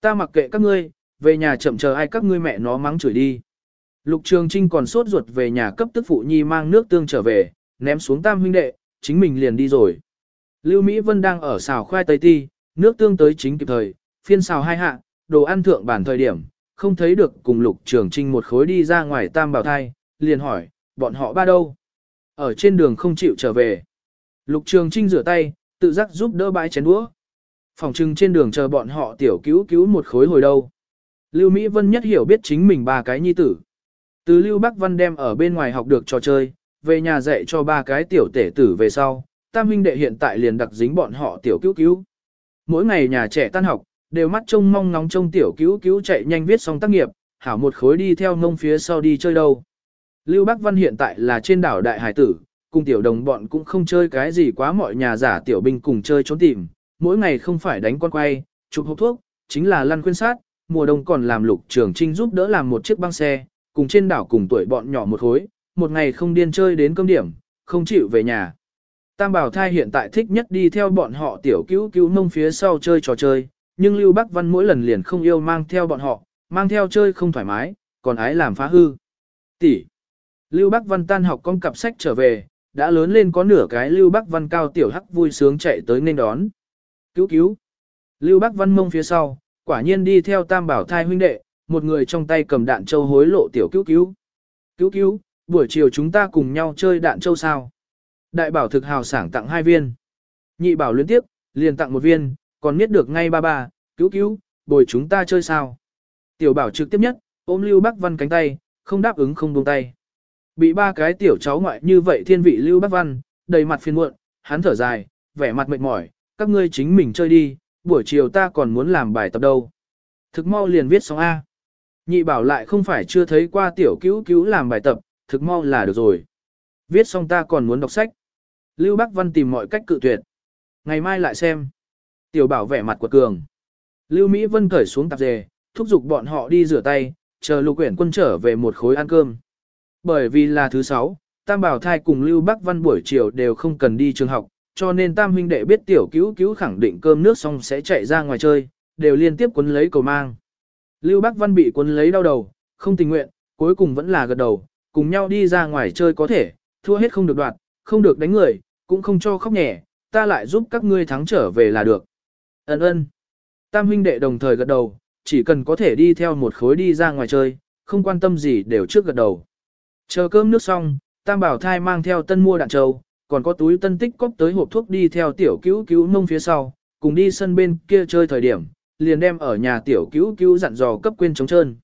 Ta mặc kệ các ngươi, về nhà chậm chờ ai các ngươi mẹ nó mắng chửi đi. Lục Trường Trinh còn sốt ruột về nhà cấp tức phụ nhi mang nước tương trở về, ném xuống tam huynh đệ, chính mình liền đi rồi. Lưu Mỹ Vân đang ở xào khoai tây ti, nước tương tới chính kịp thời, phiên xào hai hạ, đồ ăn thượng bản thời điểm, không thấy được cùng Lục Trường Trinh một khối đi ra ngoài tam bảo thai, liền hỏi, bọn họ ba đâu? Ở trên đường không chịu trở về. Lục Trường Trinh rửa tay, tự giác giúp đỡ bãi chén đũa. Phòng trưng trên đường chờ bọn họ tiểu cứu cứu một khối hồi đâu. Lưu Mỹ Vân nhất hiểu biết chính mình ba cái nhi tử. Từ Lưu Bắc Văn đem ở bên ngoài học được trò chơi, về nhà dạy cho ba cái tiểu tể tử về sau, tam huynh đệ hiện tại liền đặc dính bọn họ tiểu cứu cứu. Mỗi ngày nhà trẻ tan học, đều mắt trông mong ngóng trông tiểu cứu cứu chạy nhanh viết xong tác nghiệp, hảo một khối đi theo ngông phía sau đi chơi đâu. Lưu Bắc Văn hiện tại là trên đảo Đại Hải Tử, cùng tiểu đồng bọn cũng không chơi cái gì quá mọi nhà giả tiểu binh cùng chơi trốn tìm, mỗi ngày không phải đánh con quay, chụp hộp thuốc, chính là lăn khuyên sát, mùa đông còn làm lục trường trinh giúp đỡ làm một chiếc băng xe, cùng trên đảo cùng tuổi bọn nhỏ một khối, một ngày không điên chơi đến cơm điểm, không chịu về nhà. Tam Bảo Thai hiện tại thích nhất đi theo bọn họ tiểu cứu cứu nông phía sau chơi trò chơi, nhưng Lưu Bắc Văn mỗi lần liền không yêu mang theo bọn họ, mang theo chơi không thoải mái, còn ái làm phá hư. Tỷ. Lưu Bắc Văn tan học con cặp sách trở về, đã lớn lên có nửa cái Lưu Bắc Văn cao tiểu hắc vui sướng chạy tới nên đón. Cứu cứu. Lưu Bắc Văn mông phía sau, quả nhiên đi theo Tam Bảo Thai huynh đệ, một người trong tay cầm đạn châu hối lộ tiểu cứu cứu. Cứu cứu, buổi chiều chúng ta cùng nhau chơi đạn châu sao? Đại bảo thực hào sảng tặng hai viên. Nhị bảo liên tiếp, liền tặng một viên, còn biết được ngay ba ba, cứu cứu, bồi chúng ta chơi sao. Tiểu bảo trực tiếp nhất, ôm Lưu Bắc Văn cánh tay, không đáp ứng không buông tay. Bị ba cái tiểu cháu ngoại như vậy thiên vị Lưu Bắc Văn, đầy mặt phiền muộn, hắn thở dài, vẻ mặt mệt mỏi, các ngươi chính mình chơi đi, buổi chiều ta còn muốn làm bài tập đâu. Thực mau liền viết xong A. Nhị bảo lại không phải chưa thấy qua tiểu cứu cứu làm bài tập, thực mau là được rồi. Viết xong ta còn muốn đọc sách. Lưu Bắc Văn tìm mọi cách cự tuyệt. Ngày mai lại xem. Tiểu bảo vẻ mặt quật cường. Lưu Mỹ Vân cởi xuống tạp dề, thúc giục bọn họ đi rửa tay, chờ lục quyển quân trở về một khối ăn cơm. Bởi vì là thứ sáu, Tam Bảo Thai cùng Lưu Bắc Văn buổi chiều đều không cần đi trường học, cho nên Tam huynh đệ biết tiểu cứu cứu khẳng định cơm nước xong sẽ chạy ra ngoài chơi, đều liên tiếp quấn lấy cầu mang. Lưu Bác Văn bị cuốn lấy đau đầu, không tình nguyện, cuối cùng vẫn là gật đầu, cùng nhau đi ra ngoài chơi có thể, thua hết không được đoạt, không được đánh người, cũng không cho khóc nhẹ, ta lại giúp các ngươi thắng trở về là được. Ấn ơn. Tam huynh đệ đồng thời gật đầu, chỉ cần có thể đi theo một khối đi ra ngoài chơi, không quan tâm gì đều trước gật đầu. Chờ cơm nước xong, tam bảo thai mang theo tân mua đạn châu, còn có túi tân tích cóp tới hộp thuốc đi theo tiểu cứu cứu nông phía sau, cùng đi sân bên kia chơi thời điểm, liền đem ở nhà tiểu cứu cứu dặn dò cấp quên trống trơn.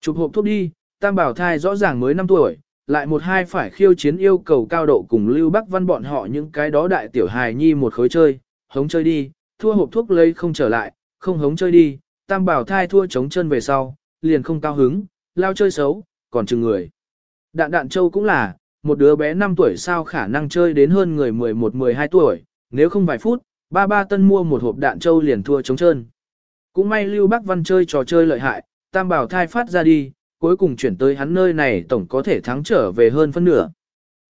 Chụp hộp thuốc đi, tam bảo thai rõ ràng mới 5 tuổi, lại một hai phải khiêu chiến yêu cầu cao độ cùng Lưu Bắc Văn bọn họ những cái đó đại tiểu hài nhi một khối chơi, hống chơi đi, thua hộp thuốc lấy không trở lại, không hống chơi đi, tam bảo thai thua trống chân về sau, liền không cao hứng, lao chơi xấu, còn chừng người. Đạn đạn châu cũng là, một đứa bé 5 tuổi sao khả năng chơi đến hơn người 11-12 tuổi, nếu không vài phút, ba ba tân mua một hộp đạn châu liền thua trống trơn. Cũng may Lưu Bác Văn chơi trò chơi lợi hại, tam bảo thai phát ra đi, cuối cùng chuyển tới hắn nơi này tổng có thể thắng trở về hơn phân nửa.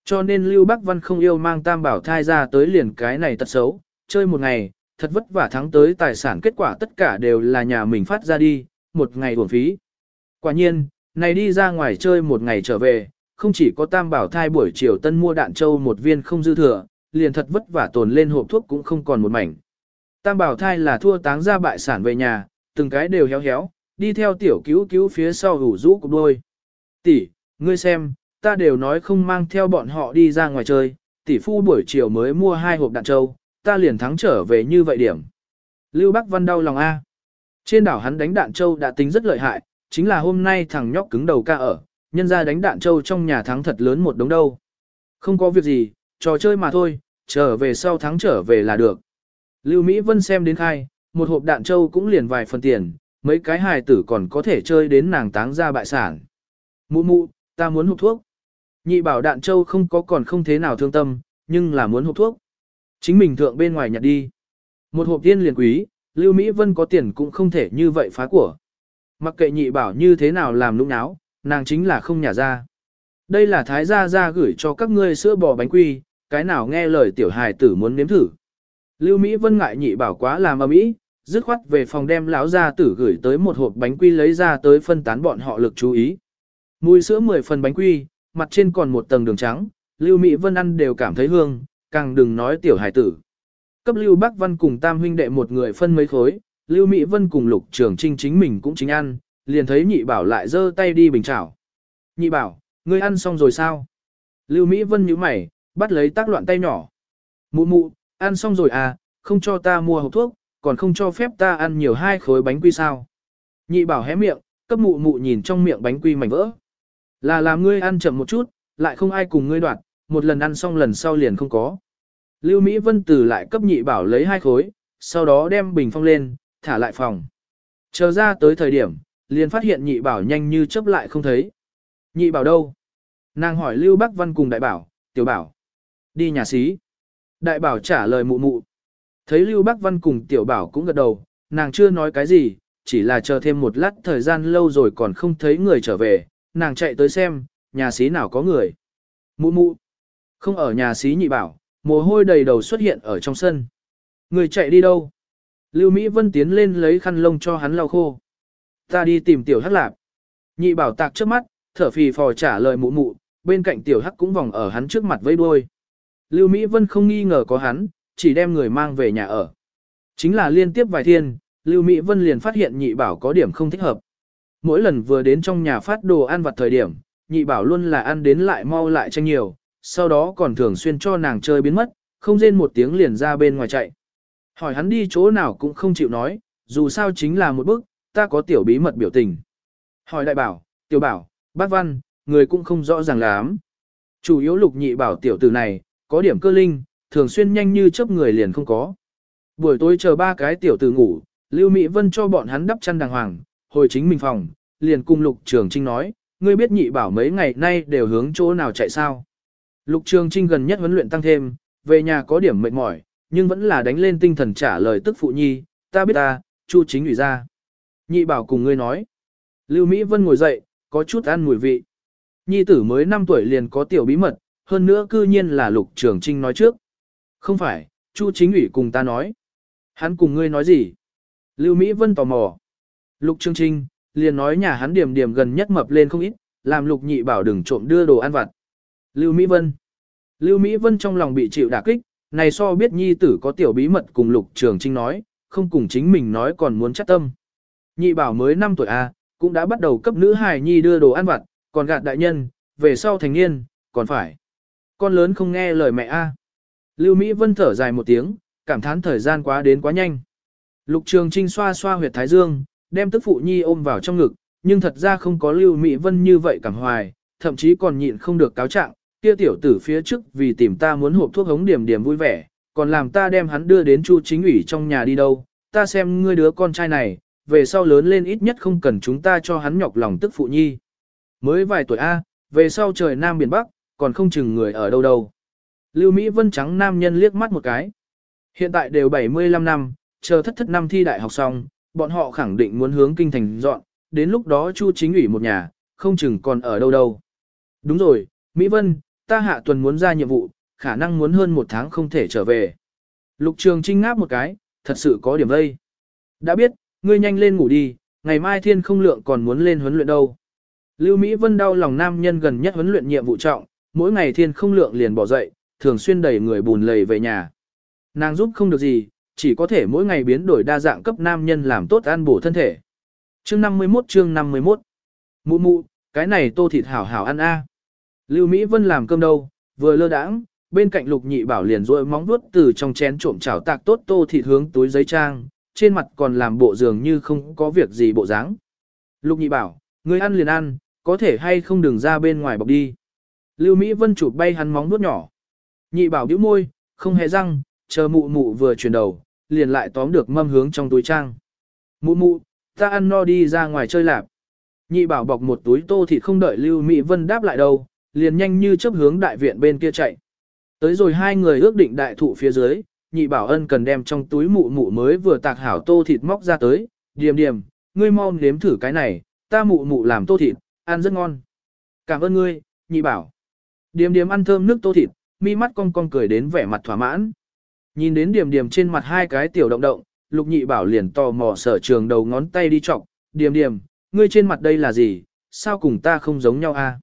Cho nên Lưu Bắc Văn không yêu mang tam bảo thai ra tới liền cái này tật xấu, chơi một ngày, thật vất vả thắng tới tài sản kết quả tất cả đều là nhà mình phát ra đi, một ngày uổng phí. Quả nhiên, này đi ra ngoài chơi một ngày trở về, không chỉ có tam bảo thai buổi chiều tân mua đạn châu một viên không dư thừa, liền thật vất vả tồn lên hộp thuốc cũng không còn một mảnh. Tam bảo thai là thua táng ra bại sản về nhà, từng cái đều héo héo, đi theo tiểu cứu cứu phía sau hủ rũ cục đôi. Tỷ, ngươi xem, ta đều nói không mang theo bọn họ đi ra ngoài chơi, tỷ phu buổi chiều mới mua hai hộp đạn châu, ta liền thắng trở về như vậy điểm. Lưu Bắc Văn đau lòng A. Trên đảo hắn đánh đạn châu đã tính rất lợi hại, chính là hôm nay thằng nhóc cứng đầu ca ở, nhân ra đánh đạn châu trong nhà thắng thật lớn một đống đâu. Không có việc gì, trò chơi mà thôi, trở về sau thắng trở về là được. Lưu Mỹ Vân xem đến khai, một hộp đạn châu cũng liền vài phần tiền, mấy cái hài tử còn có thể chơi đến nàng táng ra bại sản. Mụ mụ, ta muốn hộp thuốc. Nhị bảo đạn châu không có còn không thế nào thương tâm, nhưng là muốn hộp thuốc. Chính mình thượng bên ngoài nhặt đi. Một hộp tiên liền quý, Lưu Mỹ Vân có tiền cũng không thể như vậy phá của. Mặc kệ nhị bảo như thế nào làm nũng náo, nàng chính là không nhả ra. Đây là thái gia gia gửi cho các ngươi sữa bò bánh quy, cái nào nghe lời tiểu hài tử muốn nếm thử. Lưu Mỹ Vân ngại nhị bảo quá làm ầm ĩ, dứt khoát về phòng đem lão gia tử gửi tới một hộp bánh quy lấy ra tới phân tán bọn họ lực chú ý. Mùi sữa 10 phần bánh quy, mặt trên còn một tầng đường trắng, Lưu Mỹ Vân ăn đều cảm thấy hương, càng đừng nói tiểu hải tử. Cấp Lưu Bắc Văn cùng tam huynh đệ một người phân mấy khối, Lưu Mỹ Vân cùng Lục Trường Trinh chính mình cũng chính ăn, liền thấy nhị bảo lại giơ tay đi bình chảo. Nhị bảo, ngươi ăn xong rồi sao? Lưu Mỹ Vân nhíu mày, bắt lấy tác loạn tay nhỏ. Mụ mụ, ăn xong rồi à, không cho ta mua hộp thuốc, còn không cho phép ta ăn nhiều hai khối bánh quy sao. Nhị bảo hé miệng, cấp mụ mụ nhìn trong miệng bánh quy mảnh vỡ. Là làm ngươi ăn chậm một chút, lại không ai cùng ngươi đoạt, một lần ăn xong lần sau liền không có. Lưu Mỹ Vân Tử lại cấp nhị bảo lấy hai khối, sau đó đem bình phong lên, thả lại phòng. Chờ ra tới thời điểm, liền phát hiện nhị bảo nhanh như chớp lại không thấy. Nhị bảo đâu? Nàng hỏi Lưu Bắc Văn cùng đại bảo, tiểu bảo. Đi nhà xí. Đại bảo trả lời mụ mụ. Thấy Lưu Bắc Văn cùng tiểu bảo cũng gật đầu, nàng chưa nói cái gì, chỉ là chờ thêm một lát thời gian lâu rồi còn không thấy người trở về, nàng chạy tới xem, nhà xí nào có người. Mụ mụ. Không ở nhà xí nhị bảo, mồ hôi đầy đầu xuất hiện ở trong sân. Người chạy đi đâu? Lưu Mỹ Vân tiến lên lấy khăn lông cho hắn lau khô. Ta đi tìm tiểu hắc lạp. Nhị bảo tạc trước mắt, thở phì phò trả lời mụ mụ, bên cạnh tiểu hắc cũng vòng ở hắn trước mặt vây đuôi. Lưu Mỹ Vân không nghi ngờ có hắn, chỉ đem người mang về nhà ở. Chính là liên tiếp vài thiên, Lưu Mỹ Vân liền phát hiện nhị bảo có điểm không thích hợp. Mỗi lần vừa đến trong nhà phát đồ ăn vặt thời điểm, nhị bảo luôn là ăn đến lại mau lại tranh nhiều, sau đó còn thường xuyên cho nàng chơi biến mất, không rên một tiếng liền ra bên ngoài chạy. Hỏi hắn đi chỗ nào cũng không chịu nói, dù sao chính là một bước, ta có tiểu bí mật biểu tình. Hỏi đại bảo, tiểu bảo, bác văn, người cũng không rõ ràng lắm. Chủ yếu lục nhị bảo tiểu tử này, có điểm cơ linh, thường xuyên nhanh như chớp người liền không có. Buổi tối chờ ba cái tiểu tử ngủ, Lưu Mỹ Vân cho bọn hắn đắp chăn đàng hoàng, hồi chính mình phòng, liền cùng Lục Trường Trinh nói, ngươi biết nhị bảo mấy ngày nay đều hướng chỗ nào chạy sao. Lục Trường Trinh gần nhất huấn luyện tăng thêm, về nhà có điểm mệt mỏi, nhưng vẫn là đánh lên tinh thần trả lời tức phụ nhi, ta biết ta, Chu chính ủy ra. Nhị bảo cùng ngươi nói. Lưu Mỹ Vân ngồi dậy, có chút ăn mùi vị. Nhi tử mới 5 tuổi liền có tiểu bí mật, hơn nữa cư nhiên là Lục Trường Trinh nói trước. Không phải, Chu chính ủy cùng ta nói. Hắn cùng ngươi nói gì? Lưu Mỹ Vân tò mò. Lục Trường Trinh, liền nói nhà hắn điểm điểm gần nhất mập lên không ít, làm Lục nhị bảo đừng trộm đưa đồ ăn vặt. Lưu Mỹ Vân. Lưu Mỹ Vân trong lòng bị chịu đả kích, này so biết nhi tử có tiểu bí mật cùng Lục Trường Trinh nói, không cùng chính mình nói còn muốn chắc tâm. Nhị bảo mới 5 tuổi A, cũng đã bắt đầu cấp nữ hài nhi đưa đồ ăn vặt, còn gạt đại nhân, về sau thành niên, còn phải con lớn không nghe lời mẹ a. Lưu Mỹ Vân thở dài một tiếng, cảm thán thời gian quá đến quá nhanh. Lục Trường Trinh xoa xoa huyệt thái dương, đem tức phụ nhi ôm vào trong ngực, nhưng thật ra không có Lưu Mỹ Vân như vậy cảm hoài, thậm chí còn nhịn không được cáo trạng, kia tiểu tử phía trước vì tìm ta muốn hộp thuốc hống điểm điểm vui vẻ, còn làm ta đem hắn đưa đến Chu chính ủy trong nhà đi đâu, ta xem ngươi đứa con trai này, về sau lớn lên ít nhất không cần chúng ta cho hắn nhọc lòng tức phụ nhi. Mới vài tuổi A, về sau trời Nam Biển Bắc, còn không chừng người ở đâu đâu. Lưu Mỹ Vân trắng nam nhân liếc mắt một cái. Hiện tại đều 75 năm, chờ thất thất năm thi đại học xong, bọn họ khẳng định muốn hướng kinh thành dọn, đến lúc đó Chu chính ủy một nhà, không chừng còn ở đâu đâu. Đúng rồi, Mỹ Vân, ta hạ tuần muốn ra nhiệm vụ, khả năng muốn hơn một tháng không thể trở về. Lục Trường Trinh ngáp một cái, thật sự có điểm vây. Đã biết, ngươi nhanh lên ngủ đi, ngày mai thiên không lượng còn muốn lên huấn luyện đâu. Lưu Mỹ Vân đau lòng nam nhân gần nhất huấn luyện nhiệm vụ trọng, mỗi ngày thiên không lượng liền bỏ dậy, thường xuyên đẩy người bùn lầy về nhà. Nàng giúp không được gì, chỉ có thể mỗi ngày biến đổi đa dạng cấp nam nhân làm tốt ăn bổ thân thể. Chương 51 chương 51 Mụ mụ, cái này tô thịt hảo hảo ăn a. Lưu Mỹ Vân làm cơm đâu, vừa lơ đãng, bên cạnh lục nhị bảo liền rôi móng vuốt từ trong chén trộm chảo tạc tốt tô thịt hướng túi giấy trang, trên mặt còn làm bộ dường như không có việc gì bộ dáng. Lục nhị bảo, ngươi ăn liền ăn, có thể hay không đừng ra bên ngoài bọc đi. Lưu Mỹ Vân chụp bay hắn móng nuốt nhỏ. Nhị bảo bĩu môi, không hề răng, chờ mụ mụ vừa chuyển đầu, liền lại tóm được mâm hướng trong túi trang. Mụ mụ, ta ăn no đi ra ngoài chơi lạp. Nhị bảo bọc một túi tô thịt không đợi Lưu Mỹ Vân đáp lại đâu, liền nhanh như chớp hướng đại viện bên kia chạy. Tới rồi hai người ước định đại thụ phía dưới, nhị bảo ân cần đem trong túi mụ mụ mới vừa tạc hảo tô thịt móc ra tới, điềm điềm, ngươi mau nếm thử cái này, ta mụ mụ làm tô thịt, ăn rất ngon. Cảm ơn ngươi, nhị bảo. Điềm điềm ăn thơm nước tô thịt, mi mắt cong cong cười đến vẻ mặt thỏa mãn. Nhìn đến điềm điềm trên mặt hai cái tiểu động động, lục nhị bảo liền tò mò sở trường đầu ngón tay đi chọc, điềm điềm, ngươi trên mặt đây là gì, sao cùng ta không giống nhau a?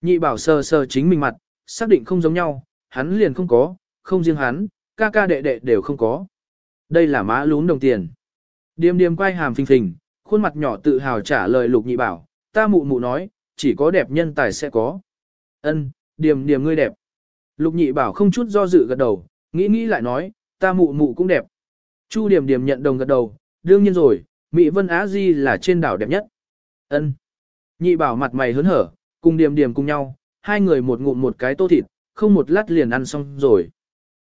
Nhị bảo sờ sờ chính mình mặt, xác định không giống nhau, hắn liền không có, không riêng hắn, ca ca đệ đệ đều không có. Đây là má lún đồng tiền. Điềm điềm quay hàm phình phình, khuôn mặt nhỏ tự hào trả lời lục nhị bảo, ta mụ mụ nói, chỉ có đẹp nhân tài sẽ có. Ân, điềm điềm ngươi đẹp. Lục nhị bảo không chút do dự gật đầu, nghĩ nghĩ lại nói, ta mụ mụ cũng đẹp. Chu điềm điềm nhận đồng gật đầu, đương nhiên rồi, Mỹ Vân Á Di là trên đảo đẹp nhất. Ân. Nhị bảo mặt mày hớn hở, cùng điềm điềm cùng nhau, hai người một ngụm một cái tô thịt, không một lát liền ăn xong rồi.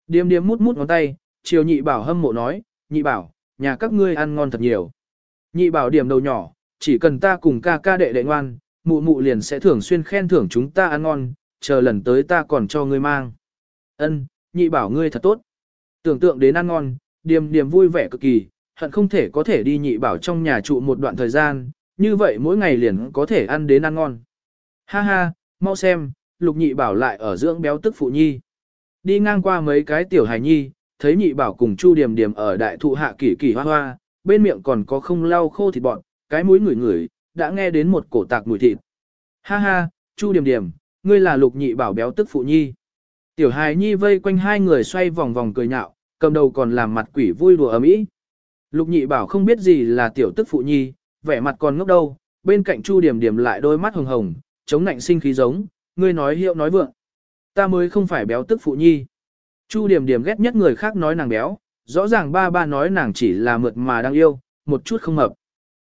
Điềm điềm mút mút ngón tay, chiều nhị bảo hâm mộ nói, nhị bảo, nhà các ngươi ăn ngon thật nhiều. Nhị bảo điểm đầu nhỏ, chỉ cần ta cùng ca ca đệ đệ ngoan, mụ mụ liền sẽ thường xuyên khen thưởng chúng ta ăn ngon, chờ lần tới ta còn cho ngươi mang. Ân, nhị bảo ngươi thật tốt. Tưởng tượng đến ăn ngon, điềm điềm vui vẻ cực kỳ, hận không thể có thể đi nhị bảo trong nhà trụ một đoạn thời gian, như vậy mỗi ngày liền có thể ăn đến ăn ngon. Ha ha, mau xem, lục nhị bảo lại ở dưỡng béo tức phụ nhi. Đi ngang qua mấy cái tiểu hài nhi, thấy nhị bảo cùng chu điềm điềm ở đại thụ hạ kỷ kỷ hoa hoa, bên miệng còn có không lau khô thịt bọn, cái mũi ngửi ngửi, đã nghe đến một cổ tạc mùi thịt. Ha ha, chu điềm điềm, ngươi là lục nhị bảo béo tức phụ nhi. Tiểu hài nhi vây quanh hai người xoay vòng vòng cười nhạo, cầm đầu còn làm mặt quỷ vui đùa ấm ý. Lục nhị bảo không biết gì là tiểu tức phụ nhi, vẻ mặt còn ngốc đâu, bên cạnh chu điểm điểm lại đôi mắt hồng hồng, chống nạnh sinh khí giống, ngươi nói hiệu nói vượng. Ta mới không phải béo tức phụ nhi. Chu điểm điểm ghét nhất người khác nói nàng béo, rõ ràng ba ba nói nàng chỉ là mượt mà đang yêu, một chút không hợp.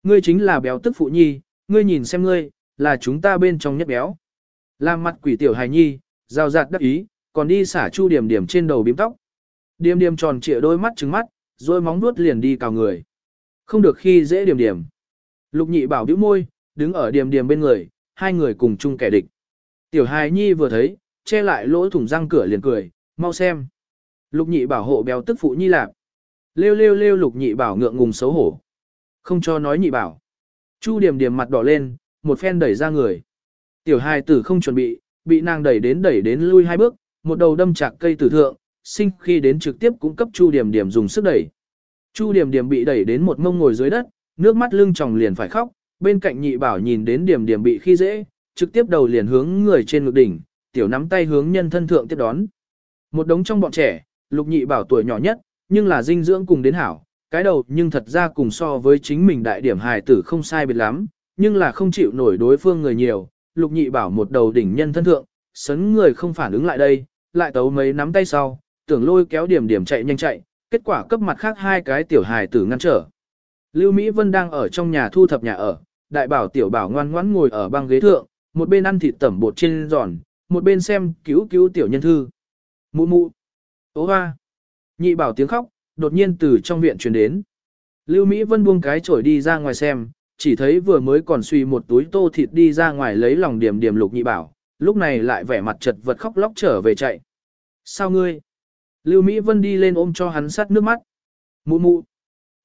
Ngươi chính là béo tức phụ nhi, ngươi nhìn xem ngươi, là chúng ta bên trong nhất béo. Làm mặt quỷ tiểu hài nhi, rào rạt đắc ý, còn đi xả chu điểm điểm trên đầu bím tóc. Điểm điểm tròn trịa đôi mắt trứng mắt, rồi móng nuốt liền đi cào người. Không được khi dễ điểm điểm. Lục nhị bảo bĩu môi, đứng ở điểm điểm bên người, hai người cùng chung kẻ địch. Tiểu hài nhi vừa thấy, che lại lỗ thủng răng cửa liền cười, mau xem. Lục nhị bảo hộ béo tức phụ nhi lạp Lêu lêu lêu lục nhị bảo ngượng ngùng xấu hổ. Không cho nói nhị bảo. Chu điểm điểm mặt đỏ lên, một phen đẩy ra người. Tiểu hài tử không chuẩn bị, bị nàng đẩy đến đẩy đến lui hai bước, một đầu đâm chạc cây tử thượng, sinh khi đến trực tiếp cung cấp Chu Điểm Điểm dùng sức đẩy. Chu Điểm Điểm bị đẩy đến một mông ngồi dưới đất, nước mắt lưng tròng liền phải khóc, bên cạnh nhị bảo nhìn đến Điểm Điểm bị khi dễ, trực tiếp đầu liền hướng người trên ngực đỉnh, tiểu nắm tay hướng nhân thân thượng tiếp đón. Một đống trong bọn trẻ, lục nhị bảo tuổi nhỏ nhất, nhưng là dinh dưỡng cùng đến hảo, cái đầu nhưng thật ra cùng so với chính mình đại điểm hài tử không sai biệt lắm, nhưng là không chịu nổi đối phương người nhiều, lục nhị bảo một đầu đỉnh nhân thân thượng, sấn người không phản ứng lại đây, lại tấu mấy nắm tay sau, tưởng lôi kéo điểm điểm chạy nhanh chạy, kết quả cấp mặt khác hai cái tiểu hài tử ngăn trở. Lưu Mỹ Vân đang ở trong nhà thu thập nhà ở, đại bảo tiểu bảo ngoan ngoãn ngồi ở băng ghế thượng, một bên ăn thịt tẩm bột trên giòn, một bên xem cứu cứu tiểu nhân thư. Mụ mụ. Ô hoa. Nhị bảo tiếng khóc, đột nhiên từ trong viện truyền đến. Lưu Mỹ Vân buông cái chổi đi ra ngoài xem, chỉ thấy vừa mới còn suy một túi tô thịt đi ra ngoài lấy lòng điểm điểm lục nhị bảo, lúc này lại vẻ mặt chật vật khóc lóc trở về chạy. Sao ngươi? Lưu Mỹ Vân đi lên ôm cho hắn sát nước mắt. Mụ mụ.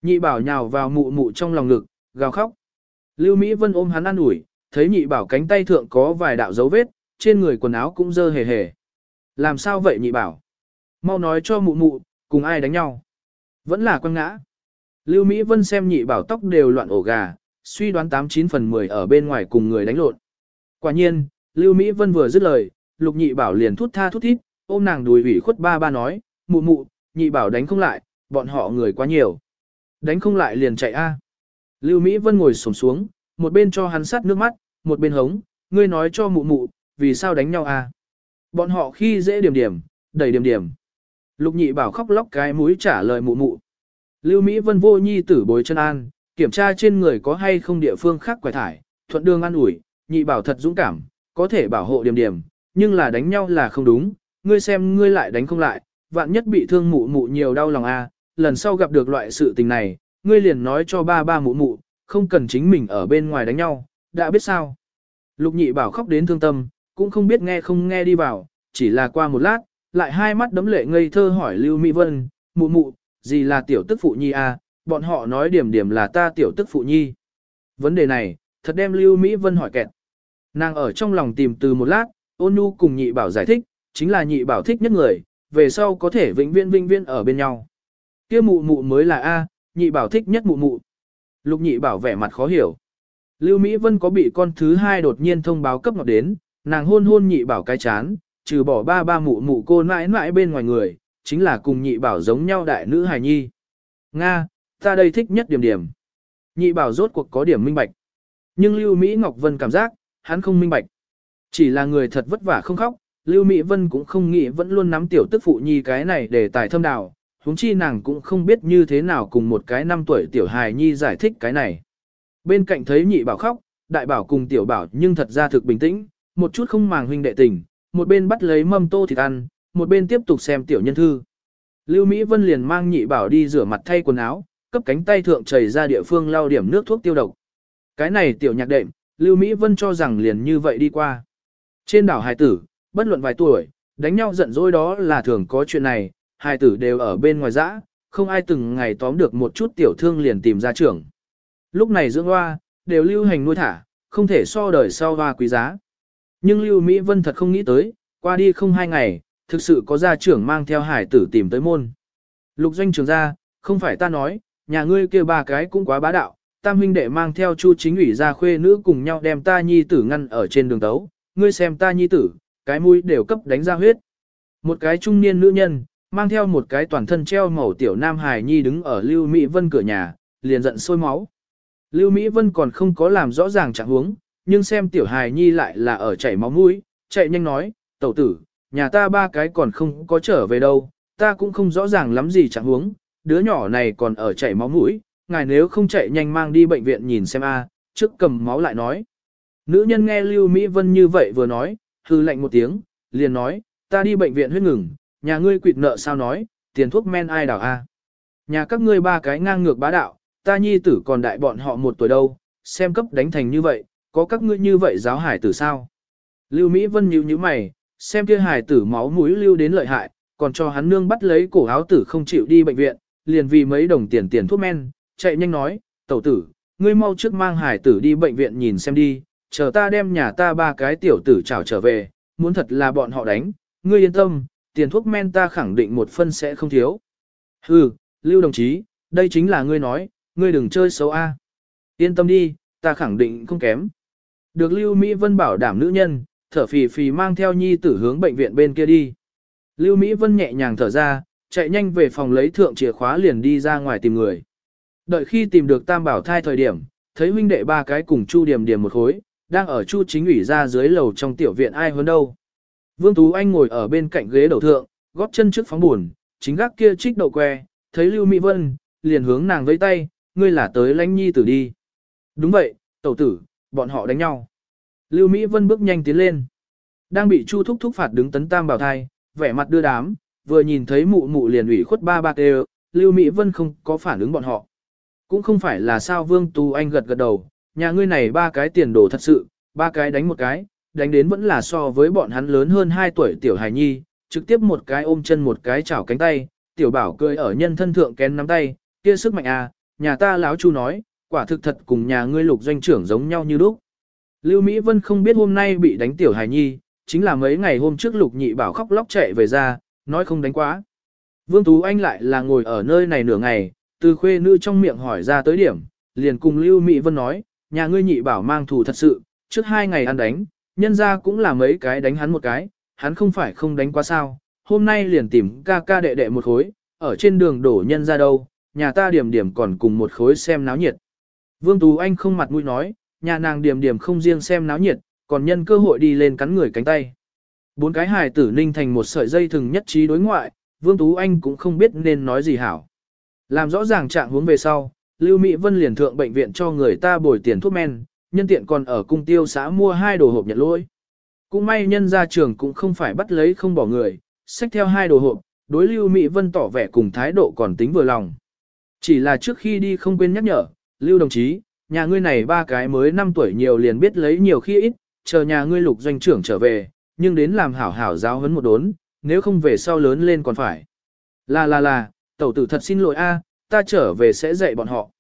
Nhị bảo nhào vào mụ mụ trong lòng ngực, gào khóc. Lưu Mỹ Vân ôm hắn ăn ủi, thấy nhị bảo cánh tay thượng có vài đạo dấu vết, trên người quần áo cũng dơ hề hề. Làm sao vậy nhị bảo? Mau nói cho mụ mụ, cùng ai đánh nhau? Vẫn là quăng ngã. Lưu Mỹ Vân xem nhị bảo tóc đều loạn ổ gà, suy đoán 89 phần 10 ở bên ngoài cùng người đánh lộn. Quả nhiên, Lưu Mỹ Vân vừa dứt lời, lục nhị bảo liền thút tha thút thít, ôm nàng đùi ủy khuất ba ba nói, mụ mụ, nhị bảo đánh không lại, bọn họ người quá nhiều. Đánh không lại liền chạy a. Lưu Mỹ Vân ngồi xổm xuống, một bên cho hắn sát nước mắt, một bên hống, ngươi nói cho mụ mụ, vì sao đánh nhau a? Bọn họ khi dễ điểm điểm, đẩy điểm điểm. Lục nhị bảo khóc lóc cái mũi trả lời mụ mụ. Lưu Mỹ Vân vô nhi tử bối chân an, kiểm tra trên người có hay không địa phương khác quải thải, thuận đường an ủi, nhị bảo thật dũng cảm, có thể bảo hộ điểm điểm, nhưng là đánh nhau là không đúng, ngươi xem ngươi lại đánh không lại, vạn nhất bị thương mụ mụ nhiều đau lòng a, lần sau gặp được loại sự tình này, ngươi liền nói cho ba ba mụ mụ, không cần chính mình ở bên ngoài đánh nhau, đã biết sao. Lục nhị bảo khóc đến thương tâm, cũng không biết nghe không nghe đi vào, chỉ là qua một lát, lại hai mắt đấm lệ ngây thơ hỏi Lưu Mỹ Vân, mụ mụ, gì là tiểu tức phụ nhi à, bọn họ nói điểm điểm là ta tiểu tức phụ nhi. Vấn đề này, thật đem Lưu Mỹ Vân hỏi kẹt. Nàng ở trong lòng tìm từ một lát, ôn nhu cùng nhị bảo giải thích, chính là nhị bảo thích nhất người, về sau có thể vĩnh viễn vĩnh viễn ở bên nhau. Kia mụ mụ mới là A, nhị bảo thích nhất mụ mụ. Lục nhị bảo vẻ mặt khó hiểu. Lưu Mỹ Vân có bị con thứ hai đột nhiên thông báo cấp ngọt đến, nàng hôn hôn nhị bảo cái chán, trừ bỏ ba ba mụ mụ cô mãi mãi bên ngoài người, chính là cùng nhị bảo giống nhau đại nữ hài nhi. Nga, ta đây thích nhất điểm điểm. Nhị bảo rốt cuộc có điểm minh bạch. Nhưng Lưu Mỹ Ngọc Vân cảm giác, hắn không minh bạch. Chỉ là người thật vất vả không khóc, Lưu Mỹ Vân cũng không nghĩ vẫn luôn nắm tiểu tức phụ nhi cái này để tài thâm đào, huống chi nàng cũng không biết như thế nào cùng một cái năm tuổi tiểu hài nhi giải thích cái này. Bên cạnh thấy nhị bảo khóc, đại bảo cùng tiểu bảo nhưng thật ra thực bình tĩnh, một chút không màng huynh đệ tình, một bên bắt lấy mâm tô thịt ăn, một bên tiếp tục xem tiểu nhân thư. Lưu Mỹ Vân liền mang nhị bảo đi rửa mặt thay quần áo, cấp cánh tay thượng chảy ra địa phương lau điểm nước thuốc tiêu độc. Cái này tiểu nhạc đệm, Lưu Mỹ Vân cho rằng liền như vậy đi qua. Trên đảo hài tử, bất luận vài tuổi, đánh nhau giận dỗi đó là thường có chuyện này, hài tử đều ở bên ngoài dã, không ai từng ngày tóm được một chút tiểu thương liền tìm ra trưởng. Lúc này dưỡng hoa, đều lưu hành nuôi thả, không thể so đời sau hoa quý giá. Nhưng Lưu Mỹ Vân thật không nghĩ tới, qua đi không hai ngày, thực sự có gia trưởng mang theo hải tử tìm tới môn. Lục doanh trưởng ra, không phải ta nói, nhà ngươi kia ba cái cũng quá bá đạo, tam huynh đệ mang theo chu chính ủy ra khuê nữ cùng nhau đem ta nhi tử ngăn ở trên đường tấu, ngươi xem ta nhi tử, cái mũi đều cấp đánh ra huyết. Một cái trung niên nữ nhân, mang theo một cái toàn thân treo màu tiểu nam hài nhi đứng ở Lưu Mỹ Vân cửa nhà, liền giận sôi máu. Lưu Mỹ Vân còn không có làm rõ ràng trạng huống, nhưng xem tiểu hài nhi lại là ở chảy máu mũi, chạy nhanh nói, tẩu tử, nhà ta ba cái còn không có trở về đâu, ta cũng không rõ ràng lắm gì trạng huống, đứa nhỏ này còn ở chảy máu mũi, ngài nếu không chạy nhanh mang đi bệnh viện nhìn xem a, trước cầm máu lại nói. Nữ nhân nghe Lưu Mỹ Vân như vậy vừa nói, hư lạnh một tiếng, liền nói, ta đi bệnh viện huyết ngừng, nhà ngươi quỵt nợ sao nói, tiền thuốc men ai đảo a? Nhà các ngươi ba cái ngang ngược bá đạo, ta nhi tử còn đại bọn họ một tuổi đâu, xem cấp đánh thành như vậy, có các ngươi như vậy giáo hải tử sao? Lưu Mỹ Vân nhíu nhíu mày, xem kia hải tử máu mũi lưu đến lợi hại, còn cho hắn nương bắt lấy cổ áo tử không chịu đi bệnh viện, liền vì mấy đồng tiền tiền thuốc men, chạy nhanh nói, tẩu tử, ngươi mau trước mang hải tử đi bệnh viện nhìn xem đi, chờ ta đem nhà ta ba cái tiểu tử trảo trở về, muốn thật là bọn họ đánh, ngươi yên tâm, tiền thuốc men ta khẳng định một phân sẽ không thiếu. Hừ, Lưu đồng chí, đây chính là ngươi nói, ngươi đừng chơi xấu A. Yên tâm đi, ta khẳng định không kém. Được Lưu Mỹ Vân bảo đảm nữ nhân, thở phì phì mang theo nhi tử hướng bệnh viện bên kia đi. Lưu Mỹ Vân nhẹ nhàng thở ra, chạy nhanh về phòng lấy thượng chìa khóa liền đi ra ngoài tìm người. Đợi khi tìm được tam bảo thai thời điểm, thấy huynh đệ ba cái cùng Chu Điểm Điểm một khối, đang ở Chu chính ủy ra dưới lầu trong tiểu viện ai hơn đâu. Vương Tú Anh ngồi ở bên cạnh ghế đầu thượng, góp chân trước phóng buồn, chính gác kia trích đậu que, thấy Lưu Mỹ Vân, liền hướng nàng vẫy tay, ngươi là tới lãnh nhi tử đi. Đúng vậy, tẩu tử, bọn họ đánh nhau. Lưu Mỹ Vân bước nhanh tiến lên. Đang bị Chu Thúc Thúc phạt đứng tấn tam bảo thai, vẻ mặt đưa đám, vừa nhìn thấy mụ mụ liền ủy khuất ba ba kêu, Lưu Mỹ Vân không có phản ứng bọn họ. Cũng không phải là sao Vương Tú Anh gật gật đầu, nhà ngươi này ba cái tiền đồ thật sự, ba cái đánh một cái, đánh đến vẫn là so với bọn hắn lớn hơn 2 tuổi tiểu hài nhi, trực tiếp một cái ôm chân một cái chảo cánh tay, tiểu bảo cười ở nhân thân thượng kén nắm tay, kia sức mạnh à, nhà ta láo chu nói, quả thực thật cùng nhà ngươi lục doanh trưởng giống nhau như lúc. Lưu Mỹ Vân không biết hôm nay bị đánh tiểu hài nhi, chính là mấy ngày hôm trước lục nhị bảo khóc lóc chạy về ra, nói không đánh quá. Vương Tú Anh lại là ngồi ở nơi này nửa ngày, từ khuê nữ trong miệng hỏi ra tới điểm, liền cùng Lưu Mỹ Vân nói, nhà ngươi nhị bảo mang thù thật sự, trước hai ngày ăn đánh, nhân ra cũng là mấy cái đánh hắn một cái, hắn không phải không đánh quá sao, hôm nay liền tìm ca ca đệ đệ một khối, ở trên đường đổ nhân ra đâu, nhà ta điểm điểm còn cùng một khối xem náo nhiệt. Vương Tú Anh không mặt mũi nói, nhà nàng điểm điểm không riêng xem náo nhiệt, còn nhân cơ hội đi lên cắn người cánh tay. Bốn cái hài tử ninh thành một sợi dây thừng nhất trí đối ngoại, Vương Tú Anh cũng không biết nên nói gì hảo. Làm rõ ràng trạng hướng về sau, Lưu Mỹ Vân liền thượng bệnh viện cho người ta bồi tiền thuốc men, nhân tiện còn ở cung tiêu xã mua hai đồ hộp nhận lỗi. Cũng may nhân ra trường cũng không phải bắt lấy không bỏ người, xách theo hai đồ hộp, đối Lưu Mỹ Vân tỏ vẻ cùng thái độ còn tính vừa lòng. Chỉ là trước khi đi không quên nhắc nhở, Lưu đồng chí, nhà ngươi này ba cái mới 5 tuổi nhiều liền biết lấy nhiều khi ít, chờ nhà ngươi lục doanh trưởng trở về, nhưng đến làm hảo hảo giáo huấn một đốn, nếu không về sau lớn lên còn phải. Là là là, tẩu tử thật xin lỗi a, ta trở về sẽ dạy bọn họ.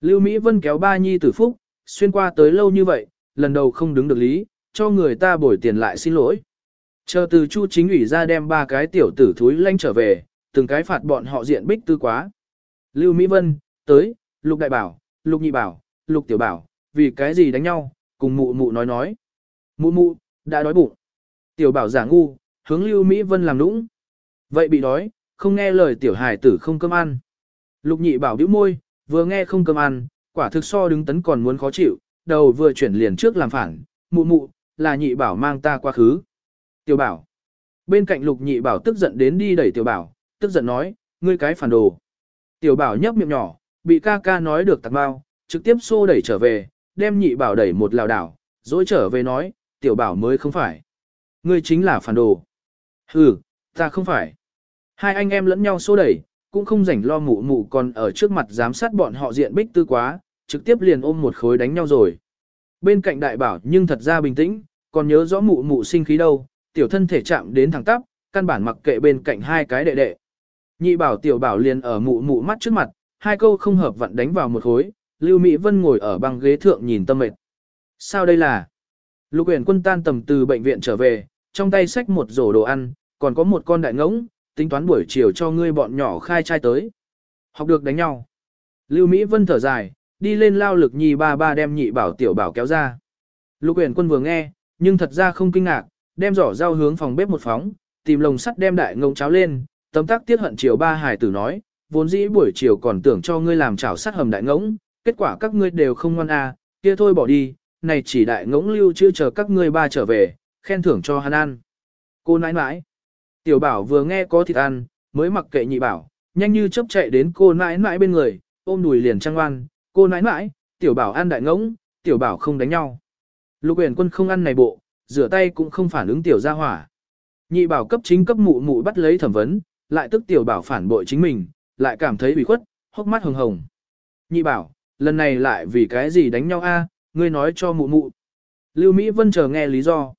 Lưu Mỹ Vân kéo ba nhi tử phúc, xuyên qua tới lâu như vậy, lần đầu không đứng được lý, cho người ta bồi tiền lại xin lỗi. Chờ từ chu chính ủy ra đem ba cái tiểu tử thúi lanh trở về, từng cái phạt bọn họ diện bích tư quá. Lưu Mỹ Vân, tới, Lục Đại Bảo, Lục Nhị Bảo, Lục Tiểu Bảo, vì cái gì đánh nhau, cùng mụ mụ nói nói. Mụ mụ, đã đói bụng. Tiểu Bảo giả ngu, hướng Lưu Mỹ Vân làm nũng. Vậy bị đói, không nghe lời tiểu hài tử không cơm ăn. Lục Nhị Bảo bĩu môi, vừa nghe không cơm ăn, quả thực so đứng tấn còn muốn khó chịu, đầu vừa chuyển liền trước làm phản, mụ mụ, là nhị bảo mang ta quá khứ. Tiểu bảo. Bên cạnh lục nhị bảo tức giận đến đi đẩy tiểu bảo, tức giận nói, ngươi cái phản đồ. Tiểu bảo nhấp miệng nhỏ, bị ca ca nói được tạc bao, trực tiếp xô đẩy trở về, đem nhị bảo đẩy một lào đảo, dối trở về nói, tiểu bảo mới không phải. Ngươi chính là phản đồ. ừ, ta không phải. Hai anh em lẫn nhau xô đẩy, cũng không rảnh lo mụ mụ còn ở trước mặt giám sát bọn họ diện bích tư quá, trực tiếp liền ôm một khối đánh nhau rồi. Bên cạnh đại bảo nhưng thật ra bình tĩnh, còn nhớ rõ mụ mụ sinh khí đâu, tiểu thân thể chạm đến thẳng tắp, căn bản mặc kệ bên cạnh hai cái đệ đệ. Nhị bảo tiểu bảo liền ở mụ mụ mắt trước mặt, hai câu không hợp vặn đánh vào một khối, Lưu Mỹ Vân ngồi ở băng ghế thượng nhìn tâm mệt. Sao đây là? Lục Uyển quân tan tầm từ bệnh viện trở về, trong tay xách một rổ đồ ăn, còn có một con đại ngỗng, tính toán buổi chiều cho ngươi bọn nhỏ khai trai tới. Học được đánh nhau. Lưu Mỹ Vân thở dài, đi lên lao lực nhì ba ba đem nhị bảo tiểu bảo kéo ra. Lục Uyển quân vừa nghe, nhưng thật ra không kinh ngạc, đem giỏ dao hướng phòng bếp một phóng, tìm lồng sắt đem đại ngỗng cháo lên, tấm tắc tiết hận chiều ba hải tử nói, vốn dĩ buổi chiều còn tưởng cho ngươi làm chảo sắt hầm đại ngỗng, kết quả các ngươi đều không ngoan à, kia thôi bỏ đi, này chỉ đại ngỗng lưu chưa chờ các ngươi ba trở về, khen thưởng cho hắn ăn. Cô nãi nãi, tiểu bảo vừa nghe có thịt ăn, mới mặc kệ nhị bảo, nhanh như chớp chạy đến cô nãi nãi bên người, ôm đùi liền trăng ngoan, cô nãi nãi, tiểu bảo ăn đại ngỗng, tiểu bảo không đánh nhau. Lục huyền quân không ăn này bộ, rửa tay cũng không phản ứng tiểu gia hỏa. Nhị bảo cấp chính cấp mụ mụ bắt lấy thẩm vấn, lại tức tiểu bảo phản bội chính mình, lại cảm thấy bị khuất, hốc mắt hồng hồng. Nhị bảo, lần này lại vì cái gì đánh nhau a? Ngươi nói cho mụ mụ. Lưu Mỹ Vân chờ nghe lý do.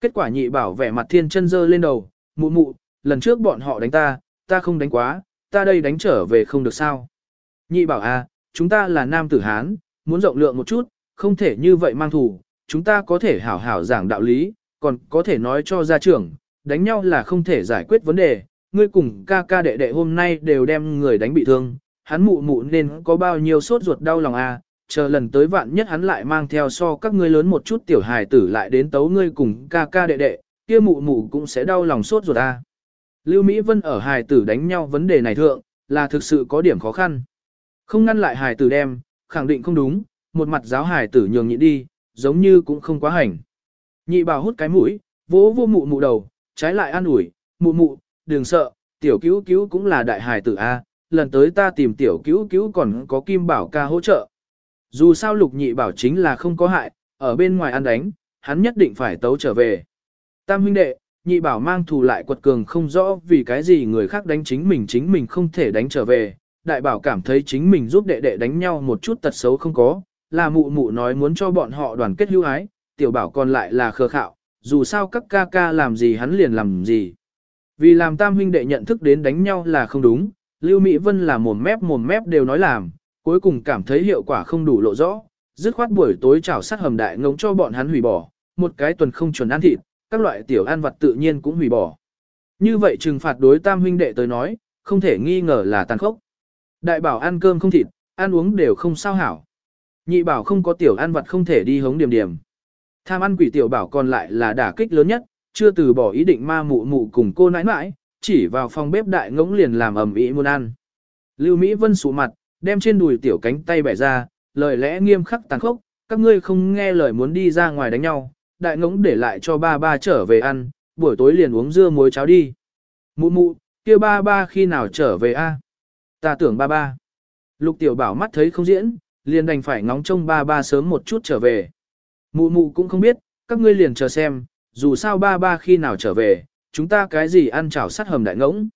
Kết quả nhị bảo vẻ mặt thiên chân dơ lên đầu, mụ mụ, lần trước bọn họ đánh ta, ta không đánh quá, ta đây đánh trở về không được sao. Nhị bảo à, chúng ta là nam tử Hán, muốn rộng lượng một chút, không thể như vậy mang thủ, chúng ta có thể hảo hảo giảng đạo lý, còn có thể nói cho gia trưởng, đánh nhau là không thể giải quyết vấn đề, ngươi cùng ca ca đệ đệ hôm nay đều đem người đánh bị thương, hắn mụ mụ nên có bao nhiêu sốt ruột đau lòng à, chờ lần tới vạn nhất hắn lại mang theo so các ngươi lớn một chút tiểu hài tử lại đến tấu ngươi cùng ca ca đệ đệ, kia mụ mụ cũng sẽ đau lòng sốt ruột ta. Lưu Mỹ Vân ở hài tử đánh nhau vấn đề này thượng, là thực sự có điểm khó khăn. Không ngăn lại hài tử đem, khẳng định không đúng, một mặt giáo hài tử nhường nhịn đi, giống như cũng không quá hành. Nhị bảo hút cái mũi, vỗ vô mụ mụ đầu, trái lại an ủi, mụ mụ, đừng sợ, tiểu cứu cứu cũng là đại hài tử A, lần tới ta tìm tiểu cứu cứu còn có kim bảo ca hỗ trợ. Dù sao lục nhị bảo chính là không có hại, ở bên ngoài ăn đánh, hắn nhất định phải tấu trở về. Tam huynh đệ, nhị bảo mang thù lại quật cường không rõ vì cái gì người khác đánh chính mình chính mình không thể đánh trở về. Đại bảo cảm thấy chính mình giúp đệ đệ đánh nhau một chút tật xấu không có, là mụ mụ nói muốn cho bọn họ đoàn kết hữu ái, tiểu bảo còn lại là khờ khạo, dù sao các ca ca làm gì hắn liền làm gì. Vì làm tam huynh đệ nhận thức đến đánh nhau là không đúng, Lưu Mỹ Vân là mồm mép mồm mép đều nói làm, cuối cùng cảm thấy hiệu quả không đủ lộ rõ, dứt khoát buổi tối chảo sát hầm đại ngống cho bọn hắn hủy bỏ, một cái tuần không chuẩn ăn thịt, các loại tiểu ăn vật tự nhiên cũng hủy bỏ. Như vậy trừng phạt đối tam huynh đệ tới nói, không thể nghi ngờ là tàn khốc. Đại bảo ăn cơm không thịt, ăn uống đều không sao hảo. Nhị bảo không có tiểu ăn vật không thể đi hống điểm điểm. Tham ăn quỷ tiểu bảo còn lại là đả kích lớn nhất, chưa từ bỏ ý định ma mụ mụ cùng cô nãi nãi, chỉ vào phòng bếp đại ngỗng liền làm ầm ĩ muốn ăn. Lưu Mỹ Vân sụ mặt, đem trên đùi tiểu cánh tay bẻ ra, lời lẽ nghiêm khắc tàn khốc, các ngươi không nghe lời muốn đi ra ngoài đánh nhau, đại ngỗng để lại cho ba ba trở về ăn, buổi tối liền uống dưa muối cháo đi. Mụ mụ, kia ba ba khi nào trở về a? Ta tưởng ba ba. Lục tiểu bảo mắt thấy không diễn, liền đành phải ngóng trông ba ba sớm một chút trở về. Mụ mụ cũng không biết, các ngươi liền chờ xem, dù sao ba ba khi nào trở về, chúng ta cái gì ăn chảo sắt hầm đại ngỗng.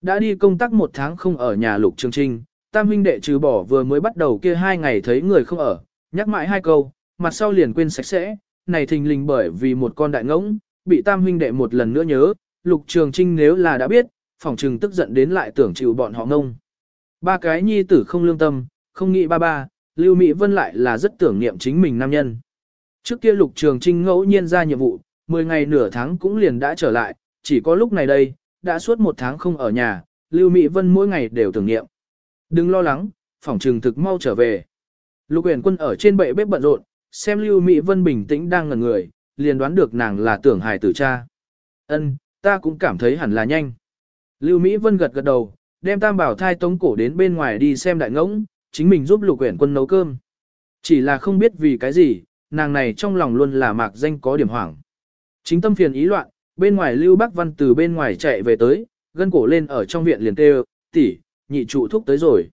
Đã đi công tác một tháng không ở nhà lục trường trinh, tam huynh đệ trừ bỏ vừa mới bắt đầu kia hai ngày thấy người không ở, nhắc mãi hai câu, mặt sau liền quên sạch sẽ, này thình lình bởi vì một con đại ngỗng, bị tam huynh đệ một lần nữa nhớ, lục trường trinh nếu là đã biết, phỏng trừng tức giận đến lại tưởng chịu bọn họ ngông. Ba cái nhi tử không lương tâm, không nghĩ ba ba, Lưu Mỹ Vân lại là rất tưởng niệm chính mình nam nhân. Trước kia lục trường trinh ngẫu nhiên ra nhiệm vụ, 10 ngày nửa tháng cũng liền đã trở lại, chỉ có lúc này đây, đã suốt một tháng không ở nhà, Lưu Mỹ Vân mỗi ngày đều tưởng niệm. Đừng lo lắng, phòng trường thực mau trở về. Lục Uyển Quân ở trên bệ bếp bận rộn, xem Lưu Mỹ Vân bình tĩnh đang ngẩn người, liền đoán được nàng là tưởng hài tử cha. Ân, ta cũng cảm thấy hẳn là nhanh. Lưu Mỹ Vân gật gật đầu, đem tam bảo thai tống cổ đến bên ngoài đi xem đại ngỗng, chính mình giúp Lục Uyển Quân nấu cơm. Chỉ là không biết vì cái gì, nàng này trong lòng luôn là mạc danh có điểm hoảng. Chính tâm phiền ý loạn, bên ngoài Lưu Bắc Văn từ bên ngoài chạy về tới, gân cổ lên ở trong viện liền kêu, tỷ, nhị trụ thúc tới rồi.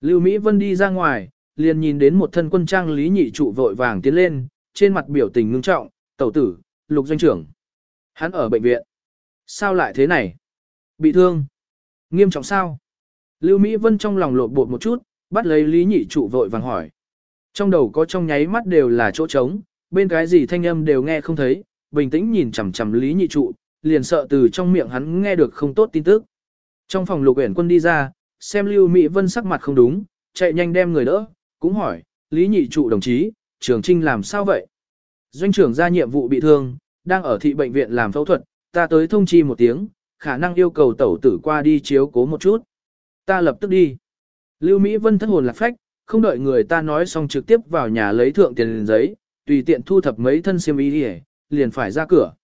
Lưu Mỹ Vân đi ra ngoài, liền nhìn đến một thân quân trang lý nhị trụ vội vàng tiến lên, trên mặt biểu tình ngưng trọng, tẩu tử, lục doanh trưởng. Hắn ở bệnh viện. Sao lại thế này? Bị thương. Nghiêm trọng sao? Lưu Mỹ Vân trong lòng lột bột một chút, bắt lấy lý nhị trụ vội vàng hỏi. Trong đầu có trong nháy mắt đều là chỗ trống, bên cái gì thanh âm đều nghe không thấy, bình tĩnh nhìn chằm chằm lý nhị trụ, liền sợ từ trong miệng hắn nghe được không tốt tin tức. Trong phòng lục uyển quân đi ra, xem Lưu Mỹ Vân sắc mặt không đúng, chạy nhanh đem người đỡ, cũng hỏi, Lý Nhị Trụ đồng chí, Trường Trinh làm sao vậy? Doanh trưởng ra nhiệm vụ bị thương, đang ở thị bệnh viện làm phẫu thuật, ta tới thông chi một tiếng, khả năng yêu cầu tẩu tử qua đi chiếu cố một chút. Ta lập tức đi. Lưu Mỹ Vân thất hồn lạc phách, không đợi người ta nói xong trực tiếp vào nhà lấy thượng tiền giấy, tùy tiện thu thập mấy thân xiêm y đi liền phải ra cửa.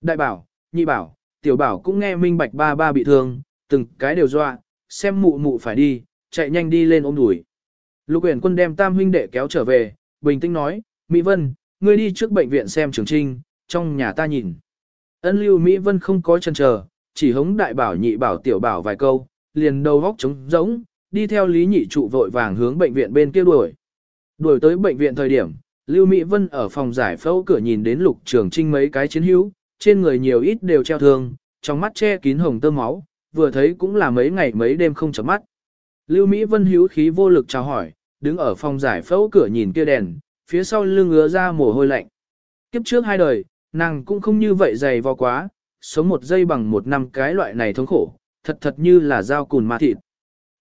Đại bảo, nhị bảo, tiểu bảo cũng nghe minh bạch ba ba bị thương, từng cái đều dọa, xem mụ mụ phải đi, chạy nhanh đi lên ôm đùi. Lục Uyển Quân đem Tam huynh đệ kéo trở về, bình tĩnh nói, Mỹ Vân, ngươi đi trước bệnh viện xem Trường Trinh, trong nhà ta nhìn. Ân Lưu Mỹ Vân không có chần chờ, chỉ hống đại bảo nhị bảo tiểu bảo vài câu, liền đầu góc trống rỗng, đi theo Lý Nhị trụ vội vàng hướng bệnh viện bên kia đuổi. Đuổi tới bệnh viện thời điểm, Lưu Mỹ Vân ở phòng giải phẫu cửa nhìn đến Lục Trường Trinh mấy cái chiến hữu, trên người nhiều ít đều treo thương, trong mắt che kín hồng tơ máu, vừa thấy cũng là mấy ngày mấy đêm không chấm mắt. Lưu Mỹ Vân hữu khí vô lực chào hỏi, đứng ở phòng giải phẫu cửa nhìn kia đèn, phía sau lưng ngứa ra mồ hôi lạnh. Kiếp trước hai đời, nàng cũng không như vậy dày vò quá, sống một giây bằng một năm cái loại này thống khổ, thật thật như là dao cùn ma thịt.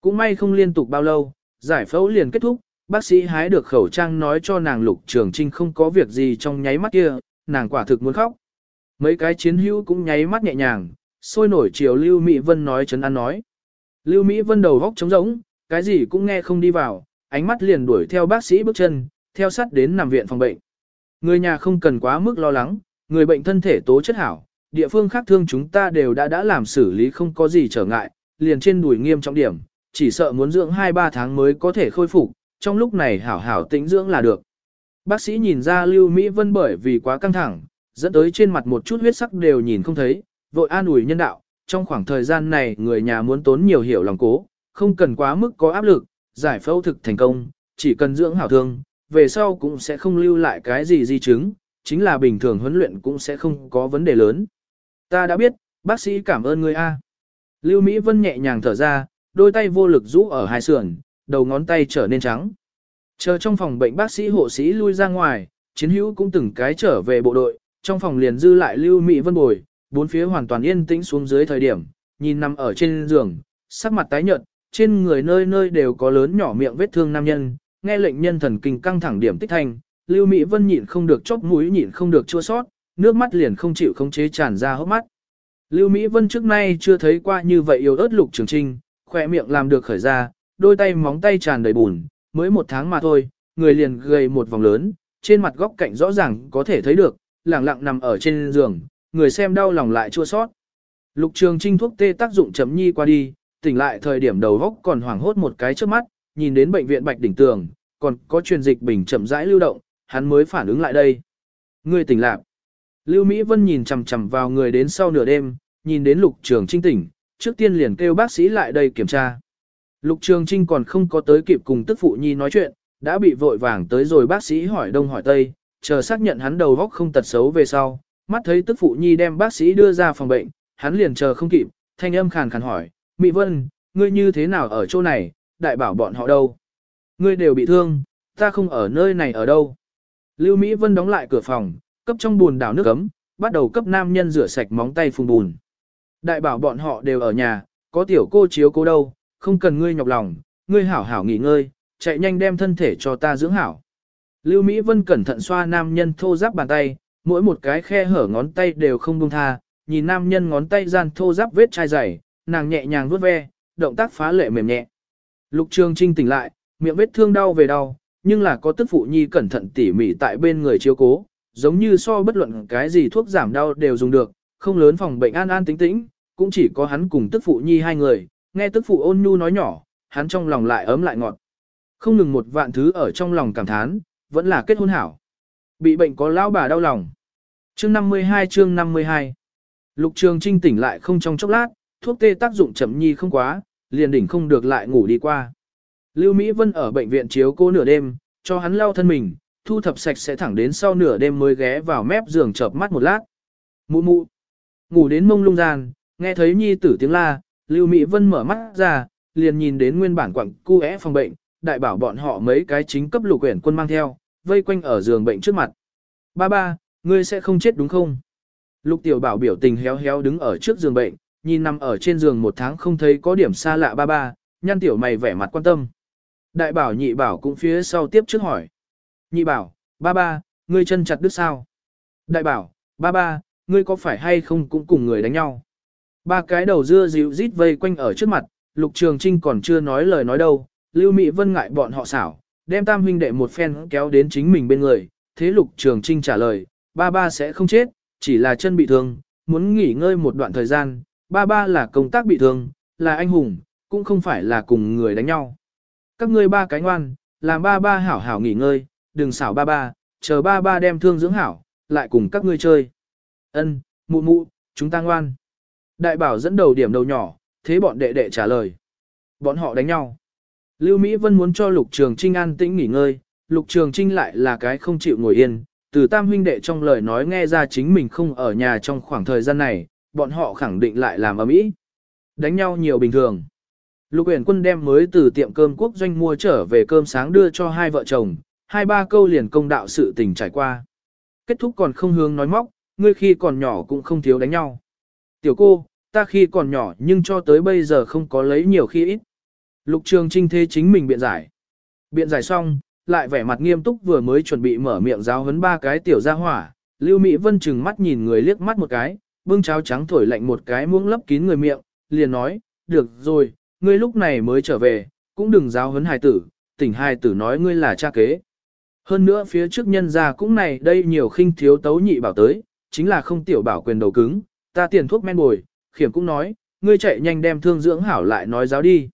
Cũng may không liên tục bao lâu, giải phẫu liền kết thúc, bác sĩ hái được khẩu trang nói cho nàng lục trường trinh không có việc gì trong nháy mắt kia, nàng quả thực muốn khóc. Mấy cái chiến hữu cũng nháy mắt nhẹ nhàng, sôi nổi chiều Lưu Mỹ Vân nói chấn an nói. Lưu Mỹ Vân đầu góc trống rỗng, cái gì cũng nghe không đi vào, ánh mắt liền đuổi theo bác sĩ bước chân, theo sát đến nằm viện phòng bệnh. Người nhà không cần quá mức lo lắng, người bệnh thân thể tố chất hảo, địa phương khác thương chúng ta đều đã đã làm xử lý không có gì trở ngại, liền trên đùi nghiêm trọng điểm, chỉ sợ muốn dưỡng 2-3 tháng mới có thể khôi phục, trong lúc này hảo hảo tĩnh dưỡng là được. Bác sĩ nhìn ra Lưu Mỹ Vân bởi vì quá căng thẳng, dẫn tới trên mặt một chút huyết sắc đều nhìn không thấy, vội an ủi nhân đạo, trong khoảng thời gian này người nhà muốn tốn nhiều hiểu lòng cố, không cần quá mức có áp lực, giải phẫu thực thành công, chỉ cần dưỡng hảo thương, về sau cũng sẽ không lưu lại cái gì di chứng, chính là bình thường huấn luyện cũng sẽ không có vấn đề lớn. Ta đã biết, bác sĩ cảm ơn người A. Lưu Mỹ Vân nhẹ nhàng thở ra, đôi tay vô lực rũ ở hai sườn, đầu ngón tay trở nên trắng. Chờ trong phòng bệnh bác sĩ hộ sĩ lui ra ngoài, chiến hữu cũng từng cái trở về bộ đội, trong phòng liền dư lại Lưu Mỹ Vân bồi, bốn phía hoàn toàn yên tĩnh xuống dưới thời điểm, nhìn nằm ở trên giường, sắc mặt tái nhợt, trên người nơi nơi đều có lớn nhỏ miệng vết thương nam nhân, nghe lệnh nhân thần kinh căng thẳng điểm tích thành, Lưu Mỹ Vân nhịn không được chóp mũi nhịn không được chua sót, nước mắt liền không chịu khống chế tràn ra hốc mắt. Lưu Mỹ Vân trước nay chưa thấy qua như vậy yêu ớt lục trường trinh, khỏe miệng làm được khởi ra, đôi tay móng tay tràn đầy bùn, mới một tháng mà thôi, người liền gầy một vòng lớn, trên mặt góc cạnh rõ ràng có thể thấy được, lẳng lặng nằm ở trên giường, người xem đau lòng lại chua sót. Lục trường trinh thuốc tê tác dụng chấm nhi qua đi, tỉnh lại thời điểm đầu góc còn hoảng hốt một cái trước mắt, nhìn đến bệnh viện bạch đỉnh tường, còn có truyền dịch bình chậm rãi lưu động, hắn mới phản ứng lại đây. Người tỉnh lạc. Lưu Mỹ Vân nhìn chằm chằm vào người đến sau nửa đêm, nhìn đến lục trường trinh tỉnh, trước tiên liền kêu bác sĩ lại đây kiểm tra. Lục trường trinh còn không có tới kịp cùng tức phụ nhi nói chuyện, đã bị vội vàng tới rồi bác sĩ hỏi đông hỏi tây, chờ xác nhận hắn đầu góc không tật xấu về sau, mắt thấy tức phụ nhi đem bác sĩ đưa ra phòng bệnh, hắn liền chờ không kịp, thanh âm khàn khàn hỏi, Mỹ Vân, ngươi như thế nào ở chỗ này, đại bảo bọn họ đâu? Ngươi đều bị thương, ta không ở nơi này ở đâu? Lưu Mỹ Vân đóng lại cửa phòng, cấp trong bùn đảo nước ấm, bắt đầu cấp nam nhân rửa sạch móng tay phùng bùn. Đại bảo bọn họ đều ở nhà, có tiểu cô chiếu cô đâu, không cần ngươi nhọc lòng, ngươi hảo hảo nghỉ ngơi, chạy nhanh đem thân thể cho ta dưỡng hảo. Lưu Mỹ Vân cẩn thận xoa nam nhân thô ráp bàn tay, mỗi một cái khe hở ngón tay đều không buông tha, nhìn nam nhân ngón tay gian thô ráp vết chai dày, nàng nhẹ nhàng vuốt ve, động tác phá lệ mềm nhẹ. Lục Trường Trinh tỉnh lại, miệng vết thương đau về đau, nhưng là có tức phụ nhi cẩn thận tỉ mỉ tại bên người chiếu cố, giống như so bất luận cái gì thuốc giảm đau đều dùng được, không lớn phòng bệnh an an tĩnh tĩnh, cũng chỉ có hắn cùng tức phụ nhi hai người, nghe tức phụ ôn nhu nói nhỏ, hắn trong lòng lại ấm lại ngọt. Không ngừng một vạn thứ ở trong lòng cảm thán, vẫn là kết hôn hảo. Bị bệnh có lão bà đau lòng. Chương 52 chương 52 Lục Trường Trinh tỉnh lại không trong chốc lát, thuốc tê tác dụng chậm nhi không quá, liền đỉnh không được lại ngủ đi qua. Lưu Mỹ Vân ở bệnh viện chiếu cô nửa đêm, cho hắn lau thân mình, thu thập sạch sẽ thẳng đến sau nửa đêm mới ghé vào mép giường chợp mắt một lát. Mụ mụ. Ngủ đến mông lung gian, nghe thấy nhi tử tiếng la, Lưu Mỹ Vân mở mắt ra, liền nhìn đến nguyên bản quặng cu é phòng bệnh, đại bảo bọn họ mấy cái chính cấp lục quyển quân mang theo, vây quanh ở giường bệnh trước mặt. Ba ba, ngươi sẽ không chết đúng không? Lục tiểu bảo biểu tình héo héo đứng ở trước giường bệnh, nhìn nằm ở trên giường một tháng không thấy có điểm xa lạ ba ba, nhăn tiểu mày vẻ mặt quan tâm. Đại bảo nhị bảo cũng phía sau tiếp trước hỏi. Nhị bảo, ba ba, ngươi chân chặt đứt sao? Đại bảo, ba ba, ngươi có phải hay không cũng cùng người đánh nhau? Ba cái đầu dưa dịu rít vây quanh ở trước mặt, lục trường trinh còn chưa nói lời nói đâu, Lưu Mỹ Vân ngại bọn họ xảo, đem tam huynh đệ một phen kéo đến chính mình bên người, thế lục trường trinh trả lời, ba ba sẽ không chết, chỉ là chân bị thương, muốn nghỉ ngơi một đoạn thời gian, ba ba là công tác bị thương, là anh hùng, cũng không phải là cùng người đánh nhau. Các ngươi ba cái ngoan, làm ba ba hảo hảo nghỉ ngơi, đừng xảo ba ba, chờ ba ba đem thương dưỡng hảo, lại cùng các ngươi chơi. Ân, mụ mụ, chúng ta ngoan. Đại bảo dẫn đầu điểm đầu nhỏ, thế bọn đệ đệ trả lời. Bọn họ đánh nhau. Lưu Mỹ Vân muốn cho Lục Trường Trinh an tĩnh nghỉ ngơi, Lục Trường Trinh lại là cái không chịu ngồi yên, từ tam huynh đệ trong lời nói nghe ra chính mình không ở nhà trong khoảng thời gian này, bọn họ khẳng định lại làm ở mỹ. Đánh nhau nhiều bình thường. Lục Uyển Quân đem mới từ tiệm cơm quốc doanh mua trở về cơm sáng đưa cho hai vợ chồng, hai ba câu liền công đạo sự tình trải qua. Kết thúc còn không hướng nói móc, ngươi khi còn nhỏ cũng không thiếu đánh nhau. Tiểu cô, ta khi còn nhỏ nhưng cho tới bây giờ không có lấy nhiều khi ít. Lục Trường Trinh thế chính mình biện giải. Biện giải xong, lại vẻ mặt nghiêm túc vừa mới chuẩn bị mở miệng giáo huấn ba cái tiểu gia hỏa, Lưu Mỹ Vân chừng mắt nhìn người liếc mắt một cái, bưng cháo trắng thổi lạnh một cái muỗng lấp kín người miệng, liền nói, được rồi, ngươi lúc này mới trở về, cũng đừng giáo huấn hài tử, tỉnh hài tử nói ngươi là cha kế. Hơn nữa phía trước nhân gia cũng này đây nhiều khinh thiếu tấu nhị bảo tới, chính là không tiểu bảo quyền đầu cứng, ta tiền thuốc men bồi, khiểm cũng nói, ngươi chạy nhanh đem thương dưỡng hảo lại nói giáo đi.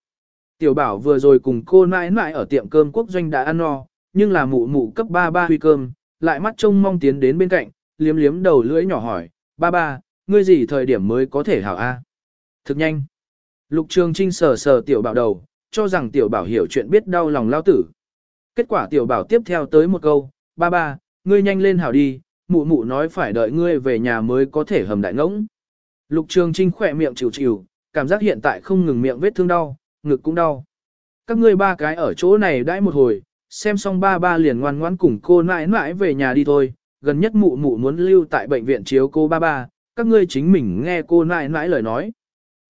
Tiểu bảo vừa rồi cùng cô mãi mãi ở tiệm cơm quốc doanh đã ăn no, nhưng là mụ mụ cấp ba ba huy cơm, lại mắt trông mong tiến đến bên cạnh, liếm liếm đầu lưỡi nhỏ hỏi, ba ba, ngươi gì thời điểm mới có thể hảo A. Thực nhanh. Lục Trường Trinh sờ sờ tiểu bảo đầu, cho rằng tiểu bảo hiểu chuyện biết đau lòng lao tử. Kết quả tiểu bảo tiếp theo tới một câu, ba ba, ngươi nhanh lên hảo đi, mụ mụ nói phải đợi ngươi về nhà mới có thể hầm đại ngỗng. Lục Trường Trinh khỏe miệng chịu chịu, cảm giác hiện tại không ngừng miệng vết thương đau, ngực cũng đau. Các ngươi ba cái ở chỗ này đãi một hồi, xem xong ba ba liền ngoan ngoãn cùng cô nãi nãi về nhà đi thôi, gần nhất mụ mụ muốn lưu tại bệnh viện chiếu cô ba ba, các ngươi chính mình nghe cô nãi nãi lời nói.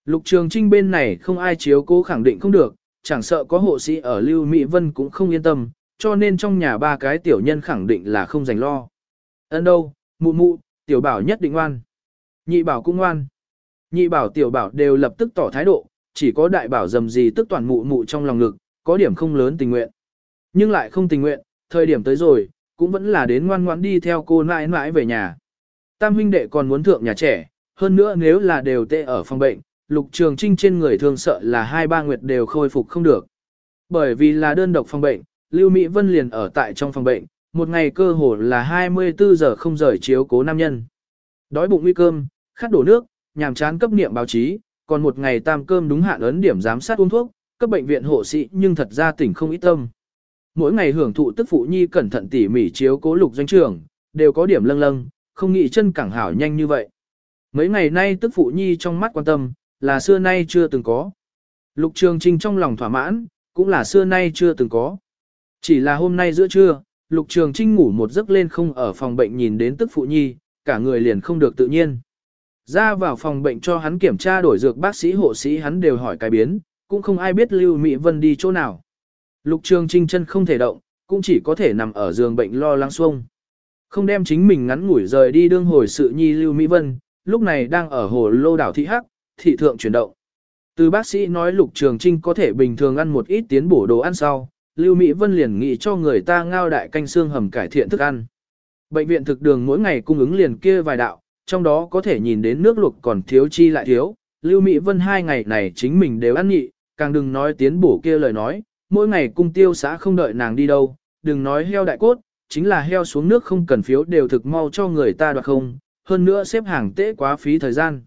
Lục Trường Trinh bên này không ai chiếu cố khẳng định không được, chẳng sợ có hộ sĩ ở Lưu Mỹ Vân cũng không yên tâm, cho nên trong nhà ba cái tiểu nhân khẳng định là không dành lo. Ấn đâu, mụ mụ, tiểu bảo nhất định ngoan. Nhị bảo cũng ngoan. Nhị bảo tiểu bảo đều lập tức tỏ thái độ, chỉ có đại bảo dầm gì tức toàn mụ mụ trong lòng ngực, có điểm không lớn tình nguyện. Nhưng lại không tình nguyện, thời điểm tới rồi, cũng vẫn là đến ngoan ngoãn đi theo cô nãi nãi về nhà. Tam huynh đệ còn muốn thượng nhà trẻ, hơn nữa nếu là đều tệ ở phòng bệnh, lục trường trinh trên người thường sợ là hai ba nguyệt đều khôi phục không được. Bởi vì là đơn độc phòng bệnh, Lưu Mỹ Vân liền ở tại trong phòng bệnh, một ngày cơ hồ là 24 giờ không rời chiếu cố nam nhân. Đói bụng nguy cơm, khát đổ nước, nhàm chán cấp niệm báo chí, còn một ngày tam cơm đúng hạn ấn điểm giám sát uống thuốc, cấp bệnh viện hộ sĩ nhưng thật ra tỉnh không ít tâm. Mỗi ngày hưởng thụ tức phụ nhi cẩn thận tỉ mỉ chiếu cố lục doanh trưởng, đều có điểm lâng lâng, không nghĩ chân cẳng hảo nhanh như vậy. Mấy ngày nay tức phụ nhi trong mắt quan tâm, là xưa nay chưa từng có. Lục trường trinh trong lòng thỏa mãn, cũng là xưa nay chưa từng có. Chỉ là hôm nay giữa trưa, lục trường trinh ngủ một giấc lên không ở phòng bệnh nhìn đến tức phụ nhi, cả người liền không được tự nhiên. Ra vào phòng bệnh cho hắn kiểm tra đổi dược bác sĩ hộ sĩ hắn đều hỏi cái biến, cũng không ai biết Lưu Mỹ Vân đi chỗ nào. Lục Trường Trinh chân không thể động, cũng chỉ có thể nằm ở giường bệnh lo lắng xuông. Không đem chính mình ngắn ngủi rời đi đương hồi sự nhi Lưu Mỹ Vân, lúc này đang ở hồ lô đảo thị hắc, thị thượng chuyển động. Từ bác sĩ nói Lục Trường Trinh có thể bình thường ăn một ít tiến bổ đồ ăn sau, Lưu Mỹ Vân liền nghĩ cho người ta ngao đại canh xương hầm cải thiện thức ăn. Bệnh viện thực đường mỗi ngày cung ứng liền kia vài đạo, trong đó có thể nhìn đến nước luộc còn thiếu chi lại thiếu. Lưu Mỹ Vân hai ngày này chính mình đều ăn nhị, càng đừng nói tiến bổ kia lời nói, mỗi ngày cung tiêu xã không đợi nàng đi đâu, đừng nói heo đại cốt, chính là heo xuống nước không cần phiếu đều thực mau cho người ta đoạt không, hơn nữa xếp hàng tế quá phí thời gian.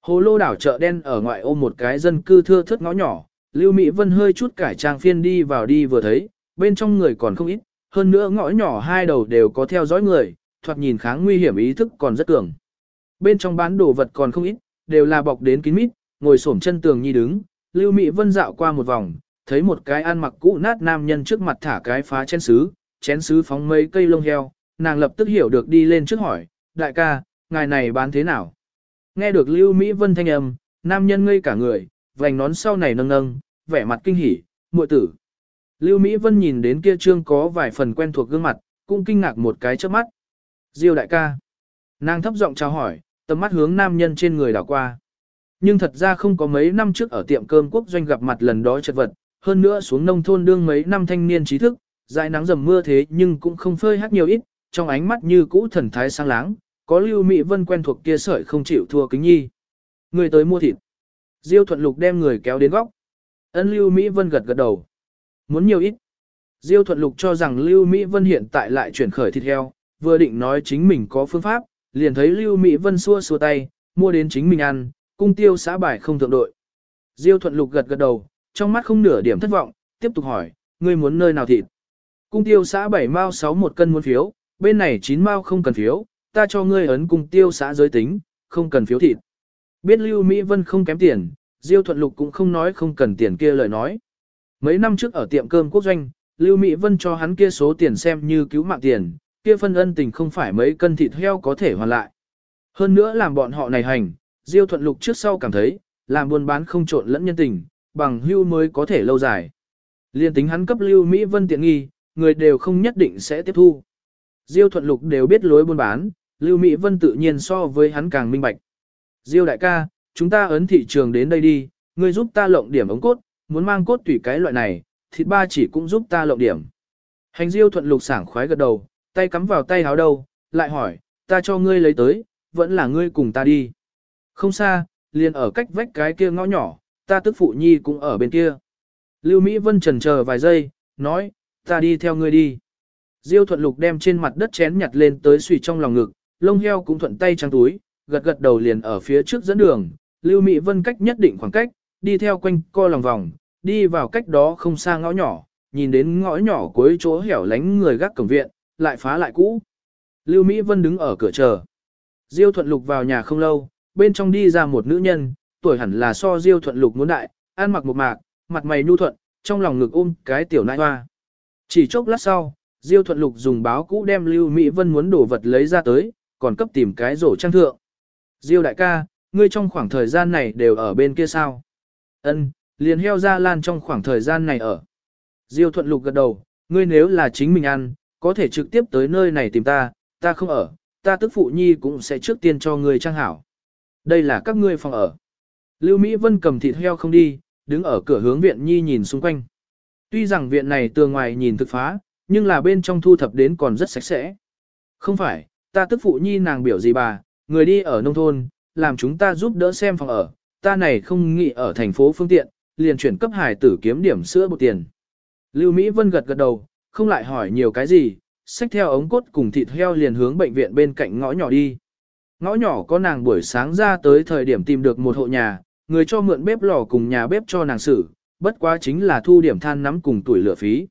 Hồ lô đảo chợ đen ở ngoại ô một cái dân cư thưa thớt ngõ nhỏ, Lưu Mỹ Vân hơi chút cải trang phiên đi vào đi vừa thấy, bên trong người còn không ít, hơn nữa ngõ nhỏ hai đầu đều có theo dõi người, thoạt nhìn kháng nguy hiểm ý thức còn rất cường. Bên trong bán đồ vật còn không ít, đều là bọc đến kín mít, ngồi xổm chân tường nhi đứng, Lưu Mỹ Vân dạo qua một vòng, thấy một cái ăn mặc cũ nát nam nhân trước mặt thả cái phá chén sứ, chén sứ phóng mấy cây lông heo, nàng lập tức hiểu được đi lên trước hỏi, đại ca, ngài này bán thế nào? Nghe được Lưu Mỹ Vân thanh âm, nam nhân ngây cả người, vành nón sau này nâng nâng, vẻ mặt kinh hỉ, muội tử. Lưu Mỹ Vân nhìn đến kia trương có vài phần quen thuộc gương mặt, cũng kinh ngạc một cái trước mắt. Diêu đại ca. Nàng thấp giọng chào hỏi, tầm mắt hướng nam nhân trên người đảo qua. Nhưng thật ra không có mấy năm trước ở tiệm cơm quốc doanh gặp mặt lần đó chật vật, hơn nữa xuống nông thôn đương mấy năm thanh niên trí thức, dài nắng dầm mưa thế nhưng cũng không phơi hát nhiều ít, trong ánh mắt như cũ thần thái sáng láng, có Lưu Mỹ Vân quen thuộc kia sợi không chịu thua kính nhi. Người tới mua thịt. Diêu thuận lục đem người kéo đến góc. Ân Lưu Mỹ Vân gật gật đầu. Muốn nhiều ít. Diêu thuận lục cho rằng Lưu Mỹ Vân hiện tại lại chuyển khởi thịt heo, vừa định nói chính mình có phương pháp, liền thấy Lưu Mỹ Vân xua xua tay, mua đến chính mình ăn, cung tiêu xã bài không thượng đội. Diêu thuận lục gật gật đầu, trong mắt không nửa điểm thất vọng, tiếp tục hỏi, ngươi muốn nơi nào thịt? Cung tiêu xã 7 mao 6 một cân muốn phiếu, bên này 9 mao không cần phiếu, ta cho ngươi ấn cung tiêu xã giới tính, không cần phiếu thịt. Biết Lưu Mỹ Vân không kém tiền, Diêu Thuận Lục cũng không nói không cần tiền kia lời nói. Mấy năm trước ở tiệm cơm quốc doanh, Lưu Mỹ Vân cho hắn kia số tiền xem như cứu mạng tiền, kia phân ân tình không phải mấy cân thịt heo có thể hoàn lại. Hơn nữa làm bọn họ này hành, Diêu Thuận Lục trước sau cảm thấy, làm buôn bán không trộn lẫn nhân tình, bằng hưu mới có thể lâu dài. Liên tính hắn cấp Lưu Mỹ Vân tiện nghi, người đều không nhất định sẽ tiếp thu. Diêu Thuận Lục đều biết lối buôn bán, Lưu Mỹ Vân tự nhiên so với hắn càng minh bạch. Diêu đại ca, chúng ta ấn thị trường đến đây đi, ngươi giúp ta lộng điểm ống cốt, muốn mang cốt tùy cái loại này, thịt ba chỉ cũng giúp ta lộng điểm. Hành Diêu Thuận Lục sảng khoái gật đầu, tay cắm vào tay háo đâu, lại hỏi, ta cho ngươi lấy tới, vẫn là ngươi cùng ta đi. Không xa, liền ở cách vách cái kia ngõ nhỏ, ta tức phụ nhi cũng ở bên kia. Lưu Mỹ Vân trần chờ vài giây, nói, ta đi theo ngươi đi. Diêu thuận lục đem trên mặt đất chén nhặt lên tới suy trong lòng ngực, lông heo cũng thuận tay trang túi, gật gật đầu liền ở phía trước dẫn đường, Lưu Mỹ Vân cách nhất định khoảng cách, đi theo quanh co lòng vòng, đi vào cách đó không xa ngõ nhỏ, nhìn đến ngõ nhỏ cuối chỗ hẻo lánh người gác cổng viện, lại phá lại cũ. Lưu Mỹ Vân đứng ở cửa chờ. Diêu Thuận Lục vào nhà không lâu, bên trong đi ra một nữ nhân, tuổi hẳn là so Diêu Thuận Lục muốn đại, ăn mặc một mạc, mặt mày nhu thuận, trong lòng ngực ôm cái tiểu nai hoa. Chỉ chốc lát sau, Diêu Thuận Lục dùng báo cũ đem Lưu Mỹ Vân muốn đổ vật lấy ra tới, còn cấp tìm cái rổ trang thượng. Diêu đại ca, ngươi trong khoảng thời gian này đều ở bên kia sao? Ân, liền heo ra lan trong khoảng thời gian này ở. Diêu Thuận Lục gật đầu, ngươi nếu là chính mình ăn, có thể trực tiếp tới nơi này tìm ta, ta không ở, ta tức phụ nhi cũng sẽ trước tiên cho ngươi trang hảo. Đây là các ngươi phòng ở. Lưu Mỹ Vân cầm thịt heo không đi, đứng ở cửa hướng viện nhi nhìn xung quanh. Tuy rằng viện này tường ngoài nhìn thực phá, nhưng là bên trong thu thập đến còn rất sạch sẽ. Không phải, ta tức phụ nhi nàng biểu gì bà, người đi ở nông thôn, làm chúng ta giúp đỡ xem phòng ở, ta này không nghĩ ở thành phố phương tiện, liền chuyển cấp hải tử kiếm điểm sữa bột tiền. Lưu Mỹ Vân gật gật đầu, không lại hỏi nhiều cái gì, xách theo ống cốt cùng thịt heo liền hướng bệnh viện bên cạnh ngõ nhỏ đi. Ngõ nhỏ có nàng buổi sáng ra tới thời điểm tìm được một hộ nhà, người cho mượn bếp lò cùng nhà bếp cho nàng xử, bất quá chính là thu điểm than nắm cùng tuổi lửa phí.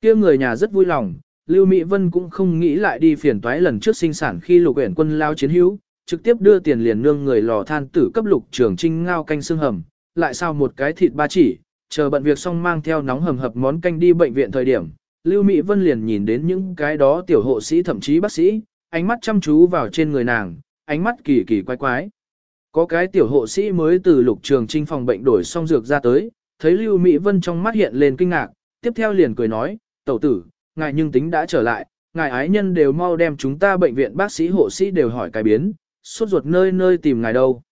kia người nhà rất vui lòng, Lưu Mỹ Vân cũng không nghĩ lại đi phiền toái lần trước sinh sản khi lục uyển quân lao chiến hữu, trực tiếp đưa tiền liền nương người lò than tử cấp lục trường trinh ngao canh xương hầm, lại sao một cái thịt ba chỉ, chờ bận việc xong mang theo nóng hầm hập món canh đi bệnh viện thời điểm. Lưu Mỹ Vân liền nhìn đến những cái đó tiểu hộ sĩ thậm chí bác sĩ, ánh mắt chăm chú vào trên người nàng, ánh mắt kỳ kỳ quái quái. Có cái tiểu hộ sĩ mới từ lục trường trinh phòng bệnh đổi xong dược ra tới, thấy Lưu Mỹ Vân trong mắt hiện lên kinh ngạc, tiếp theo liền cười nói, tẩu tử, ngài nhưng tính đã trở lại, ngài ái nhân đều mau đem chúng ta bệnh viện bác sĩ hộ sĩ đều hỏi cái biến, suốt ruột nơi nơi tìm ngài đâu.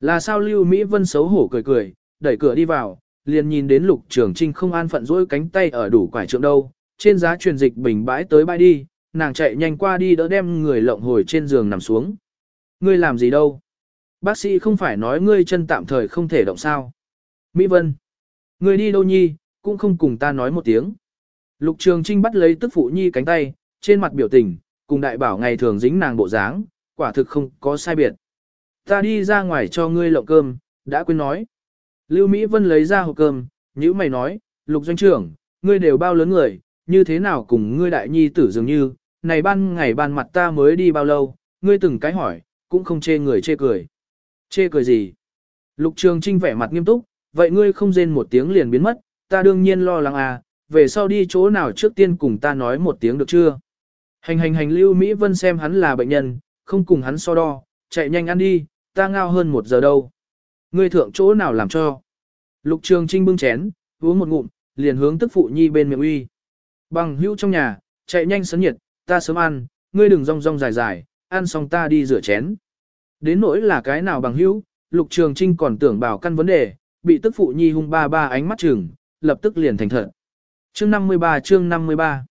Là sao Lưu Mỹ Vân xấu hổ cười cười, đẩy cửa đi vào, liền nhìn đến lục trường trinh không an phận dỗi cánh tay ở đủ quải trượng đâu, trên giá truyền dịch bình bãi tới bãi đi, nàng chạy nhanh qua đi đỡ đem người lộng hồi trên giường nằm xuống. Ngươi làm gì đâu? Bác sĩ không phải nói ngươi chân tạm thời không thể động sao. Mỹ Vân. Ngươi đi đâu nhi, cũng không cùng ta nói một tiếng. Lục Trường Trinh bắt lấy tức phụ nhi cánh tay, trên mặt biểu tình, cùng đại bảo ngày thường dính nàng bộ dáng, quả thực không có sai biệt. Ta đi ra ngoài cho ngươi lộng cơm, đã quên nói. Lưu Mỹ Vân lấy ra hộp cơm, nhữ mày nói, lục doanh trưởng, ngươi đều bao lớn người, như thế nào cùng ngươi đại nhi tử dường như, này ban ngày ban mặt ta mới đi bao lâu, ngươi từng cái hỏi, cũng không chê người chê cười. Chê cười gì? Lục Trường Trinh vẻ mặt nghiêm túc, vậy ngươi không rên một tiếng liền biến mất, ta đương nhiên lo lắng à, về sau đi chỗ nào trước tiên cùng ta nói một tiếng được chưa? Hành hành hành Lưu Mỹ Vân xem hắn là bệnh nhân, không cùng hắn so đo, chạy nhanh ăn đi, ta ngao hơn một giờ đâu. Ngươi thượng chỗ nào làm cho? Lục Trường Trinh bưng chén, uống một ngụm, liền hướng tức phụ nhi bên miệng uy. Bằng hữu trong nhà, chạy nhanh sấn nhiệt, ta sớm ăn, ngươi đừng rong rong dài dài, ăn xong ta đi rửa chén. Đến nỗi là cái nào bằng hữu, Lục Trường Trinh còn tưởng bảo căn vấn đề, bị tức phụ nhi hung ba ba ánh mắt chừng, lập tức liền thành thật. Chương 53 chương 53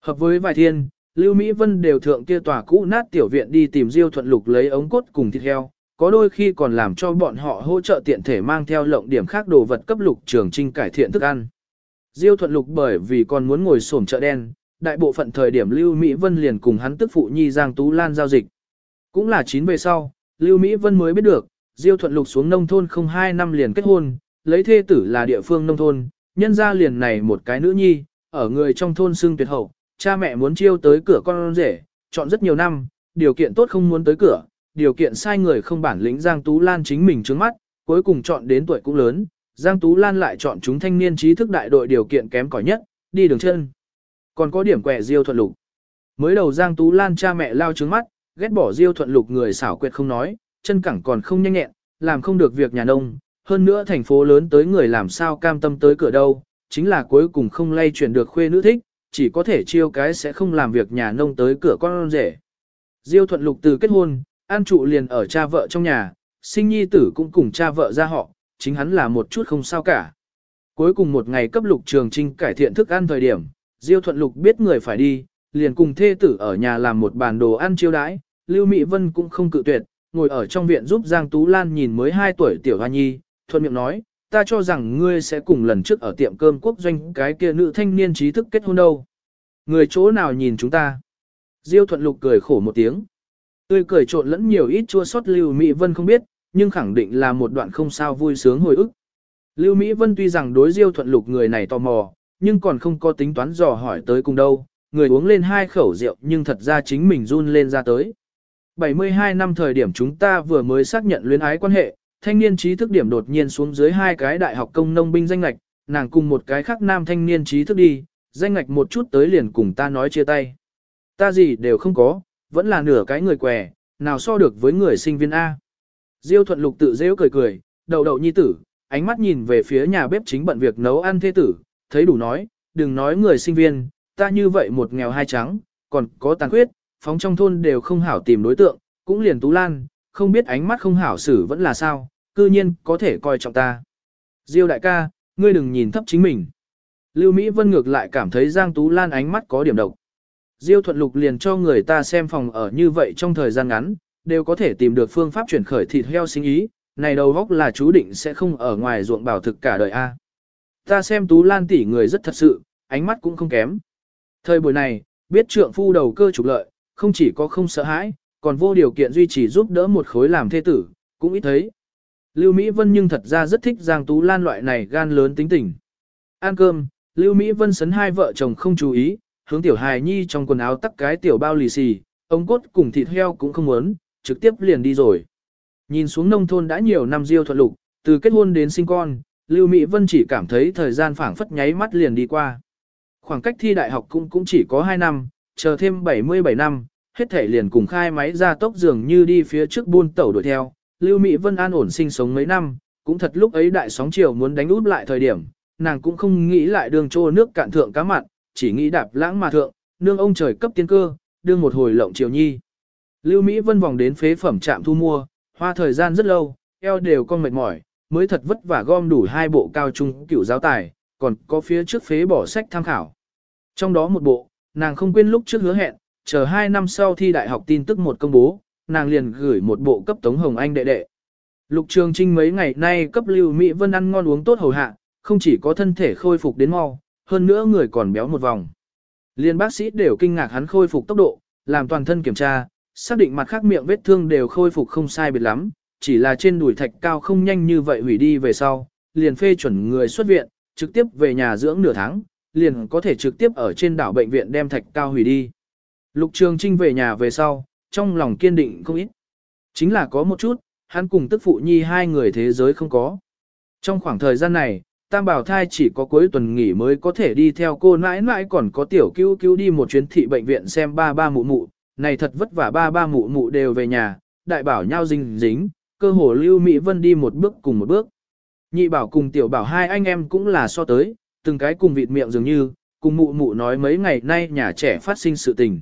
Hợp với vài thiên, Lưu Mỹ Vân đều thượng kia tòa cũ nát tiểu viện đi tìm Diêu Thuận Lục lấy ống cốt cùng thịt heo, có đôi khi còn làm cho bọn họ hỗ trợ tiện thể mang theo lộng điểm khác đồ vật cấp Lục Trường Trinh cải thiện thức ăn. Diêu Thuận Lục bởi vì còn muốn ngồi xổm chợ đen, đại bộ phận thời điểm Lưu Mỹ Vân liền cùng hắn tức phụ nhi Giang Tú Lan giao dịch. Cũng là chín về sau, Lưu Mỹ Vân mới biết được, Diêu Thuận Lục xuống nông thôn không hai năm liền kết hôn, lấy thê tử là địa phương nông thôn, nhân ra liền này một cái nữ nhi, ở người trong thôn xưng tuyệt hậu, cha mẹ muốn chiêu tới cửa con rể, chọn rất nhiều năm, điều kiện tốt không muốn tới cửa, điều kiện sai người không bản lĩnh Giang Tú Lan chính mình trước mắt, cuối cùng chọn đến tuổi cũng lớn, Giang Tú Lan lại chọn chúng thanh niên trí thức đại đội điều kiện kém cỏi nhất, đi đường chân. Còn có điểm quẻ Diêu Thuận Lục. Mới đầu Giang Tú Lan cha mẹ lao trứng mắt, ghét bỏ Diêu Thuận Lục người xảo quyệt không nói, chân cẳng còn không nhanh nhẹn, làm không được việc nhà nông, hơn nữa thành phố lớn tới người làm sao cam tâm tới cửa đâu, chính là cuối cùng không lay chuyển được khuê nữ thích, chỉ có thể chiêu cái sẽ không làm việc nhà nông tới cửa con rể. Diêu thuận lục từ kết hôn, an trụ liền ở cha vợ trong nhà, sinh nhi tử cũng cùng cha vợ ra họ, chính hắn là một chút không sao cả. Cuối cùng một ngày cấp lục trường trinh cải thiện thức ăn thời điểm, Diêu thuận lục biết người phải đi, liền cùng thê tử ở nhà làm một bàn đồ ăn chiêu đãi, Lưu Mỹ Vân cũng không cự tuyệt, ngồi ở trong viện giúp Giang Tú Lan nhìn mới 2 tuổi tiểu hoa nhi, thuận miệng nói, ta cho rằng ngươi sẽ cùng lần trước ở tiệm cơm quốc doanh cái kia nữ thanh niên trí thức kết hôn đâu. Người chỗ nào nhìn chúng ta? Diêu thuận lục cười khổ một tiếng. Tươi cười trộn lẫn nhiều ít chua xót Lưu Mỹ Vân không biết, nhưng khẳng định là một đoạn không sao vui sướng hồi ức. Lưu Mỹ Vân tuy rằng đối Diêu Thuận Lục người này tò mò, nhưng còn không có tính toán dò hỏi tới cùng đâu, người uống lên hai khẩu rượu nhưng thật ra chính mình run lên ra tới. 72 năm thời điểm chúng ta vừa mới xác nhận luyến ái quan hệ, thanh niên trí thức điểm đột nhiên xuống dưới hai cái đại học công nông binh danh ngạch, nàng cùng một cái khác nam thanh niên trí thức đi, danh ngạch một chút tới liền cùng ta nói chia tay. Ta gì đều không có, vẫn là nửa cái người què, nào so được với người sinh viên A. Diêu thuận lục tự rêu cười cười, đầu đầu nhi tử, ánh mắt nhìn về phía nhà bếp chính bận việc nấu ăn thế tử, thấy đủ nói, đừng nói người sinh viên, ta như vậy một nghèo hai trắng, còn có tàn khuyết, phóng trong thôn đều không hảo tìm đối tượng, cũng liền Tú Lan, không biết ánh mắt không hảo xử vẫn là sao, cư nhiên có thể coi trọng ta. Diêu đại ca, ngươi đừng nhìn thấp chính mình. Lưu Mỹ Vân ngược lại cảm thấy Giang Tú Lan ánh mắt có điểm độc. Diêu Thuận Lục liền cho người ta xem phòng ở như vậy trong thời gian ngắn, đều có thể tìm được phương pháp chuyển khởi thịt heo sinh ý, này đầu góc là chú định sẽ không ở ngoài ruộng bảo thực cả đời A. Ta xem Tú Lan tỷ người rất thật sự, ánh mắt cũng không kém. Thời buổi này, biết trượng phu đầu cơ trục lợi, không chỉ có không sợ hãi, còn vô điều kiện duy trì giúp đỡ một khối làm thê tử, cũng ít thấy. Lưu Mỹ Vân nhưng thật ra rất thích Giang Tú Lan loại này gan lớn tính tình. Ăn cơm, Lưu Mỹ Vân sấn hai vợ chồng không chú ý, hướng tiểu hài nhi trong quần áo tắc cái tiểu bao lì xì, ống cốt cùng thịt heo cũng không muốn, trực tiếp liền đi rồi. Nhìn xuống nông thôn đã nhiều năm diêu thuận lục, từ kết hôn đến sinh con, Lưu Mỹ Vân chỉ cảm thấy thời gian phảng phất nháy mắt liền đi qua. Khoảng cách thi đại học cũng cũng chỉ có 2 năm, chờ thêm 77 năm, hết thể liền cùng khai máy ra tốc dường như đi phía trước buôn tẩu đuổi theo. Lưu Mỹ Vân an ổn sinh sống mấy năm, cũng thật lúc ấy đại sóng chiều muốn đánh út lại thời điểm, nàng cũng không nghĩ lại đường trô nước cạn thượng cá mặn, chỉ nghĩ đạp lãng mà thượng, nương ông trời cấp tiên cơ, đương một hồi lộng chiều nhi. Lưu Mỹ Vân vòng đến phế phẩm trạm thu mua, hoa thời gian rất lâu, eo đều con mệt mỏi, mới thật vất vả gom đủ hai bộ cao trung cựu giáo tài, còn có phía trước phế bỏ sách tham khảo. Trong đó một bộ, nàng không quên lúc trước hứa hẹn, chờ hai năm sau thi đại học tin tức một công bố, nàng liền gửi một bộ cấp Tống Hồng Anh đệ đệ. Lục Trường Trinh mấy ngày nay cấp Lưu Mỹ Vân ăn ngon uống tốt hầu hạ, không chỉ có thân thể khôi phục đến mau, hơn nữa người còn béo một vòng. Liên bác sĩ đều kinh ngạc hắn khôi phục tốc độ, làm toàn thân kiểm tra, xác định mặt khác miệng vết thương đều khôi phục không sai biệt lắm, chỉ là trên đùi thạch cao không nhanh như vậy hủy đi về sau, liền phê chuẩn người xuất viện, trực tiếp về nhà dưỡng nửa tháng, liền có thể trực tiếp ở trên đảo bệnh viện đem thạch cao hủy đi. Lục Trường Trinh về nhà về sau, trong lòng kiên định không ít. Chính là có một chút, hắn cùng tức phụ nhi hai người thế giới không có. Trong khoảng thời gian này, Tam Bảo Thai chỉ có cuối tuần nghỉ mới có thể đi theo cô nãi nãi còn có tiểu cứu cứu đi một chuyến thị bệnh viện xem ba ba mụ mụ, này thật vất vả ba ba mụ mụ đều về nhà, đại bảo nhau dính dính, cơ hồ lưu Mỹ Vân đi một bước cùng một bước. Nhị bảo cùng tiểu bảo hai anh em cũng là so tới, từng cái cùng vịt miệng dường như, cùng mụ mụ nói mấy ngày nay nhà trẻ phát sinh sự tình.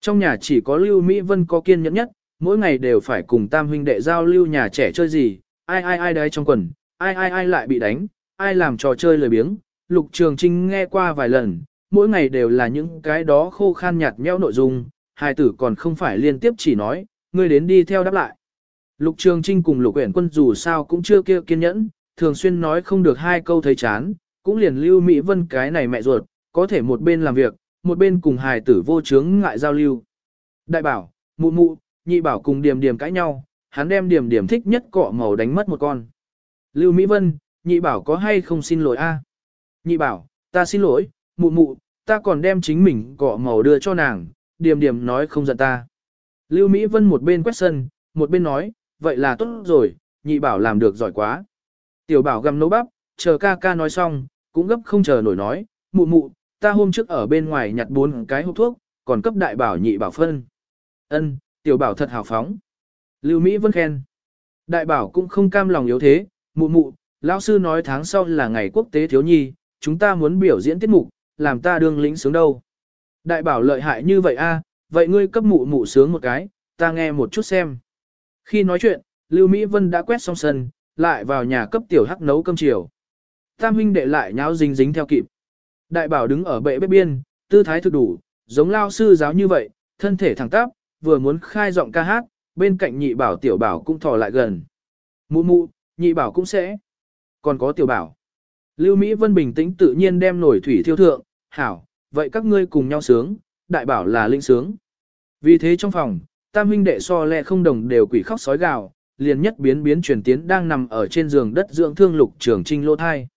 Trong nhà chỉ có Lưu Mỹ Vân có kiên nhẫn nhất, mỗi ngày đều phải cùng tam huynh đệ giao lưu nhà trẻ chơi gì, ai ai ai đấy trong quần, ai ai ai lại bị đánh, ai làm trò chơi lười biếng. Lục Trường Trinh nghe qua vài lần, mỗi ngày đều là những cái đó khô khan nhạt nhẽo nội dung, hài tử còn không phải liên tiếp chỉ nói, ngươi đến đi theo đáp lại. Lục Trường Trinh cùng Lục Uyển Quân dù sao cũng chưa kia kiên nhẫn, thường xuyên nói không được hai câu thấy chán, cũng liền lưu Mỹ Vân cái này mẹ ruột, có thể một bên làm việc, một bên cùng hài tử vô chướng ngại giao lưu. Đại bảo, mụ mụ, nhị bảo cùng điểm điểm cãi nhau, hắn đem điểm điểm thích nhất cọ màu đánh mất một con. Lưu Mỹ Vân, nhị bảo có hay không xin lỗi a? Nhị bảo, ta xin lỗi, mụ mụ, ta còn đem chính mình cọ màu đưa cho nàng, điểm điểm nói không giận ta. Lưu Mỹ Vân một bên quét sân, một bên nói, vậy là tốt rồi, nhị bảo làm được giỏi quá. Tiểu bảo gầm nấu bắp, chờ ca ca nói xong, cũng gấp không chờ nổi nói, mụ mụ, ta hôm trước ở bên ngoài nhặt bốn cái hộp thuốc, còn cấp đại bảo nhị bảo phân. Ân, tiểu bảo thật hào phóng. Lưu Mỹ Vân khen. Đại bảo cũng không cam lòng yếu thế, mụ mụ, lão sư nói tháng sau là ngày quốc tế thiếu nhi, chúng ta muốn biểu diễn tiết mục, làm ta đương lĩnh sướng đâu. Đại bảo lợi hại như vậy a, vậy ngươi cấp mụ mụ sướng một cái, ta nghe một chút xem. Khi nói chuyện, Lưu Mỹ Vân đã quét xong sân, lại vào nhà cấp tiểu hắc nấu cơm chiều. Tam huynh đệ lại nháo dính dính theo kịp. Đại bảo đứng ở bệ bếp biên, tư thái thực đủ, giống lao sư giáo như vậy, thân thể thẳng tắp, vừa muốn khai giọng ca hát, bên cạnh nhị bảo tiểu bảo cũng thò lại gần. Mụ mụ, nhị bảo cũng sẽ. Còn có tiểu bảo. Lưu Mỹ Vân bình tĩnh tự nhiên đem nổi thủy thiêu thượng, hảo, vậy các ngươi cùng nhau sướng, đại bảo là linh sướng. Vì thế trong phòng, tam huynh đệ so lẹ không đồng đều quỷ khóc sói gào, liền nhất biến biến chuyển tiến đang nằm ở trên giường đất dưỡng thương lục trường trinh lô thai.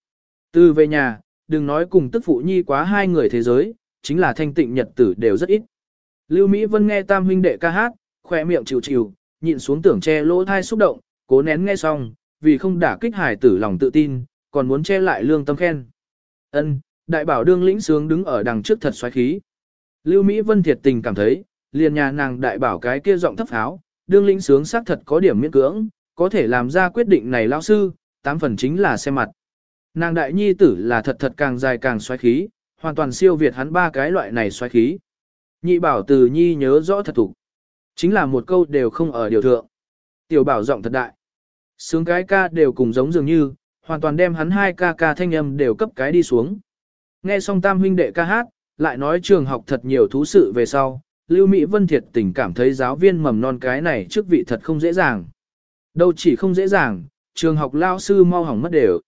Từ về nhà, đừng nói cùng tức phụ nhi quá hai người thế giới, chính là thanh tịnh nhật tử đều rất ít. Lưu Mỹ Vân nghe tam huynh đệ ca hát, khỏe miệng chịu chịu, nhịn xuống tưởng che lỗ thai xúc động, cố nén nghe xong, vì không đả kích hải tử lòng tự tin, còn muốn che lại lương tâm khen. Ân, đại bảo đương lĩnh sướng đứng ở đằng trước thật xoáy khí. Lưu Mỹ Vân thiệt tình cảm thấy, liền nhà nàng đại bảo cái kia giọng thấp áo, đương lĩnh sướng xác thật có điểm miễn cưỡng, có thể làm ra quyết định này lão sư, tám phần chính là xem mặt. Nàng đại nhi tử là thật thật càng dài càng xoáy khí, hoàn toàn siêu việt hắn ba cái loại này xoáy khí. Nhị bảo từ nhi nhớ rõ thật thủ. Chính là một câu đều không ở điều thượng. Tiểu bảo giọng thật đại. Sướng cái ca đều cùng giống dường như, hoàn toàn đem hắn hai ca ca thanh âm đều cấp cái đi xuống. Nghe xong tam huynh đệ ca hát, lại nói trường học thật nhiều thú sự về sau, Lưu Mỹ Vân thiệt tình cảm thấy giáo viên mầm non cái này trước vị thật không dễ dàng. Đâu chỉ không dễ dàng, trường học lao sư mau hỏng mất đều.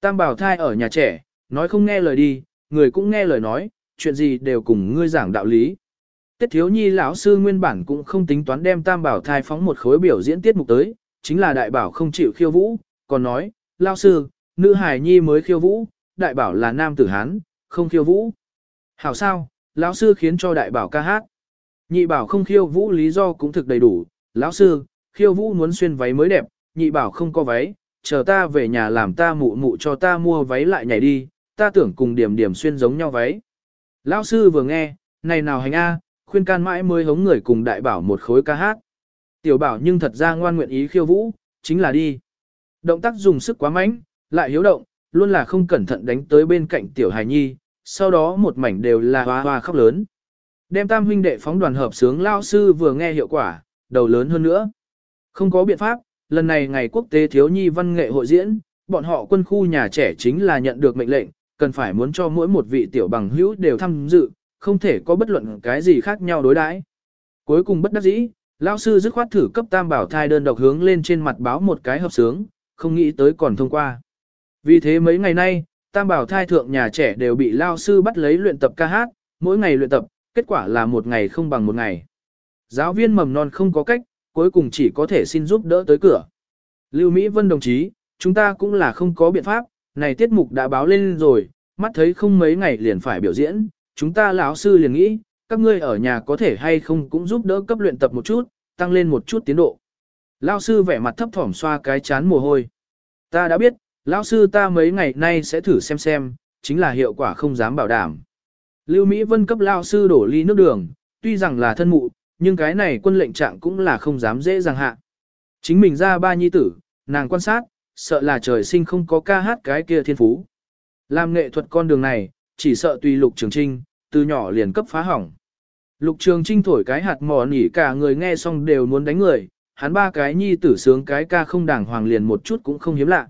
Tam bảo thai ở nhà trẻ, nói không nghe lời đi, người cũng nghe lời nói, chuyện gì đều cùng ngươi giảng đạo lý. Tiết thiếu nhi lão sư nguyên bản cũng không tính toán đem tam bảo thai phóng một khối biểu diễn tiết mục tới, chính là đại bảo không chịu khiêu vũ, còn nói, lão sư, nữ hài nhi mới khiêu vũ, đại bảo là nam tử hán, không khiêu vũ. Hảo sao, lão sư khiến cho đại bảo ca hát. Nhị bảo không khiêu vũ lý do cũng thực đầy đủ, lão sư, khiêu vũ muốn xuyên váy mới đẹp, nhị bảo không có váy, chờ ta về nhà làm ta mụ mụ cho ta mua váy lại nhảy đi, ta tưởng cùng điểm điểm xuyên giống nhau váy. Lão sư vừa nghe, này nào hành a, khuyên can mãi mới hống người cùng đại bảo một khối ca hát. Tiểu bảo nhưng thật ra ngoan nguyện ý khiêu vũ, chính là đi. Động tác dùng sức quá mạnh, lại hiếu động, luôn là không cẩn thận đánh tới bên cạnh tiểu hài nhi, sau đó một mảnh đều là hoa hoa khóc lớn. Đem tam huynh đệ phóng đoàn hợp sướng lao sư vừa nghe hiệu quả, đầu lớn hơn nữa. Không có biện pháp, lần này ngày quốc tế thiếu nhi văn nghệ hội diễn, bọn họ quân khu nhà trẻ chính là nhận được mệnh lệnh, cần phải muốn cho mỗi một vị tiểu bằng hữu đều tham dự, không thể có bất luận cái gì khác nhau đối đãi. Cuối cùng bất đắc dĩ, lão sư dứt khoát thử cấp tam bảo thai đơn độc hướng lên trên mặt báo một cái hợp sướng, không nghĩ tới còn thông qua. Vì thế mấy ngày nay, tam bảo thai thượng nhà trẻ đều bị lao sư bắt lấy luyện tập ca hát, mỗi ngày luyện tập, kết quả là một ngày không bằng một ngày. Giáo viên mầm non không có cách, cuối cùng chỉ có thể xin giúp đỡ tới cửa. Lưu Mỹ Vân đồng chí, chúng ta cũng là không có biện pháp, này tiết mục đã báo lên rồi, mắt thấy không mấy ngày liền phải biểu diễn, chúng ta lão sư liền nghĩ, các ngươi ở nhà có thể hay không cũng giúp đỡ cấp luyện tập một chút, tăng lên một chút tiến độ. Lão sư vẻ mặt thấp thỏm xoa cái chán mồ hôi. Ta đã biết, lão sư ta mấy ngày nay sẽ thử xem xem, chính là hiệu quả không dám bảo đảm. Lưu Mỹ Vân cấp lão sư đổ ly nước đường, tuy rằng là thân mụ, nhưng cái này quân lệnh trạng cũng là không dám dễ dàng hạ. Chính mình ra ba nhi tử, nàng quan sát, sợ là trời sinh không có ca hát cái kia thiên phú. Làm nghệ thuật con đường này, chỉ sợ tùy lục trường trinh, từ nhỏ liền cấp phá hỏng. Lục trường trinh thổi cái hạt mò nỉ cả người nghe xong đều muốn đánh người, hắn ba cái nhi tử sướng cái ca không đàng hoàng liền một chút cũng không hiếm lạ.